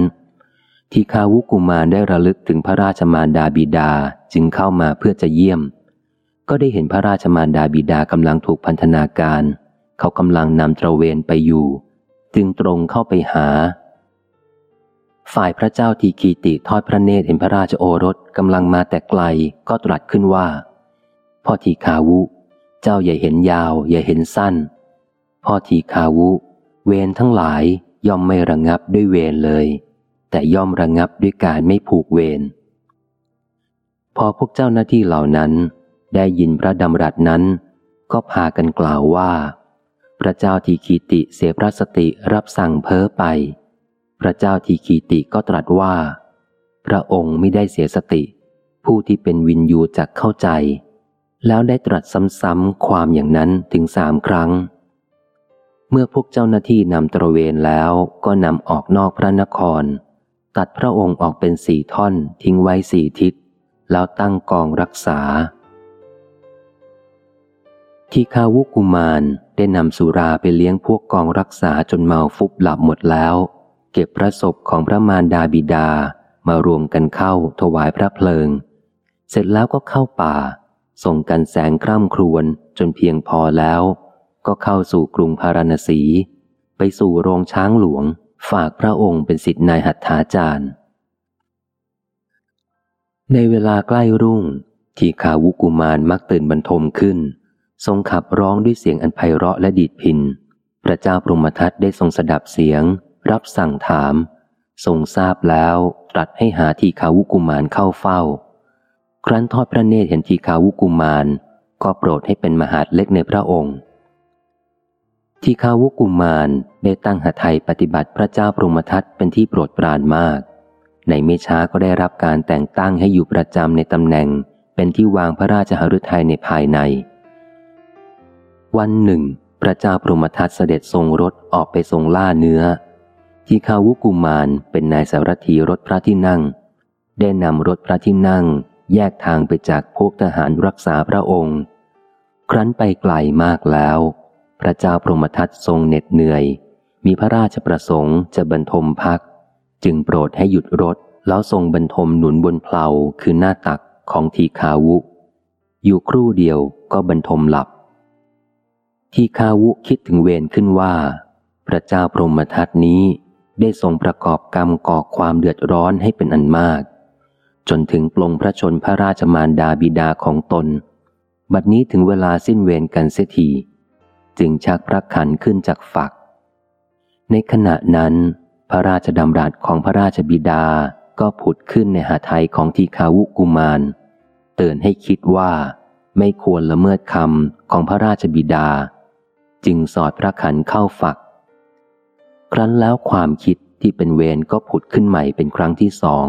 ทีคาวุกุมารได้ระลึกถึงพระราชมารดาบิดาจึงเข้ามาเพื่อจะเยี่ยม ก็ได้เห็นพระราชมารดาบิดากำลังถูกพันธนาการ เขากำลังนำตระเวนไปอยู่ จึงตรงเข้าไปหา ฝ่ายพระเจ้าทีคีติทอดพระเนตรเห็นพระราชโอรสกำลังมาแต่ไกลก็ตรัสขึ้นว่า พ่อทีคาวุ เจ้าอย่าเห็นยาว อย่าเห็นสั้น พ่อทีคาวุ เวรทั้งหลายย่อมไม่ระงับด้วยเวรเลย แต่ย่อมระงับด้วยการไม่ผูกเวรพอพวกเจ้าหน้าที่เหล่านั้น ได้ยินพระดำรัสนั้น ก็พากันกล่าวว่า พระเจ้าทีคีติเสียพระสติรับสั่งเพ้อไป พระเจ้าทีคีติก็ตรัสว่า พระองค์ไม่ได้เสียสติ ผู้ที่เป็นวินยูจักเข้าใจ แล้วได้ตรัสซ้ำๆความอย่างนั้นถึงสามครั้ง เมื่อพวกเจ้าหน้าที่นำตระเวนแล้วก็นำออกนอกพระนคร ตัดพระองค์ออกเป็นสี่ท่อนทิ้งไว้สี่ทิศ แล้วตั้งกองรักษา ที่คาวุกุมารได้นำสุราไปเลี้ยงพวกกองรักษาจนเมาฟุบหลับหมดแล้ว เก็บพระศพของพระมารดาบิดามารวมกันเข้าถวายพระเพลิง เสร็จแล้วก็เข้าป่า ส่งกันแสงคร่ำครวญจนเพียงพอแล้ว ก็เข้าสู่กรุงพาราณสี ไปสู่โรงช้างหลวง ฝากพระองค์เป็นสิทธินายหัตถาจารย์ ในเวลาใกล้รุ่ง ที่ขาวุกุมารมักตื่นบรรทมขึ้น ทรงขับร้องด้วยเสียงอันไพเราะและดีดพิน พระเจ้าปรมทัตได้ทรงสดับเสียง รับสั่งถาม ทรงทราบแล้วตรัสให้หาทีขาวุกุมารเข้าเฝ้า ครั้นทอดพระเนตรเห็นทีขาวุกุมาร ก็โปรดให้เป็นมหาดเล็กในพระองค์ที่คาวุกุมารได้ตั้งหทัยปฏิบัติพระเจ้าปรมทัตเป็นที่โปรดปรานมาก ในเมช้าก็ได้รับการแต่งตั้งให้อยู่ประจำในตำแหน่ง เป็นที่วางพระราชหฤทัยในภายใน วันหนึ่ง พระเจ้าปรมทัตเสด็จทรงรถออกไปทรงล่าเนื้อ ที่คาวุกุมารเป็นนายสารถีรถพระที่นั่ง ได้นำรถพระที่นั่ง แยกทางไปจากพวกทหารรักษาพระองค์ ครั้นไปไกลมากแล้ว พระเจ้าพรหมทัตทรงเหน็ดเหนื่อย มีพระราชประสงค์จะบรรทมพัก จึงโปรดให้หยุดรถแล้วทรงบรรทมหนุนบนเพลาคือหน้าตักของทีคาวุ อยู่ครู่เดียวก็บรรทมหลับ ทีคาวุคิดถึงเวรขึ้นว่า พระเจ้าพรหมทัตนี้ ได้ทรงประกอบกรรมก่อความเดือดร้อนให้เป็นอันมาก จนถึงปลงพระชนพระราชมารดาบิดาของตน บัดนี้ถึงเวลาสิ้นเวรกันเสียทีจึงชักพระขันขึ้นจากฝัก ในขณะนั้น พระราชดำรัสของพระราชบิดาก็ผุดขึ้นในหาไทยของทีคาวุกุมาร เตือนให้คิดว่า ไม่ควรละเมิดคำของพระราชบิดา จึงสอดพระขันเข้าฝัก ครั้นแล้วความคิดที่เป็นเวรก็ผุดขึ้นใหม่เป็นครั้งที่สอง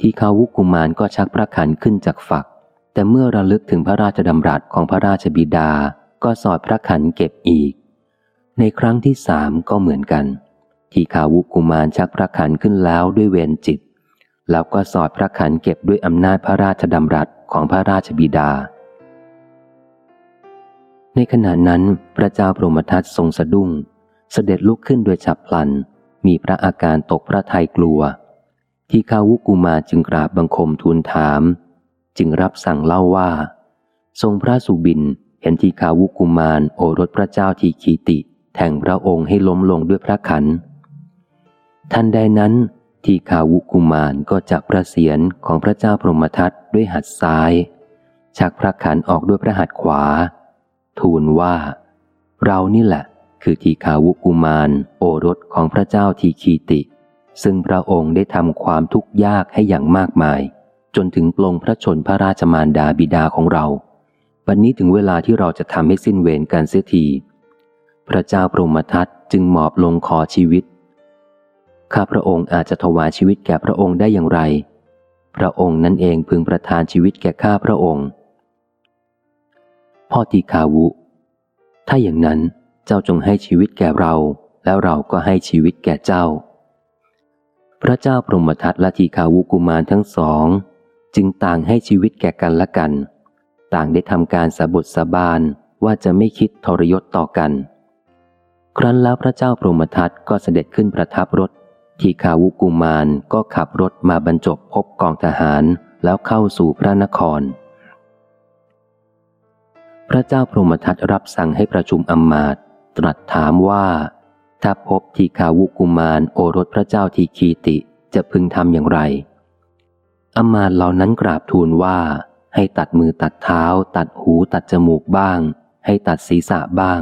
ที่คาวุกุมารก็ชักพระขันขึ้นจากฝัก แต่เมื่อระลึกถึงพระราชดำรัสของพระราชบิดา ก็สอดพระขันเก็บอีก ในครั้งที่สามก็เหมือนกัน ที่ขาวุกุมารชักพระขันขึ้นแล้วด้วยเวรจิต แล้วก็สอดพระขันเก็บด้วยอำนาจพระราชดำรัสของพระราชบิดา ในขณะนั้นพระเจ้าพรหมทัตทรงสะดุ้ง เสด็จลุกขึ้นโดยฉับพลัน มีพระอาการตกพระทัยกลัว ที่ขาวุกุมาจึงกราบบังคมทูลถาม จึงรับสั่งเล่าว่า ทรงพระสุบินเห็นที่ขาวุกุมารโอรสพระเจ้าทีขีติ แทงพระองค์ให้ล้มลงด้วยพระขันทันใดนั้น ทีขาวุกุมารก็จับพระเศียรของพระเจ้าพรหมทัตด้วยหัดซ้าย ชักพระขันออกด้วยพระหัตขวา ทูลว่า เรานี่แหละ คือทีขาวุกุมาร โอรสของพระเจ้าทีขีติ ซึ่งพระองค์ได้ทำความทุกข์ยากให้อย่างมากมาย จนถึงปลงพระชนพระราชมารดาบิดาของเราวันนี้ถึงเวลาที่เราจะทำให้สิ้นเวรกันเสียทีพระเจ้าพรหมทัตจึงหมอบลงขอชีวิต ข้าพระองค์อาจจะถวายชีวิตแก่พระองค์ได้อย่างไร พระองค์นั่นเองพึงประทานชีวิตแก่ข้าพระองค์ พ่อตีคาวุ ถ้าอย่างนั้น จ้าจงให้ชีวิตแก่เรา แล้วเราก็ให้ชีวิตแก่เจ้า พระเจ้าพรหมทัตและทีขาวุกุมารทั้งสอง จึงต่างให้ชีวิตแก่กันและกัน ต่างได้ทำการสาบทสาบานว่าจะไม่คิดทรยศต่อกัน ครั้นแล้วพระเจ้าพรหมทัตก็เสด็จขึ้นประทับรถ ทีขาวุกุมารก็ขับรถมาบรรจบพบกองทหารแล้วเข้าสู่พระนคร พระเจ้าพรหมทัตรับสั่งให้ประชุมอำมาตย์ ตรัสถามว่า ถ้าพบทีขาวุกุมารโอรสพระเจ้าทีคีติจะพึงทำอย่างไร อมาตเหล่านั้นกราบทูลว่า ให้ตัดมือตัดเท้า ตัดหูตัดจมูกบ้าง ให้ตัดศีรษะบ้าง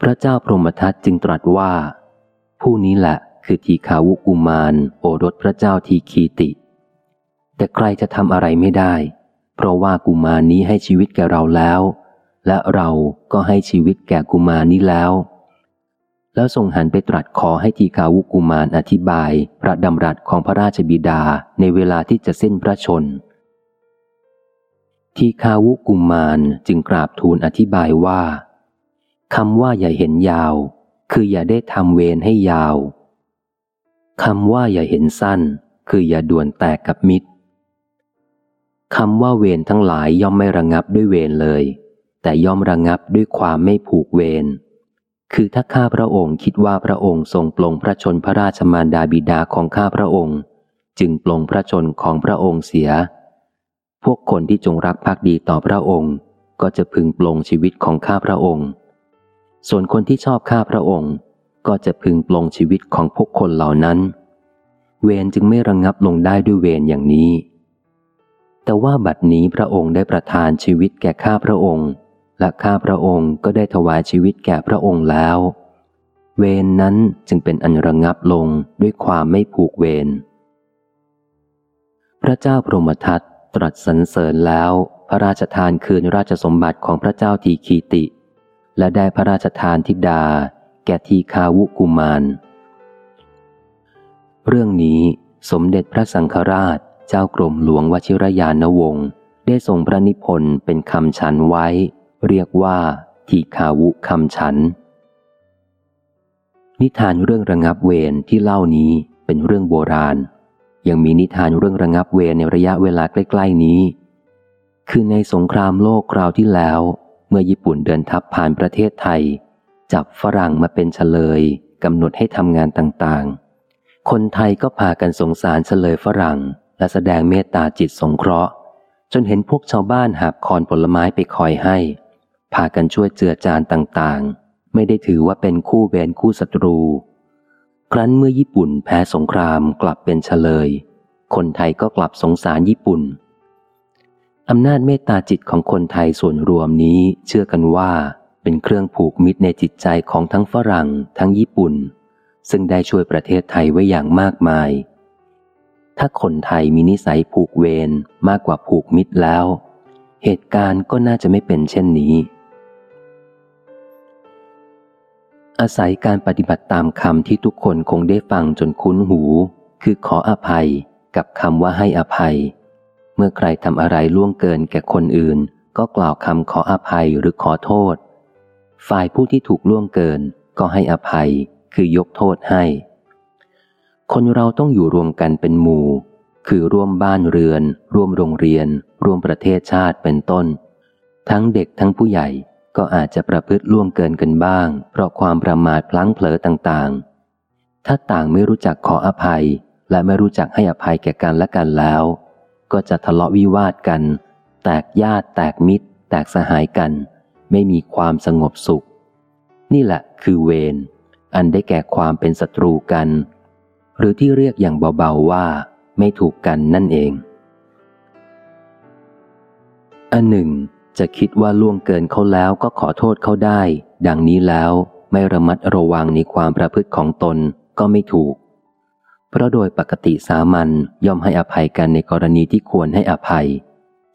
พระเจ้าพรหมทัตจึงตรัสว่า ผู้นี้แหละคือทีขาวุกุมารโอรสพระเจ้าทีคีติ แต่ใครจะทำอะไรไม่ได้ เพราะว่ากุมารนี้ให้ชีวิตแก่เราแล้ว และเราก็ให้ชีวิตแก่กุมารนี้แล้ว แล้วทรงหันไปตรัสขอให้ทีขาวุกุมารอธิบายพระดำรัสของพระราชบิดาในเวลาที่จะสิ้นพระชน ทีคาวุกุมารจึงกราบทูลอธิบายว่าคำว่าอย่าเห็นยาว คืออย่าได้ทำเวรให้ยาวคำว่าอย่าเห็นสั้น คืออย่าด่วนแตกกับมิตรคำว่าเวรทั้งหลายย่อมไม่ระงับด้วยเวรเลย แต่ย่อมระงงับด้วยความไม่ผูกเวร คือถ้าข้าพระองค์คิดว่าพระองค์ทรงปลงพระชนพระราชมารดาบิดาของข้าพระองค์ จึงปลงพระชนของพระองค์เสีย พวกคนที่จงรักภักดีต่อพระองค์ ก็จะพึงปลงชีวิตของข้าพระองค์ ส่วนคนที่ชอบข้าพระองค์ ก็จะพึงปลงชีวิตของพวกคนเหล่านั้น เวรจึงไม่ระงงับลงได้ด้วยเวรอย่างนี้แต่ว่าบัดนี้พระองค์ได้ประทานชีวิตแก่ข้าพระองค์ และข้าพระองค์ก็ได้ถวายชีวิตแก่พระองค์แล้ว เวรนนั้นจึงเป็นอันระงงับลงด้วยความไม่ผูกเวรพระเจ้าพรหมทัตตรัสสรรเสริญแล้ว พระราชทานคืนราชสมบัติของพระเจ้าทีคีติ และได้พระราชทานทิดา แก่ทีคาวุกุมาร เรื่องนี้สมเด็จพระสังฆราชเจ้ากรมหลวงวชิรยานวงศ์ได้ทรงพระนิพนธ์เป็นคำฉันไว้ เรียกว่าทีคาวุคำฉัน นิทานเรื่องระงับเวรที่เล่านี้เป็นเรื่องโบราณ ยังมีนิทานเรื่องระงับเวรในระยะเวลาใกล้ ๆนี้ คือในสงครามโลกคราวที่แล้ว เมื่อญี่ปุ่นเดินทัพผ่านประเทศไทย จับฝรั่งมาเป็นเฉลยกำหนดให้ทำงานต่างๆ คนไทยก็พากันสงสารเฉลยฝรั่ง และแสดงเมตตาจิตสงเคราะห์ จนเห็นพวกชาวบ้านหาบคอนผลไม้ไปคอยให้ พากันช่วยเจือจานต่างๆ ไม่ได้ถือว่าเป็นคู่เวรคู่ศัตรู ครั้นเมื่อญี่ปุ่นแพ้สงครามกลับเป็นเฉลย คนไทยก็กลับสงสารญี่ปุ่นอำนาจเมตตาจิตของคนไทยส่วนรวมนี้เชื่อกันว่าเป็นเครื่องผูกมิตรในจิตใจของทั้งฝรั่ง ทั้งญี่ปุ่น ซึ่งได้ช่วยประเทศไทยไว้อย่างมากมาย ถ้าคนไทยมีนิสัยผูกเวรมากกว่าผูกมิตรแล้ว เหตุการณ์ก็น่าจะไม่เป็นเช่นนี้ อาศัยการปฏิบัติตามคำที่ทุกคนคงได้ฟังจนคุ้นหู คือขออภัยกับคำว่าให้อภัย เมื่อใครทำอะไรล่วงเกินแก่คนอื่น ก็กล่าวคำขออภัยหรือขอโทษ ฝ่ายผู้ที่ถูกล่วงเกิน ก็ให้อภัย คือยกโทษให้ คนเราต้องอยู่รวมกันเป็นหมู่ คือร่วมบ้านเรือน ร่วมโรงเรียน ร่วมประเทศชาติเป็นต้น ทั้งเด็กทั้งผู้ใหญ่ ก็อาจจะประพฤติล่วงเกินกันบ้าง เพราะความประมาทพลั้งเผลอต่างๆ ถ้าต่างไม่รู้จักขออภัย และไม่รู้จักให้อภัยแก่กันและกันแล้ว ก็จะทะเลาะวิวาทกัน แตกญาติแตกมิตร แตกสหายกัน ไม่มีความสงบสุข นี่แหละคือเวรอันได้แก่ความเป็นศัตรูกัน หรือที่เรียกอย่างเบาๆว่า ไม่ถูกกันนั่นเองอันหนึ่ง จะคิดว่าล่วงเกินเขาแล้วก็ขอโทษเขาได้ ดังนี้แล้วไม่ระมัดระวังในความประพฤติของตนก็ไม่ถูก เพราะโดยปกติสามัญย่อมให้อภัยกันในกรณีที่ควรให้อภัย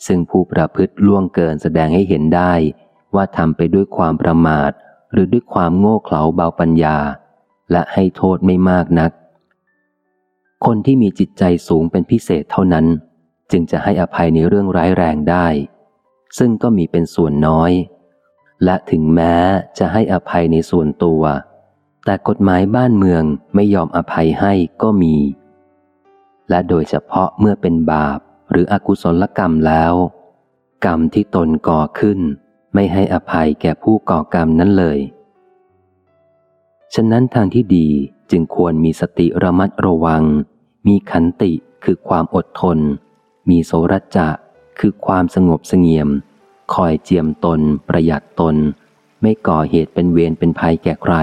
ซึ่งผู้ประพฤติล่วงเกินแสดงให้เห็นได้ ว่าทำไปด้วยความประมาท หรือด้วยความโง่เขลาเบาปัญญา และให้โทษไม่มากนัก คนที่มีจิตใจสูงเป็นพิเศษเท่านั้น จึงจะให้อภัยในเรื่องร้ายแรงได้ ซึ่งก็มีเป็นส่วนน้อย และถึงแม้จะให้อภัยในส่วนตัว แต่กฎหมายบ้านเมืองไม่ยอมอภัยให้ก็มี และโดยเฉพาะเมื่อเป็นบาปหรืออกุศลกรรมแล้ว กรรมที่ตนก่อขึ้น ไม่ให้อภัยแก่ผู้ก่อกรรมนั้นเลย ฉะนั้นทางที่ดีจึงควรมีสติระมัดระวัง มีขันติคือความอดทน มีโสรจะ คือความสงบเสงี่ยม คอยเจียมตน ประหยัดตน ไม่ก่อเหตุเป็นเวรเป็นภัยแก่ใคร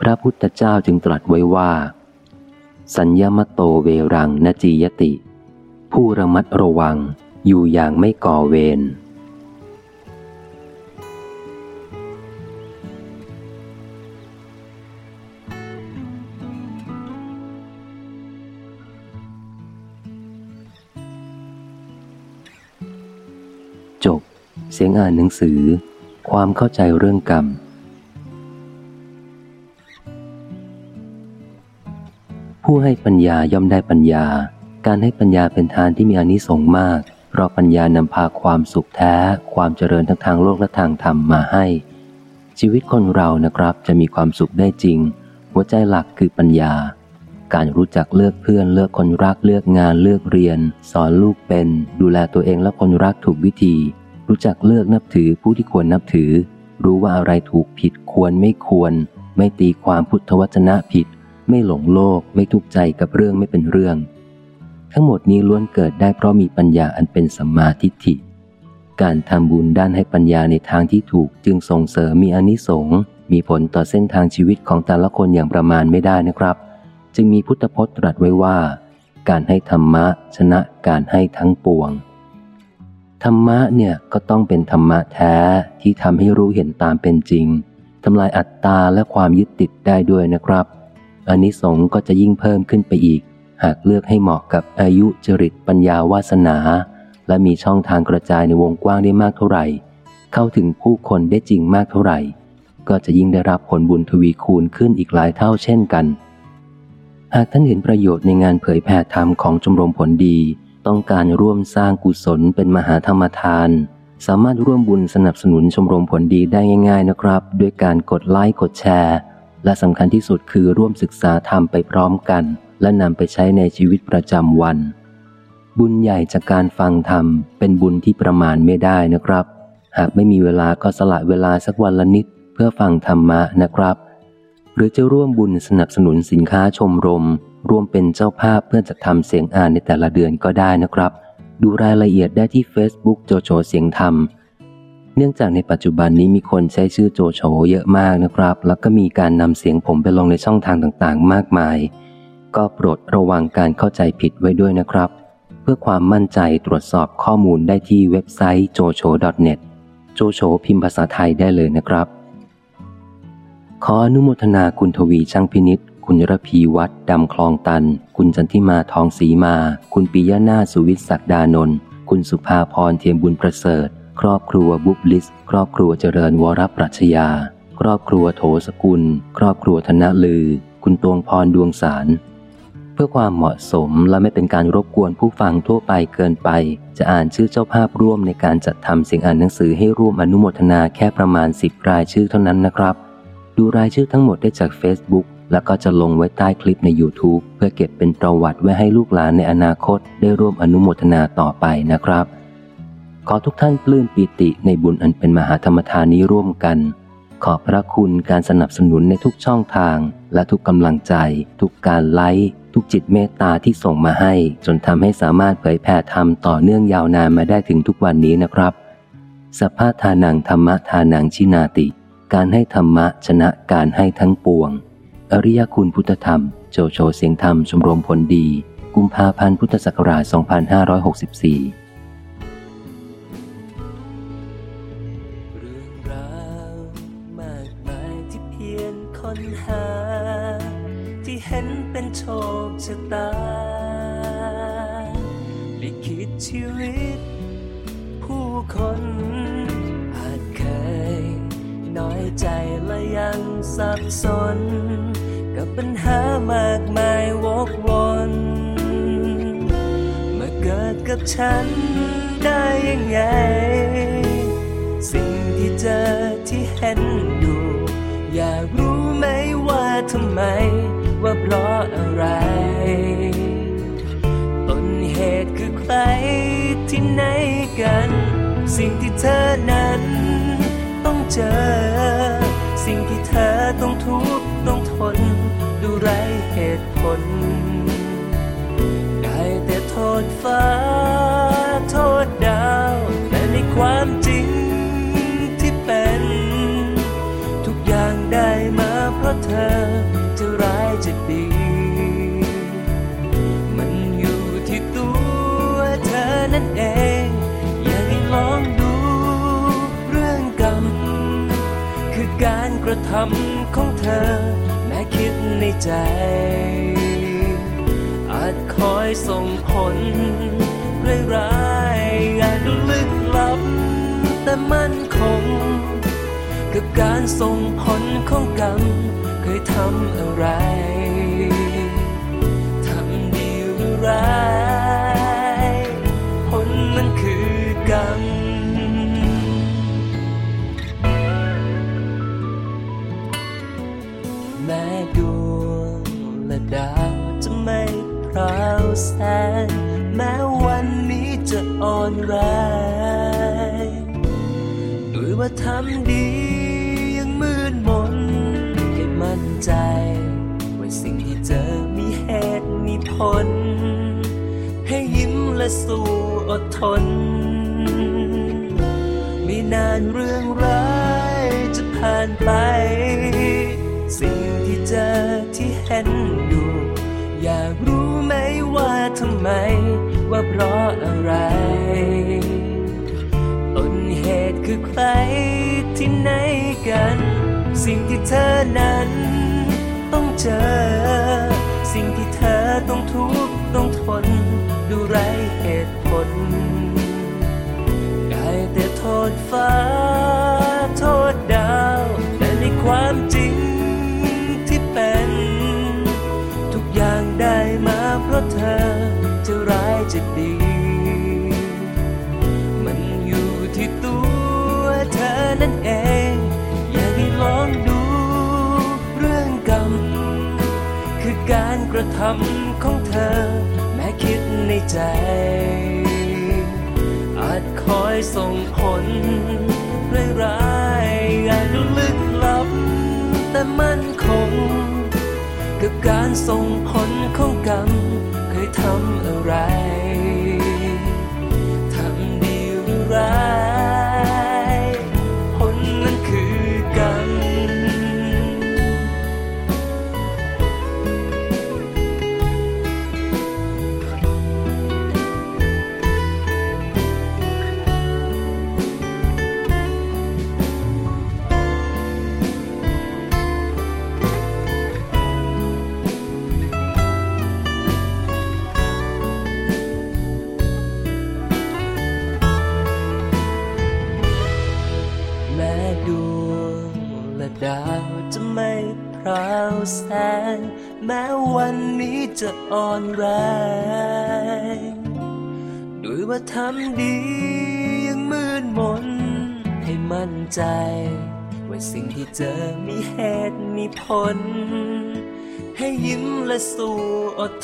พระพุทธเจ้าจึงตรัสไว้ว่า สัญญมโตเวรังนจียติ ผู้ระมัดระวังอยู่อย่างไม่ก่อเวร เสียงอ่านหนังสือ ความเข้าใจเรื่องกรรม ผู้ให้ปัญญาย่อมได้ปัญญา การให้ปัญญาเป็นทานที่มีอนิสงส์มาก เพราะปัญญานำพาความสุขแท้ ความเจริญทั้งทางโลกและทางธรรมมาให้ ชีวิตคนเรานะครับจะมีความสุขได้จริง หัวใจหลักคือปัญญา การรู้จักเลือกเพื่อนเลือกคนรักเลือกงานเลือกเรียน สอนลูกเป็น ดูแลตัวเองและคนรักถูกวิธี รู้จักเลือกนับถือผู้ที่ควรนับถือ รู้ว่าอะไรถูกผิดควรไม่ควร ไม่ตีความพุทธวจนะผิด ไม่หลงโลกไม่ทุกข์ใจกับเรื่องไม่เป็นเรื่อง ทั้งหมดนี้ล้วนเกิดได้เพราะมีปัญญาอันเป็นสัมมาทิฏฐิ การทำบุญด้านให้ปัญญาในทางที่ถูกจึงส่งเสริมมีอนิสงส์มีผลต่อเส้นทางชีวิตของแต่ละคนอย่างประมาณไม่ได้นะครับ จึงมีพุทธพจน์ตรัสไว้ว่า การให้ธรรมะชนะการให้ทั้งปวง ธรรมะเนี่ยก็ต้องเป็นธรรมะแท้ที่ทำให้รู้เห็นตามเป็นจริงทำลายอัตตาและความยึดติดได้ด้วยนะครับอานิสงส์ก็จะยิ่งเพิ่มขึ้นไปอีก หากเลือกให้เหมาะกับอายุจริตปัญญาวาสนา และมีช่องทางกระจายในวงกว้างได้มากเท่าไหร่ เข้าถึงผู้คนได้จริงมากเท่าไหร่ ก็จะยิ่งได้รับผลบุญทวีคูณขึ้นอีกหลายเท่าเช่นกัน หากท่านเห็นประโยชน์ในงานเผยแผ่ธรรมของชมรมผลดี ต้องการร่วมสร้างกุศลเป็นมหาธรรมทาน สามารถร่วมบุญสนับสนุนชมรมผลดีได้ง่าย ๆนะครับ ด้วยการกดไลค์กดแชร์ และสำคัญที่สุดคือร่วมศึกษาธรรมไปพร้อมกัน และนำไปใช้ในชีวิตประจำวัน บุญใหญ่จากการฟังธรรม เป็นบุญที่ประมาณไม่ได้นะครับ หากไม่มีเวลาก็สละเวลาสักวันละนิด เพื่อฟังธรรมะนะครับ หรือจะร่วมบุญสนับสนุนสินค้าชมรม ร่วมเป็นเจ้าภาพเพื่อจะทำเสียงอ่านในแต่ละเดือนก็ได้นะครับ ดูรายละเอียดได้ที่ Facebook โจโฉเสียงธรรม เนื่องจากในปัจจุบันนี้มีคนใช้ชื่อโจโฉเยอะมากนะครับ แล้วก็มีการนำเสียงผมไปลงในช่องทางต่างๆ มากมาย ก็โปรดระวังการเข้าใจผิดไว้ด้วยนะครับ เพื่อความมั่นใจตรวจสอบข้อมูลได้ที่เว็บไซต์ jocho.net โจโฉพิมพ์ภาษาไทยได้เลยนะครับ ขออนุโมทนาคุณทวีช่างพินิษ คุณระพีวัดดำคลองตัน คุณจันทิมาทองศรีมา คุณปิยนาสุวิทศักดานนท์คุณสุภาพรเทียมบุญประเสริฐ ครอบครัวบุบลิส ครอบครัวเจริญวรปรัชญาครอบครัวโถสกุล ครอบครัวธนลือ คุณตวงพรดวงสาร เพื่อความเหมาะสมและไม่เป็นการรบกวนผู้ฟังทั่วไปเกินไป จะอ่านชื่อเจ้าภาพร่วมในการจัดทำเสียงอ่านหนังสือให้ร่วมอนุโมทนาแค่ประมาณ 10 รายชื่อเท่านั้นนะครับ ดูรายชื่อทั้งหมดได้จาก Facebook แล้วก็จะลงไว้ใต้คลิปใน YouTube เพื่อเก็บเป็นประวัติไว้ให้ลูกหลานในอนาคตได้ร่วมอนุโมทนาต่อไปนะครับ ขอทุกท่านปลื้มปีติในบุญอันเป็นมหาธรรมทานนี้ร่วมกัน ขอบพระคุณการสนับสนุนในทุกช่องทาง และทุกกำลังใจ ทุกการไลค์ทุกจิตเมตตาที่ส่งมาให้ จนทำให้สามารถเผยแผ่ธรรมต่อเนื่องยาวนานมาได้ถึงทุกวันนี้นะครับสภาทานังธรรมทานังชินาติ การให้ธรรมะชนะการให้ทั้งปวง อริยคุณพุทธธรรม โจโฉเสียงธรรมชมรมผลดี กุมภาพันธ์พุทธศักราช 2564ที่เห็นเป็นโชคชะตาลิขิตชีวิต ผู้คนอาจเคย น้อยใจและยังสับสนับปัญหามากมายวกวนมาเกิดกับฉันได้ยังไง สิ่งที่เจอที่เห็นอยู่ อยากรู้ไหมว่าทำไม ว่าเพราะอะไรต้นเหตุคือใครที่ไหนกัน สิ่งที่เธอนั้นต้องเจอ สิ่งที่เธอต้องทุกข์ต้องทน ตุผล ได้แต่โทษฟ้า โทษดาวแต่ในความจริงที่เป็น ทุกอย่างได้มาเพราะเธอจะร้ายจะดี มันอยู่ที่ตัวเธอนั่นเองอย่ากให้ลองดูเรื่องกรรม คือการกระทำของเธอแม้คิด ในใจ อาจคอยส่งผลร้ายร้ายอาจลึกลับ แต่มันคง กับการส่งผลของกรรมเคยทำอะไร ทำดีหรือร้าย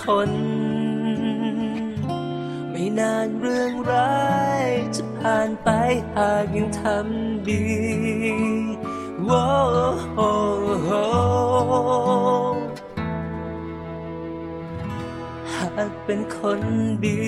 ทน ไม่นานเรื่องร้ายจะผ่านไปหากยังทำดีว้าวหากเป็นคนดี